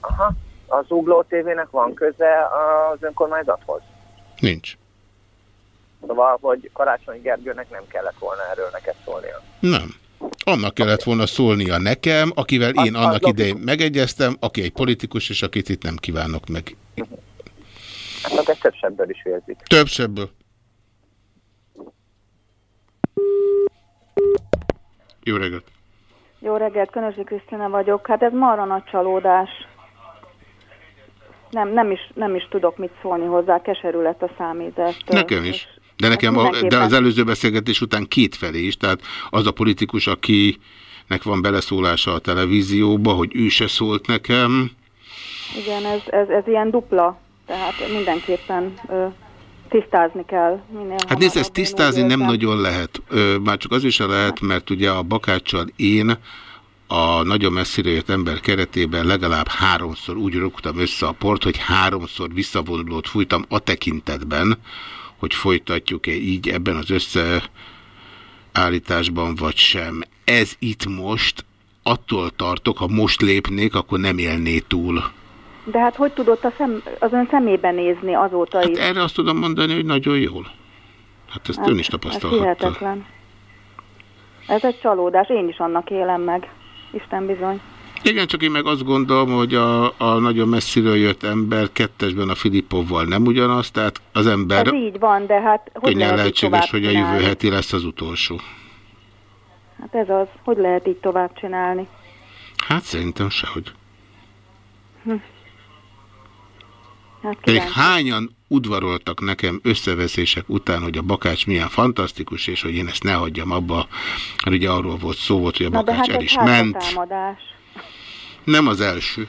Aha, az Ugló TV-nek van köze az önkormányzathoz? Nincs. Szóval, hogy Karácsony Gergőnek nem kellett volna erről neked szólnia. Nem. Annak kellett volna szólnia nekem, akivel én Az- az annak logikus. idején megegyeztem, aki egy politikus, és akit itt nem kívánok meg. Hát akkor több sebből is érzik. Több sebből. Jó reggelt! Jó reggelt, Könösi Krisztina vagyok. Hát ez marra nagy csalódás. Nem, nem, is, nem is tudok mit szólni hozzá, keserű lett a számítás. Nekem is. De nekem a, de az előző beszélgetés után kétfelé is, tehát az a politikus, akinek van beleszólása a televízióba, hogy ő se szólt nekem, Igen, ez, ez, ez ilyen dupla, tehát mindenképpen ö, tisztázni kell. Minél Hát nézd, ezt tisztázni nem nagyon lehet. Ö, már csak az is lehet, mert ugye a bakáccsal én a nagyon messzire jött ember keretében legalább háromszor úgy rúgtam össze a port, hogy háromszor visszavonulót fújtam a tekintetben, hogy folytatjuk-e így ebben az összeállításban, vagy sem. Ez itt most, attól tartok, ha most lépnék, akkor nem élné túl. De hát hogy tudott a szem, az ön szemébe nézni azóta is? Erre azt tudom mondani, hogy nagyon jól. Hát ezt Hát, ön is Ez tapasztalhatta. hihetetlen. Ez egy csalódás, én is annak élem meg. Isten bizony. Igen, csak én meg azt gondolom, hogy a, a nagyon messziről jött ember kettesben a Filippovval nem ugyanaz, tehát az ember Ez így van, de hát hogy könnyen lehet lehetséges, hogy a jövő heti lesz az utolsó. Hát ez az, hogy lehet így tovább csinálni? Hát szerintem sehogy. Hm. Hát kíváncsi. hányan udvaroltak nekem összeveszések után, hogy a Bakács milyen fantasztikus, és hogy én ezt ne hagyjam abba, mert ugye arról volt szó volt, hogy a Na Bakács hát el is ment. házatámadás. Nem az első.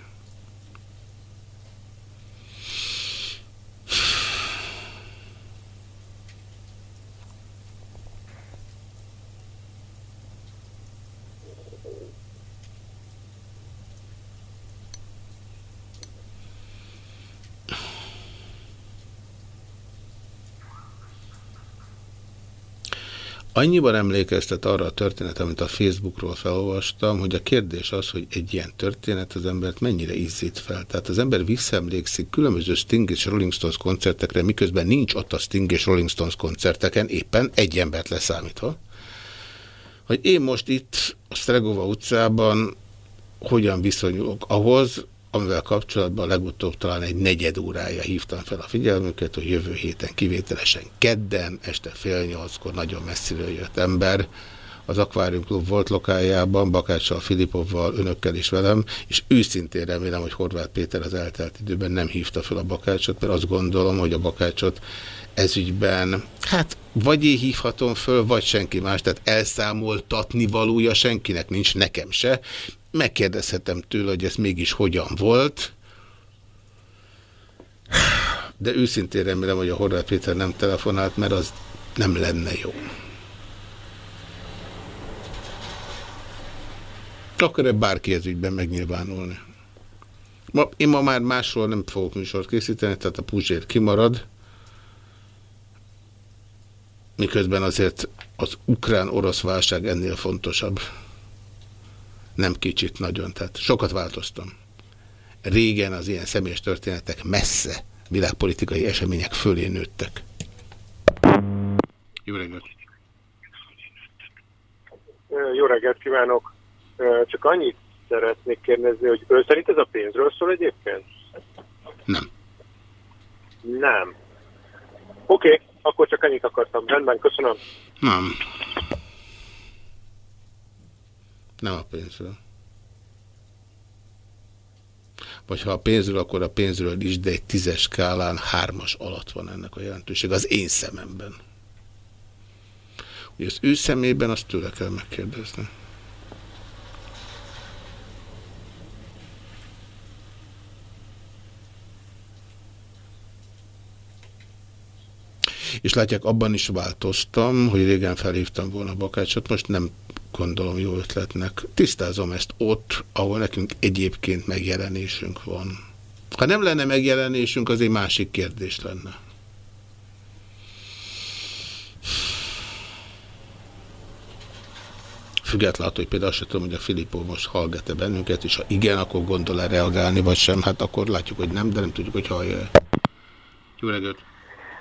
Annyiban emlékeztet arra a történet, amit a Facebookról felolvastam, hogy a kérdés az, hogy egy ilyen történet az embert mennyire izzít fel. Tehát az ember visszaemlékszik különböző Sting és Rolling Stones koncertekre, miközben nincs ott a Sting és Rolling Stones koncerteken, éppen egy embert leszámítva, hogy én most itt a Stregova utcában hogyan viszonyulok ahhoz, amivel kapcsolatban legutóbb talán egy negyed órája hívtam fel a figyelmüket, hogy jövő héten kivételesen kedden, este fél nyolckor nagyon messziről jött ember az Aquarium Club volt lokájában, Bakáccsal, Filipovval, önökkel is velem, és őszintén remélem, hogy Horváth Péter az eltelt időben nem hívta fel a Bakácsot, mert azt gondolom, hogy a Bakácsot ezügyben, hát vagy én hívhatom föl, vagy senki más, tehát elszámoltatni valója senkinek nincs, nekem se. Megkérdezhetem tőle, hogy ez mégis hogyan volt, de őszintén remélem, hogy a Horváth Péter nem telefonált, mert az nem lenne jó. Akkor-e bárki ez ügyben megnyilvánulni? Ma, én ma már másról nem fogok műsort készíteni, tehát a Puzsér kimarad, miközben azért az ukrán-orosz válság ennél fontosabb. Nem kicsit, nagyon. Tehát sokat változtam. Régen az ilyen személyes történetek messze világpolitikai események fölé nőttek. Jó reggelt! Jó reggelt kívánok! Csak annyit szeretnék kérdezni, hogy ön szerint ez a pénzről szól egyébként? Nem. Nem. Oké, okay, akkor csak ennyit akartam. Rendben, köszönöm. Nem. Nem a pénzről. Vagy ha a pénzről, akkor a pénzről is, de egy tízes skálán hármas alatt van ennek a jelentőség, az én szememben. Ugye az ő szemében azt tőle kell megkérdezni. És látják, abban is változtam, hogy régen felhívtam volna Bakácsot, most nem gondolom jó ötletnek. Tisztázom ezt ott, ahol nekünk egyébként megjelenésünk van. Ha nem lenne megjelenésünk, az egy másik kérdés lenne. Függetlenül, hogy például azt tudom, hogy a Filippo most hallgat-e bennünket, és ha igen, akkor gondol-e reagálni, vagy sem, hát akkor látjuk, hogy nem, de nem tudjuk, hogy hallja -e. Jó reggelt!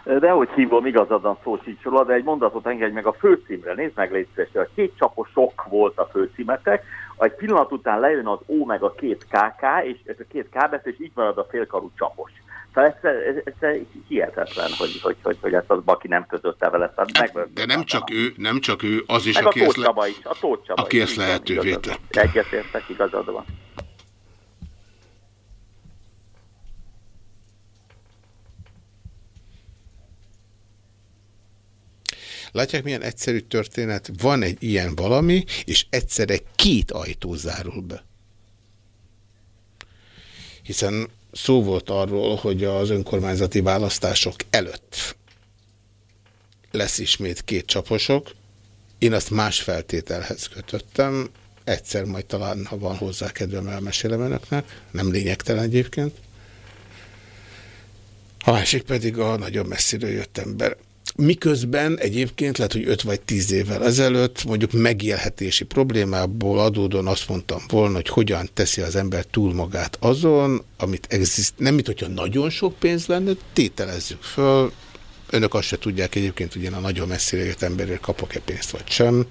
De hogy hívom, igazad van szó sincs róla, de egy mondatot engedj meg a főcímre. Nézd meg, légy szíves, a két csaposok volt a főcímetek, egy pillanat után lejön az O meg a két KK, és a két KBS, és így marad a félkarú csapos. Tehát ez, ez, ez hihetetlen, hogy, hogy, hogy, hogy ezt az Baki nem közötte vele. Hát, meg, de nem csak, ő, nem csak ő, az is, meg aki, a ezt, le... is, a aki is, ezt lehetővé tette. Egyetértek, igazad van. Látják, milyen egyszerű történet? Van egy ilyen valami, és egyszerre két ajtó zárul be. Hiszen szó volt arról, hogy az önkormányzati választások előtt lesz ismét két csaposok. Én azt más feltételhez kötöttem. Egyszer majd talán, ha van hozzá kedvem, elmesélem önöknek. Nem lényegtelen egyébként. A másik pedig a nagyon messziről jött ember. Miközben egyébként lehet, hogy 5 vagy 10 évvel ezelőtt mondjuk megélhetési problémából adódóan azt mondtam volna, hogy hogyan teszi az ember túl magát azon, amit exist, nem mint hogyha nagyon sok pénz lenne, tételezzük föl, önök azt se tudják egyébként, hogy én a nagyon messzire jött emberért kapok-e pénzt vagy sem.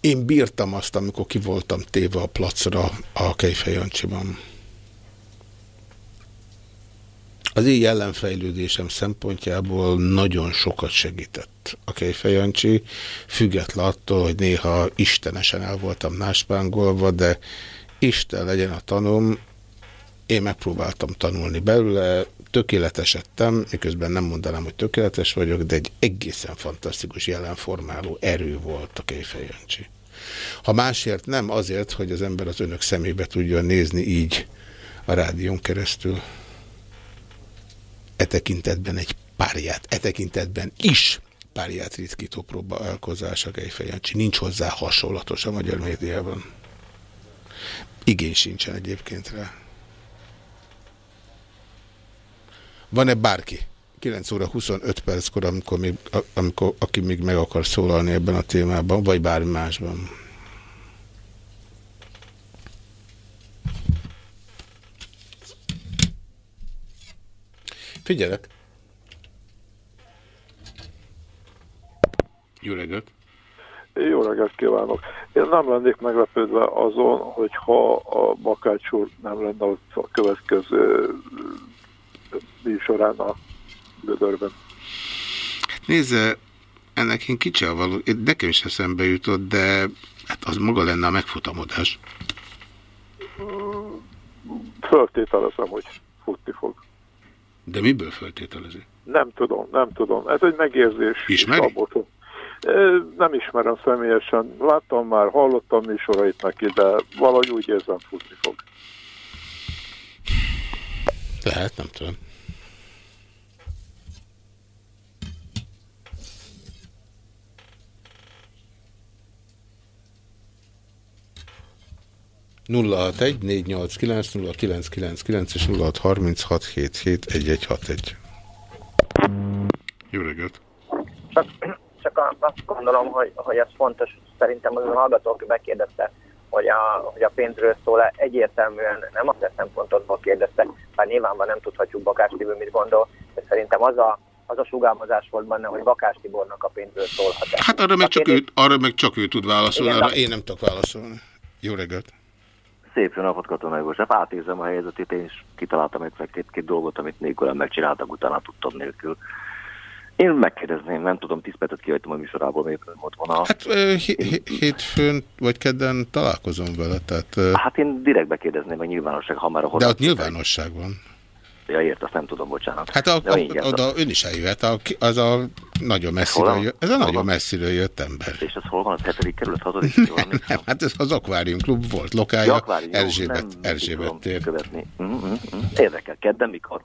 Én bírtam azt, amikor ki voltam téve a placra a Kejfej Jancsiban. Az én jelenfejlődésem szempontjából nagyon sokat segített a Kejfejancsi, független attól, hogy néha istenesen el voltam náspángolva, de Isten legyen a tanom, én megpróbáltam tanulni belőle, tökéletesedtem, miközben nem mondanám, hogy tökéletes vagyok, de egy egészen fantasztikus jelenformáló erő volt a Kejfejancsi. Ha másért nem, azért, hogy az ember az önök szemébe tudjon nézni így a rádión keresztül e tekintetben egy párját, e tekintetben is párját ritkító próbálkozása Gejfejancsi. Nincs hozzá hasonlatos a magyar médiában. Igény sincsen egyébként rá. Van-e bárki? 9 óra 25 perckor, amikor, még, amikor, aki még meg akar szólalni ebben a témában, vagy bármi másban. Figyelek. Jó reggelt! Jó reggelt kívánok! Én nem lennék meglepődve azon, hogy ha a Bakács úr nem lenne ott a következő műsorán a Gödörben. Nézze, ennek én kicsi a való, nekem is eszembe jutott, de hát az maga lenne a megfutamodás. Föltételezem, hogy futni fog. De miből föltételezi? Nem tudom, nem tudom. Ez egy megérzés. Ismeri? Szabot. Ö, Nem ismerem személyesen. Láttam már, hallottam műsorait neki, de valahogy úgy érzem, futni fog. Lehet, nem tudom. 061-489-0999 és 0636771161. Jó reggelt! Csak, csak azt gondolom, hogy, hogy ez fontos, szerintem az a hallgatók megkérdezte, hogy a, hogy a pénzről szól-e, egyértelműen nem a te szempontodból kérdezte, bár nyilvánvalóan nem tudhatjuk Bakás Tibor mit gondol, de szerintem az a, az a sugámozás volt benne, hogy Bakás Tibornak a pénzről szólhat -e. Hát arra meg, csak kérdés... ő, arra meg csak ő tud válaszolni, Igen, arra de... én nem tudok válaszolni. Jó reggelt! Szép jó napot, Katonai József. Átézem a helyzetét, én is kitaláltam egy két-két dolgot, amit nélkülem megcsináltak, utána tudtam nélkül. Én megkérdezném, nem tudom, 10 percet kihagytam a műsorából, miért nem ott van a... Hát hétfőn vagy kedden találkozom vele, tehát... Hát én direktbe kérdezném a nyilvánosság, ha már a De ott nyilvánosság van. Ja, ért, azt nem tudom, bocsánat. Hát a, a, ingyen, oda ön is eljöhet, a, az a nagyon messziről jött, ez a Hol nagyon van? messziről jött ember. És ez hol van? Az hetedik kerület, hatodik <laughs> kerület? Nem, hát ez az Aquarium Klub volt Ja, lokája, akvárium, Erzsébet, nem Erzsébet tér. Mm, mm, mm. Érdekel, kedden mikor?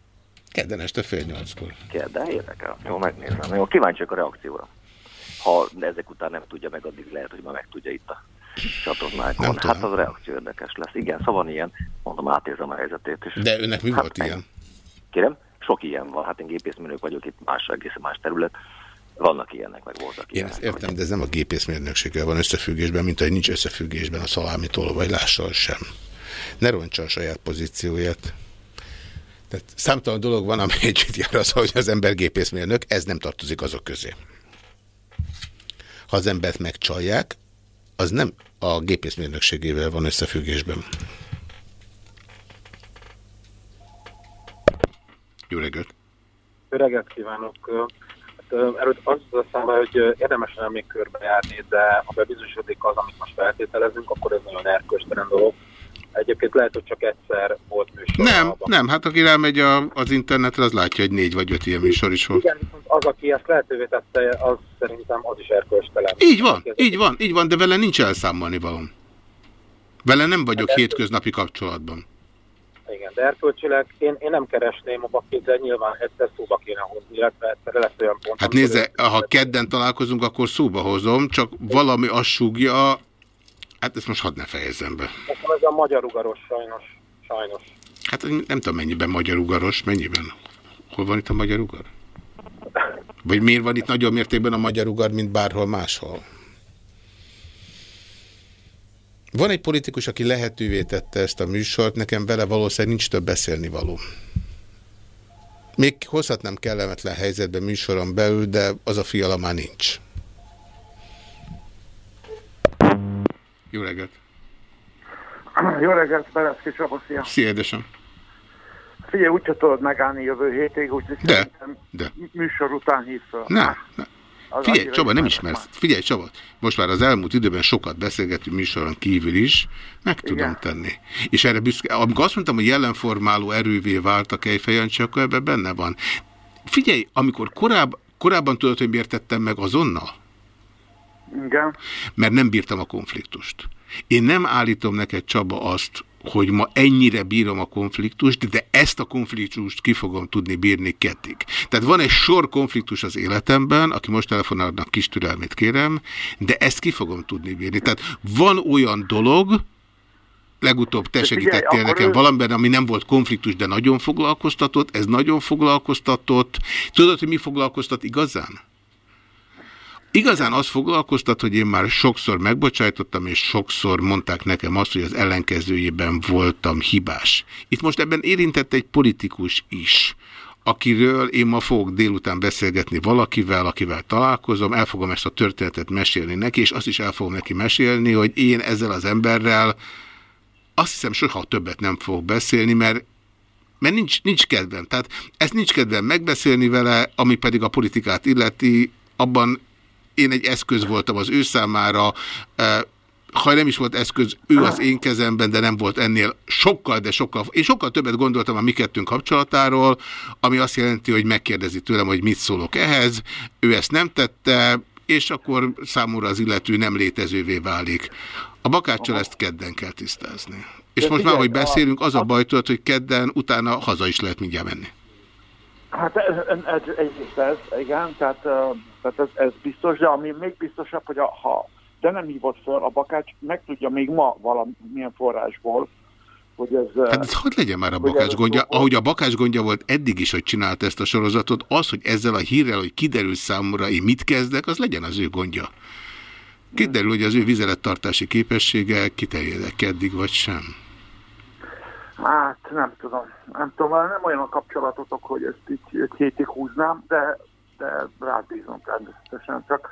Kedden este fél nyolckor. Kedden, érdekel. Jó, megnézem. Jó, kíváncsiak a reakcióra. Ha ezek után nem tudja meg, addig lehet, hogy már meg tudja itt a csatornákon. Nem Hát az a reakció érdekes lesz. Igen, szóval ilyen, mondom, átérzem a helyzetét is. De önnek mi Hát volt meg- ilyen? Kérem, sok ilyen van. Hát én gépészmérnök vagyok, itt más, egészen más terület. Vannak ilyenek, meg voltak Én ezt értem, de ez nem a gépészmérnökséggel van összefüggésben, mint ahogy nincs összefüggésben a szalámi tolvajlással sem. Ne rontsa a saját pozícióját. Tehát számtalan dolog van, amely együtt jár az, hogy az ember gépészmérnök, ez nem tartozik azok közé. Ha az embert megcsalják, az nem a gépészmérnökségével van összefüggésben. Jó reggelt! Jó reggelt kívánok! Hát, előtt az az eszembe, hogy érdemes lenne még körbejárni, de ha bebizonyosodik az, amit most feltételezünk, akkor ez nagyon erköstelen dolog. Egyébként lehet, hogy csak egyszer volt műsor. Nem, nem, hát aki rámegy a, az internetre, az látja, hogy négy vagy öt ilyen műsor is volt. Igen, az, aki ezt lehetővé tette, az szerintem az is erköstelen. Így van, így van, így van, de vele nincs elszámolni valom. Vele nem vagyok hétköznapi kapcsolatban. Igen, de erkölcsileg én, én nem keresném a de nyilván egyszer szóba kéne hozni, illetve egyszer lesz olyan pont. Hát nézze, ha kedden találkozunk, akkor szóba hozom, csak valami azt súgja, hát ezt most hadd ne fejezzem be. Nekem ez a magyar ugaros sajnos. Sajnos. Hát nem tudom mennyiben magyar ugaros, mennyiben? Hol van itt a magyar ugar? Vagy miért van itt nagyobb mértékben a magyar ugar, mint bárhol máshol? Van egy politikus, aki lehetővé tette ezt a műsort, nekem vele valószínűleg nincs több beszélni való. Még hozhatnám kellemetlen helyzetbe műsoron belül, de az a fiala már nincs. Jó reggelt! Jó reggelt, Bereszki Csaba, szia. Szia, édesem! Figyelj, úgyse tudod megállni jövő hétig, úgyhogy De, szerintem de. műsor után hív fel. Ne, ne. Figyelj, Csaba, nem ismersz. Figyelj, Csaba, most már az elmúlt időben sokat beszélgetünk műsoron kívül is, meg tudom Igen. tenni. És erre büszke, amikor azt mondtam, hogy jelenformáló erővé vált a Kejfejancsi, akkor ebben benne van. Figyelj, amikor korább, korábban tudod, hogy miért tettem meg azonnal? Igen. Mert nem bírtam a konfliktust. Én nem állítom neked, Csaba, azt, hogy ma ennyire bírom a konfliktust, de ezt a konfliktust ki fogom tudni bírni kettig. Tehát van egy sor konfliktus az életemben, aki most telefonálnak, kis türelmét kérem, de ezt ki fogom tudni bírni. Tehát van olyan dolog, legutóbb te segítettél nekem ő- valamiben, ami nem volt konfliktus, de nagyon foglalkoztatott, ez nagyon foglalkoztatott. Tudod, hogy mi foglalkoztat igazán? Igazán az foglalkoztat, hogy én már sokszor megbocsájtottam, és sokszor mondták nekem azt, hogy az ellenkezőjében voltam hibás. Itt most ebben érintett egy politikus is, akiről én ma fogok délután beszélgetni valakivel, akivel találkozom, el fogom ezt a történetet mesélni neki, és azt is el fogom neki mesélni, hogy én ezzel az emberrel azt hiszem soha többet nem fogok beszélni, mert mert nincs, nincs kedvem. Tehát ezt nincs kedvem megbeszélni vele, ami pedig a politikát illeti, abban én egy eszköz voltam az ő számára, ha nem is volt eszköz, ő az én kezemben, de nem volt ennél sokkal, de sokkal, én sokkal többet gondoltam a mi kettőnk kapcsolatáról, ami azt jelenti, hogy megkérdezi tőlem, hogy mit szólok ehhez, ő ezt nem tette, és akkor számomra az illető nem létezővé válik. A bakáccsal ezt kedden kell tisztázni. És most már, hogy beszélünk, az a a- baj tudod, hogy kedden utána haza is lehet mindjárt menni. Hát ez, ez, egyrészt ez, igen, tehát, tehát ez, ez biztos, de ami még biztosabb, hogy a, ha de nem hívott fel, a bakács megtudja még ma valamilyen forrásból, hogy ez... Hát ez hogy legyen már a bakács ez gondja? volt. Ahogy a bakács gondja volt eddig is, hogy csinálta ezt a sorozatot, az, hogy ezzel a hírrel, hogy kiderül számomra, én mit kezdek, az legyen az ő gondja. Kiderül, hogy az ő vizelettartási képessége kiterjedek eddig, vagy sem. Hát nem tudom, nem tudom, nem olyan a kapcsolatotok, hogy ezt így egy hétig húznám, de, de rád bízom természetesen, csak,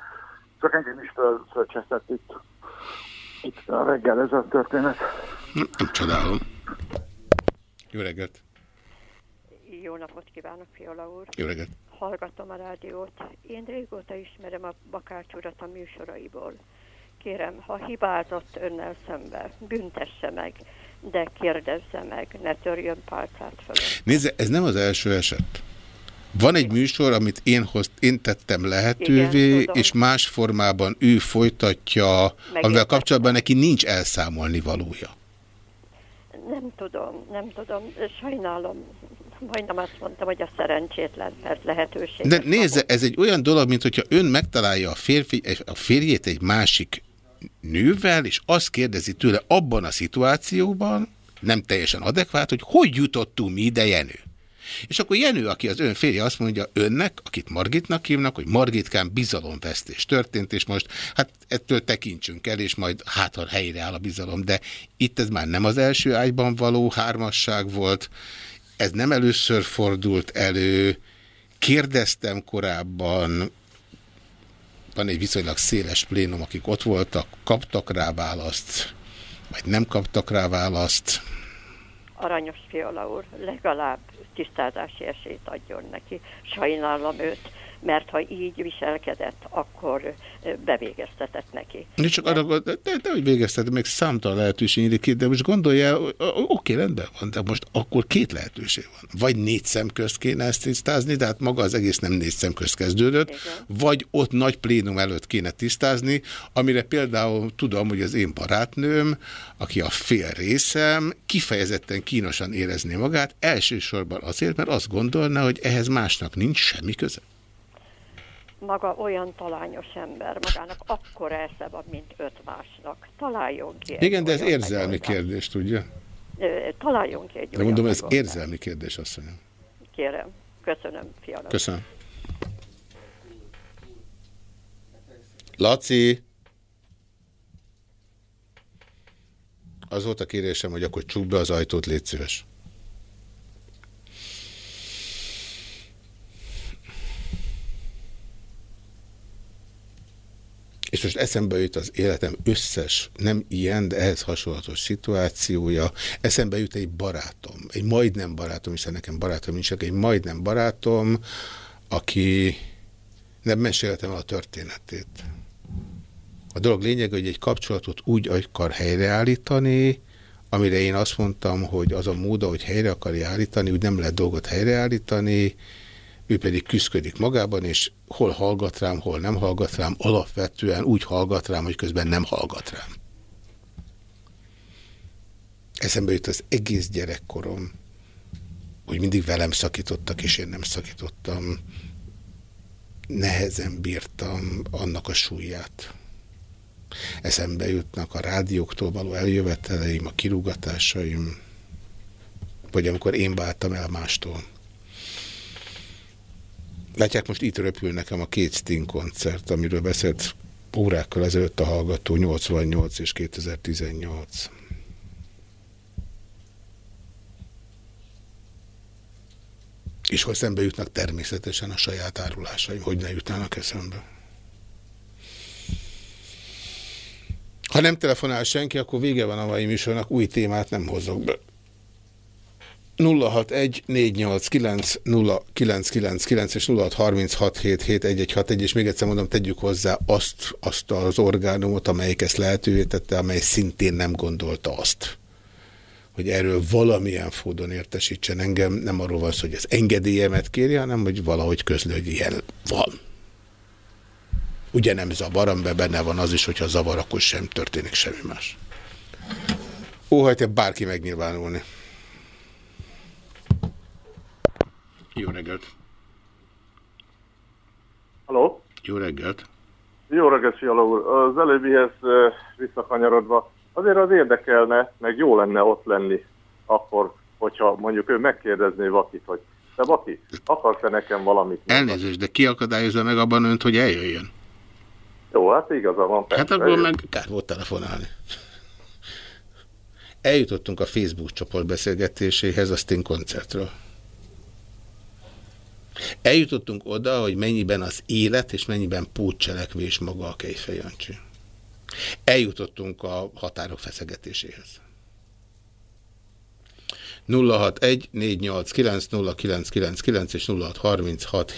csak engem is föl, fölcseszett itt, itt a reggel ez a történet. Nem, nem csodálom. Jó reggelt! Jó napot kívánok, Fiola úr! Jó reggelt! Hallgatom a rádiót. Én régóta ismerem a Bakács urat a műsoraiból. Kérem, ha hibázott önnel szembe, büntesse meg, de kérdezze meg, ne törjön pálcát föl. Nézze, ez nem az első eset. Van egy műsor, amit én, hoz, én tettem lehetővé, Igen, tudom. és más formában ő folytatja, amivel Megértettem. kapcsolatban neki nincs elszámolni valója. Nem tudom, nem tudom, sajnálom. Majdnem azt mondtam, hogy a szerencsétlen, mert lehetőség. De nézze, ez egy olyan dolog, mint hogyha ön megtalálja a, férfi, a férjét egy másik nővel, és azt kérdezi tőle abban a szituációban, nem teljesen adekvát, hogy hogy jutottunk mi ide, Jenő. És akkor Jenő, aki az ön férje, azt mondja önnek, akit Margitnak hívnak, hogy Margitkán bizalomvesztés történt, és most hát ettől tekintsünk el, és majd hát, ha helyreáll a bizalom. De itt ez már nem az első ágyban való hármasság volt, ez nem először fordult elő, kérdeztem korábban, van egy viszonylag széles plénum, akik ott voltak, kaptak rá választ, vagy nem kaptak rá választ. Aranyos Fiola úr, legalább tisztázási esélyt adjon neki. Sajnálom őt, mert ha így viselkedett, akkor bevégeztetett neki. De csak arra, de, de, de hogy végezted, még számtalan lehetőség nyílik ki, de most gondolja, oké, rendben van, de most akkor két lehetőség van. Vagy négy szem közt kéne ezt tisztázni, de hát maga az egész nem négy szem közt kezdődött, Igen. vagy ott nagy plénum előtt kéne tisztázni, amire például tudom, hogy az én barátnőm, aki a fél részem, kifejezetten kínosan érezné magát, elsősorban azért, mert azt gondolna, hogy ehhez másnak nincs semmi köze. Maga olyan talányos ember, magának akkor esze van, mint öt másnak. Találjon ki egy Igen, de ez érzelmi megoldást. kérdés, tudja? Találjon ki egy De mondom, ez megoldást. érzelmi kérdés, azt mondjam. Kérem, köszönöm, fiala. Köszönöm. Laci! Az volt a kérésem, hogy akkor csukd be az ajtót, légy szíves. És most eszembe jut az életem összes, nem ilyen, de ehhez hasonlatos szituációja. Eszembe jut egy barátom, egy majdnem barátom, hiszen nekem barátom nincs, egy majdnem barátom, aki nem meséltem a történetét. A dolog lényege, hogy egy kapcsolatot úgy akar helyreállítani, amire én azt mondtam, hogy az a mód, hogy helyre akarja állítani, úgy nem lehet dolgot helyreállítani, ő pedig küzdködik magában, és hol hallgat rám, hol nem hallgat rám, alapvetően úgy hallgat rám, hogy közben nem hallgat rám. Eszembe jut az egész gyerekkorom, hogy mindig velem szakítottak, és én nem szakítottam. Nehezen bírtam annak a súlyát. Eszembe jutnak a rádióktól való eljöveteleim, a kirúgatásaim, vagy amikor én váltam el mástól. Látják, most itt röpül nekem a két Sting koncert, amiről beszélt órákkal ezelőtt a hallgató 88 és 2018. És hogy szembe jutnak természetesen a saját árulásaim, hogy ne jutnának eszembe. Ha nem telefonál senki, akkor vége van a mai műsornak, új témát nem hozok be. 061 489 0999 és 0636771161, és még egyszer mondom, tegyük hozzá azt, azt az orgánumot, amelyik ezt lehetővé tette, amely szintén nem gondolta azt, hogy erről valamilyen fódon értesítsen engem. Nem arról van szó, hogy az engedélyemet kérje, hanem hogy valahogy közlő, hogy ilyen van. Ugye nem zavar, amiben benne van az is, hogyha zavar, akkor sem történik semmi más. Óhajt-e bárki megnyilvánulni? Jó reggelt! Halló? Jó reggelt! Jó reggelt, Fiala úr. Az előbbihez visszakanyarodva, azért az érdekelne, meg jó lenne ott lenni akkor, hogyha mondjuk ő megkérdezné Vakit, hogy te Vaki, akarsz-e nekem valamit? Elnézést, de ki akadályozza meg abban önt, hogy eljöjjön? Jó, hát igaza van. Hát persze, akkor eljön. meg kár volt telefonálni. Eljutottunk a Facebook csoport beszélgetéséhez a Sting koncertről. Eljutottunk oda, hogy mennyiben az élet és mennyiben pótcselekvés maga a Kejfej Jancsi. Eljutottunk a határok feszegetéséhez. 061 489 0999 és 0636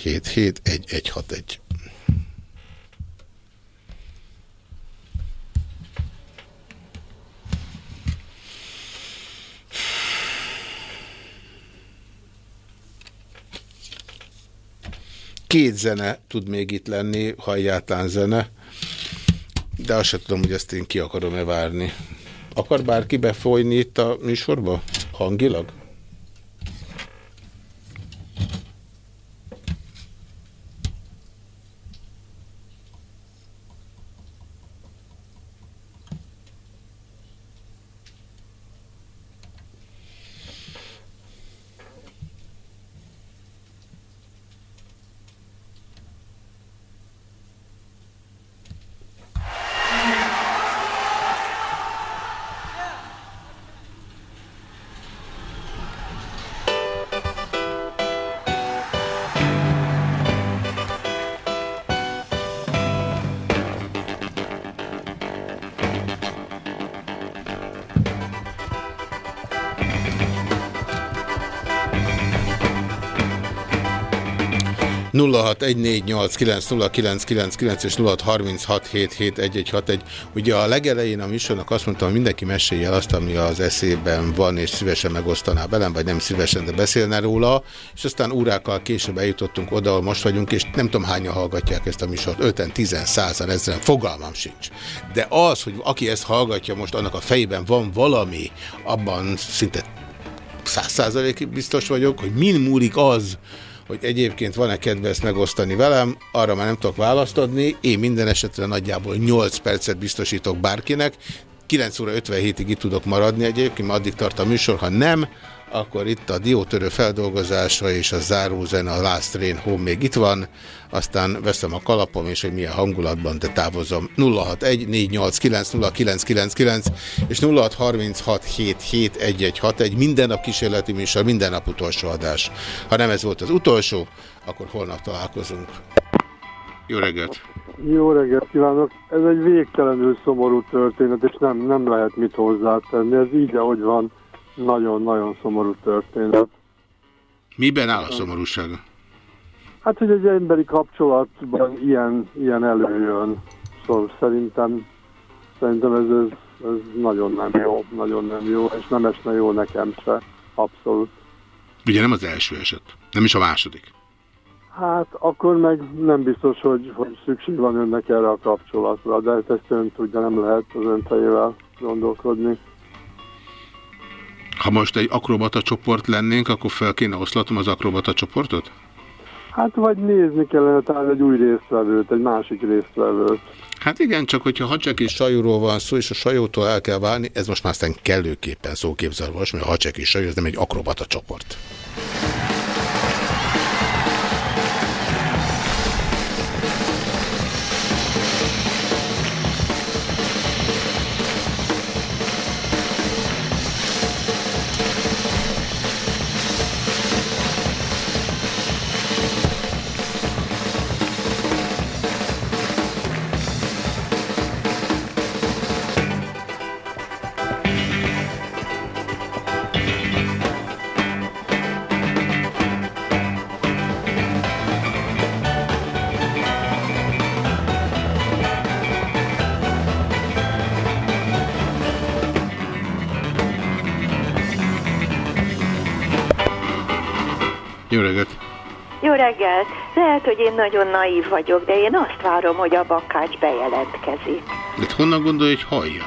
Két zene tud még itt lenni, ha egyáltalán zene, de azt sem tudom, hogy ezt én ki akarom-e várni. Akar bárki befolyni itt a műsorba? Hangilag? És 0636771161. Ugye a legelején a műsornak azt mondtam, hogy mindenki mesélje el azt, ami az eszében van, és szívesen megosztaná velem, vagy nem szívesen, de beszélne róla, és aztán órákkal később eljutottunk oda, ahol most vagyunk, és nem tudom hányan hallgatják ezt a műsort, 5 10 százan, ezeren, fogalmam sincs. De az, hogy aki ezt hallgatja most, annak a fejében van valami, abban szinte száz százalékig biztos vagyok, hogy min múlik az, hogy egyébként van-e kedve ezt megosztani velem, arra már nem tudok választ adni. Én minden esetre nagyjából 8 percet biztosítok bárkinek. 9 óra 57-ig itt tudok maradni egyébként, addig tart a műsor, ha nem, akkor itt a diótörő feldolgozása és a zárózene, a Last Train Home még itt van, aztán veszem a kalapom, és hogy milyen hangulatban, de távozom. 061 489 0999 és 0636771161 minden nap kísérleti műsor, minden nap utolsó adás. Ha nem ez volt az utolsó, akkor holnap találkozunk. Jó reggelt! Jó reggelt kívánok! Ez egy végtelenül szomorú történet, és nem, nem lehet mit hozzátenni. Ez így, ahogy van, nagyon-nagyon szomorú történet. Miben áll a szomorúsága? Hát, hogy egy emberi kapcsolatban ilyen, ilyen előjön. Szóval szerintem, szerintem ez, ez, ez nagyon nem jó, nagyon nem jó, és nem esne jó nekem se. Abszolút. Ugye nem az első eset, nem is a második. Hát akkor meg nem biztos, hogy, hogy szükség van önnek erre a kapcsolatra, de ezt ön tudja, nem lehet az ön fejével gondolkodni. Ha most egy akrobata csoport lennénk, akkor fel kéne oszlatom az akrobata csoportot? Hát vagy nézni kellene talán egy új résztvevőt, egy másik résztvevőt. Hát igen, csak hogyha hacsek és sajóról van szó, és a sajótól el kell válni, ez most már aztán kellőképpen szóképzalvas, mert a hacsek és sajó, ez nem egy akrobata csoport. Jó reggelt! Jó reggelt! Lehet, hogy én nagyon naív vagyok, de én azt várom, hogy a bakács bejelentkezik. De honnan gondolja, hogy hallja?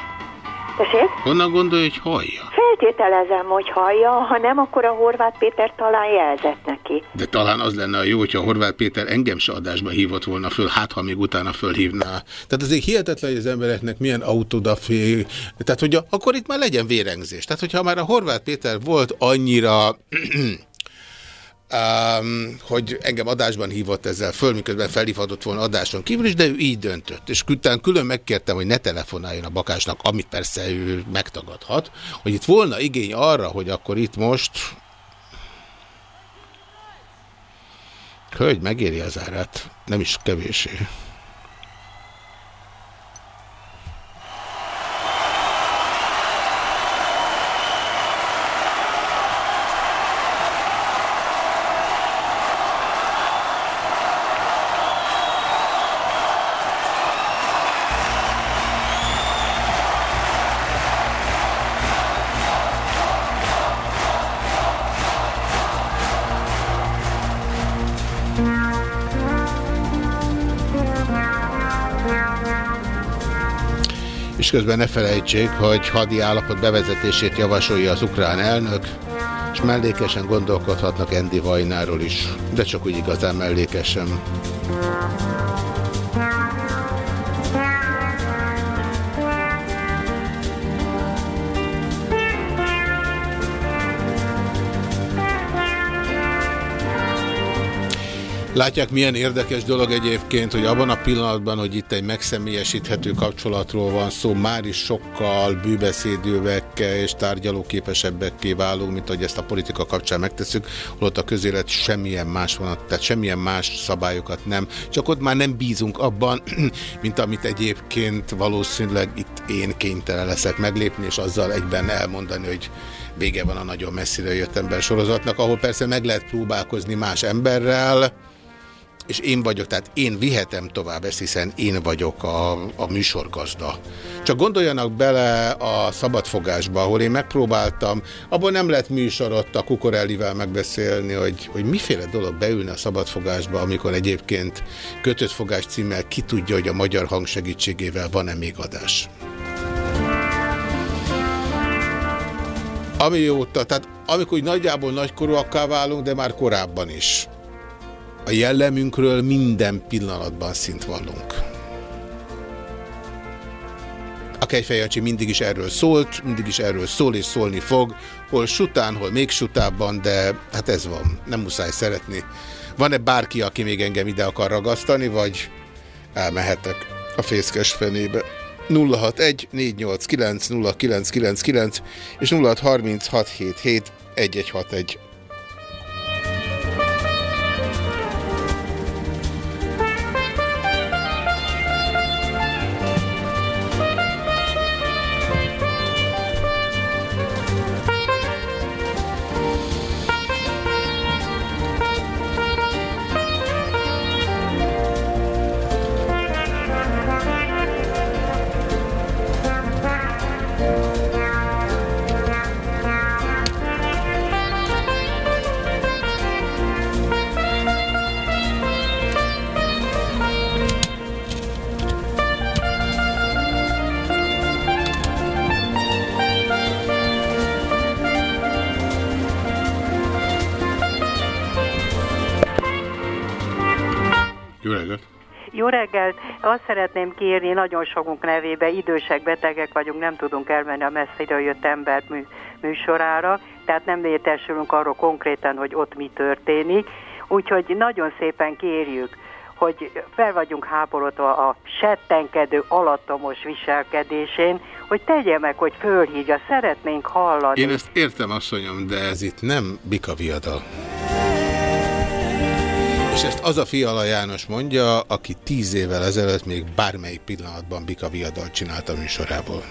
Tessék? Honnan gondolja, hogy hallja? Feltételezem, hogy hallja, ha nem, akkor a Horváth Péter talán jelzett neki. De talán az lenne a jó, hogyha Horváth Péter engem se adásba hívott volna föl, hát ha még utána fölhívná. Tehát azért hihetetlen, hogy az embereknek milyen autodafé, tehát hogy a, akkor itt már legyen vérengzés. Tehát hogyha már a Horváth Péter volt annyira Um, hogy engem adásban hívott ezzel föl, miközben felhívhatott volna adáson kívül is, de ő így döntött. És utána külön megkértem, hogy ne telefonáljon a bakásnak, amit persze ő megtagadhat, hogy itt volna igény arra, hogy akkor itt most Hölgy megéri az árát, nem is kevésé. És közben ne felejtsék, hogy hadi állapot bevezetését javasolja az ukrán elnök, és mellékesen gondolkodhatnak Endi Vajnáról is, de csak úgy igazán mellékesen. Látják, milyen érdekes dolog egyébként, hogy abban a pillanatban, hogy itt egy megszemélyesíthető kapcsolatról van szó, már is sokkal bűbeszédővekkel és tárgyalóképesebbekké válunk, mint hogy ezt a politika kapcsán megteszünk, holott a közélet semmilyen más van, tehát semmilyen más szabályokat nem. Csak ott már nem bízunk abban, <clears throat> mint amit egyébként valószínűleg itt én kénytelen leszek meglépni, és azzal egyben elmondani, hogy vége van a nagyon messzire jött ember sorozatnak, ahol persze meg lehet próbálkozni más emberrel, és én vagyok, tehát én vihetem tovább ezt, hiszen én vagyok a, a műsorgazda. Csak gondoljanak bele a szabadfogásba, ahol én megpróbáltam, abban nem lett műsorot a Kukorellivel megbeszélni, hogy, hogy miféle dolog beülne a szabadfogásba, amikor egyébként kötött fogás címmel ki tudja, hogy a magyar hang segítségével van-e még adás. Amióta, tehát amikor nagyjából nagykorúakká válunk, de már korábban is a jellemünkről minden pillanatban szint vallunk. A Kejfejancsi mindig is erről szólt, mindig is erről szól és szólni fog, hol sután, hol még sutában, de hát ez van, nem muszáj szeretni. Van-e bárki, aki még engem ide akar ragasztani, vagy elmehetek a fészkes fenébe? 061 489 0999 és 063677 1161. Azt szeretném kérni nagyon sokunk nevébe, idősek, betegek vagyunk, nem tudunk elmenni a messziről jött ember mű, műsorára, tehát nem értesülünk arról konkrétan, hogy ott mi történik. Úgyhogy nagyon szépen kérjük, hogy fel vagyunk háborodva a settenkedő alattomos viselkedésén, hogy tegye meg, hogy fölhívja, szeretnénk hallani. Én ezt értem, asszonyom, de ez itt nem bika viadal. És ezt az a Fiala János mondja, aki tíz évvel ezelőtt még bármelyik pillanatban Bika Viadal csinálta műsorából.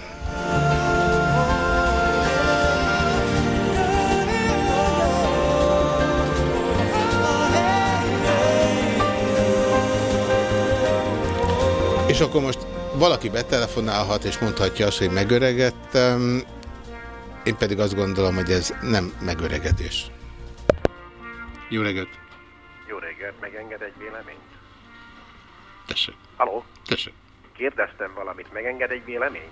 És akkor most valaki betelefonálhat, és mondhatja azt, hogy megöregettem, én pedig azt gondolom, hogy ez nem megöregedés. Jó reggelt! Jó reggelt, megenged egy véleményt? Tessék. Haló? Tessék. Kérdeztem valamit, megenged egy véleményt?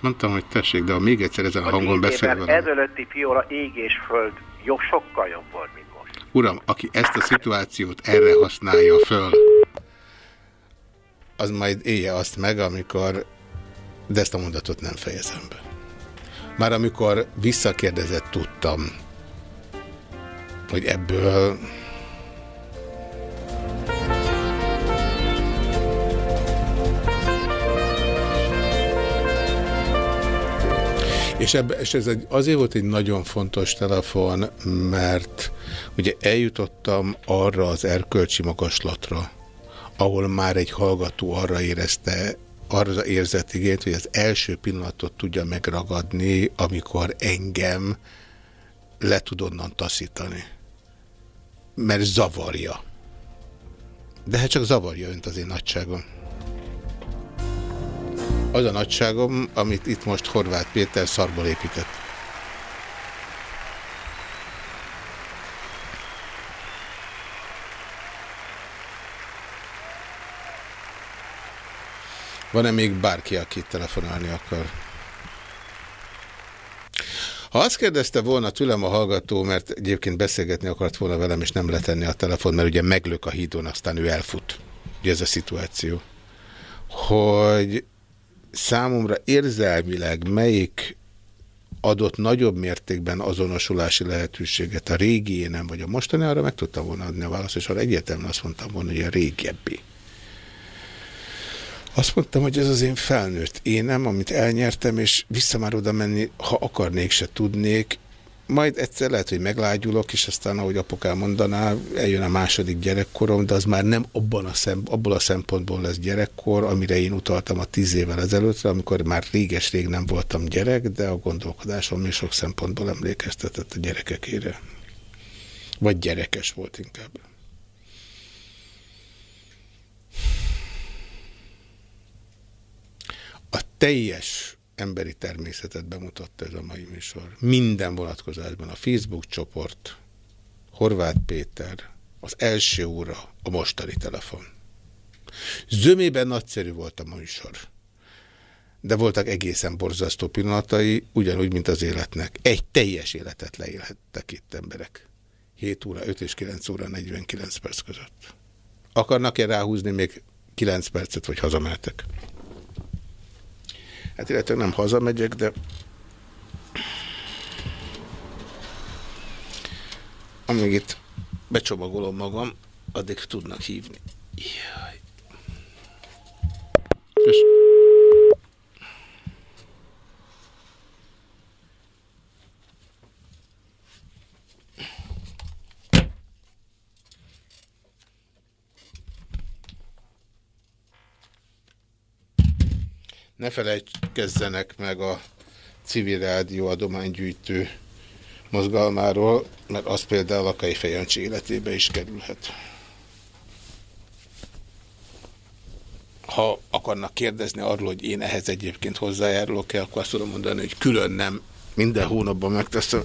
Mondtam, hogy tessék, de ha még egyszer ezen a hangon beszél velem. ezelőtti fiola ég és föld jobb, sokkal jobb volt, mint most. Uram, aki ezt a szituációt erre használja föl, az majd élje azt meg, amikor... De ezt a mondatot nem fejezem be. Már amikor visszakérdezett, tudtam, hogy ebből... És, ebbe, és ez egy, azért volt egy nagyon fontos telefon, mert ugye eljutottam arra az erkölcsi magaslatra, ahol már egy hallgató arra érezte, arra érzett igényt, hogy az első pillanatot tudja megragadni, amikor engem le tud onnan taszítani. Mert zavarja. De hát csak zavarja önt az én nagyságom. Az a nagyságom, amit itt most Horváth Péter szarból épített. Van-e még bárki, aki telefonálni akar? Ha azt kérdezte volna tőlem a hallgató, mert egyébként beszélgetni akart volna velem, és nem letenni a telefon, mert ugye meglök a hídon, aztán ő elfut. Ugye ez a szituáció. Hogy számomra érzelmileg melyik adott nagyobb mértékben azonosulási lehetőséget a régi énem, vagy a mostani, arra meg tudtam volna adni a választ, és arra egyértelműen azt mondtam volna, hogy a régebbi. Azt mondtam, hogy ez az én felnőtt énem, amit elnyertem, és vissza már oda menni, ha akarnék, se tudnék. Majd egyszer lehet, hogy meglágyulok, és aztán, ahogy apukám mondaná, eljön a második gyerekkorom, de az már nem abban a szem, abból a szempontból lesz gyerekkor, amire én utaltam a tíz évvel ezelőttre, amikor már réges-rég nem voltam gyerek, de a gondolkodásom még sok szempontból emlékeztetett a gyerekekére. Vagy gyerekes volt inkább. a teljes emberi természetet bemutatta ez a mai műsor. Minden vonatkozásban a Facebook csoport, Horváth Péter, az első óra, a mostani telefon. Zömében nagyszerű volt a műsor. De voltak egészen borzasztó pillanatai, ugyanúgy, mint az életnek. Egy teljes életet leélhettek itt emberek. 7 óra, 5 és 9 óra, 49 perc között. Akarnak-e ráhúzni még 9 percet, vagy hazamehetek? Hát illetve nem hazamegyek, de amíg itt becsomagolom magam, addig tudnak hívni. Jaj. És... Ne felejtkezzenek meg a civil rádió adománygyűjtő mozgalmáról, mert az például a Kejfej életébe is kerülhet. Ha akarnak kérdezni arról, hogy én ehhez egyébként hozzájárulok-e, akkor azt tudom mondani, hogy külön nem. Minden hónapban megteszem.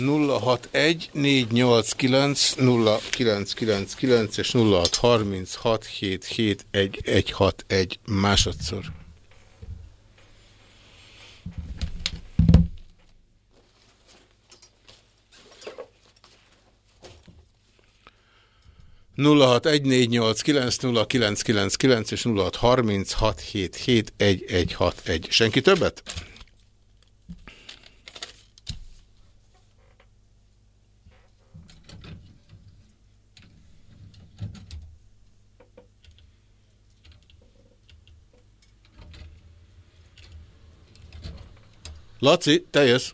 061 489 0999 és 0636 771 másodszor. nulla hat egy négy nyolc kilenc nulla kilenc kilenc kilenc és nulla hat harminc hat hét hét egy egy hat egy senki többet Laci, te jössz.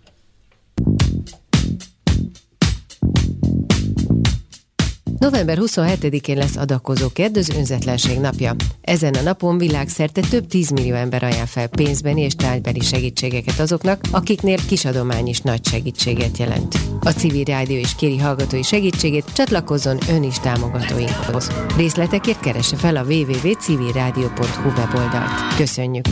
November 27-én lesz adakozó kedd, az önzetlenség napja. Ezen a napon világszerte több 10 millió ember ajánl fel pénzbeni és tárgybeli segítségeket azoknak, akiknél kisadomány is nagy segítséget jelent. A civil rádió is kéri hallgatói segítségét, csatlakozzon ön is támogatóinkhoz. Részletekért keresse fel a www.civilradio.hu weboldalt. Köszönjük!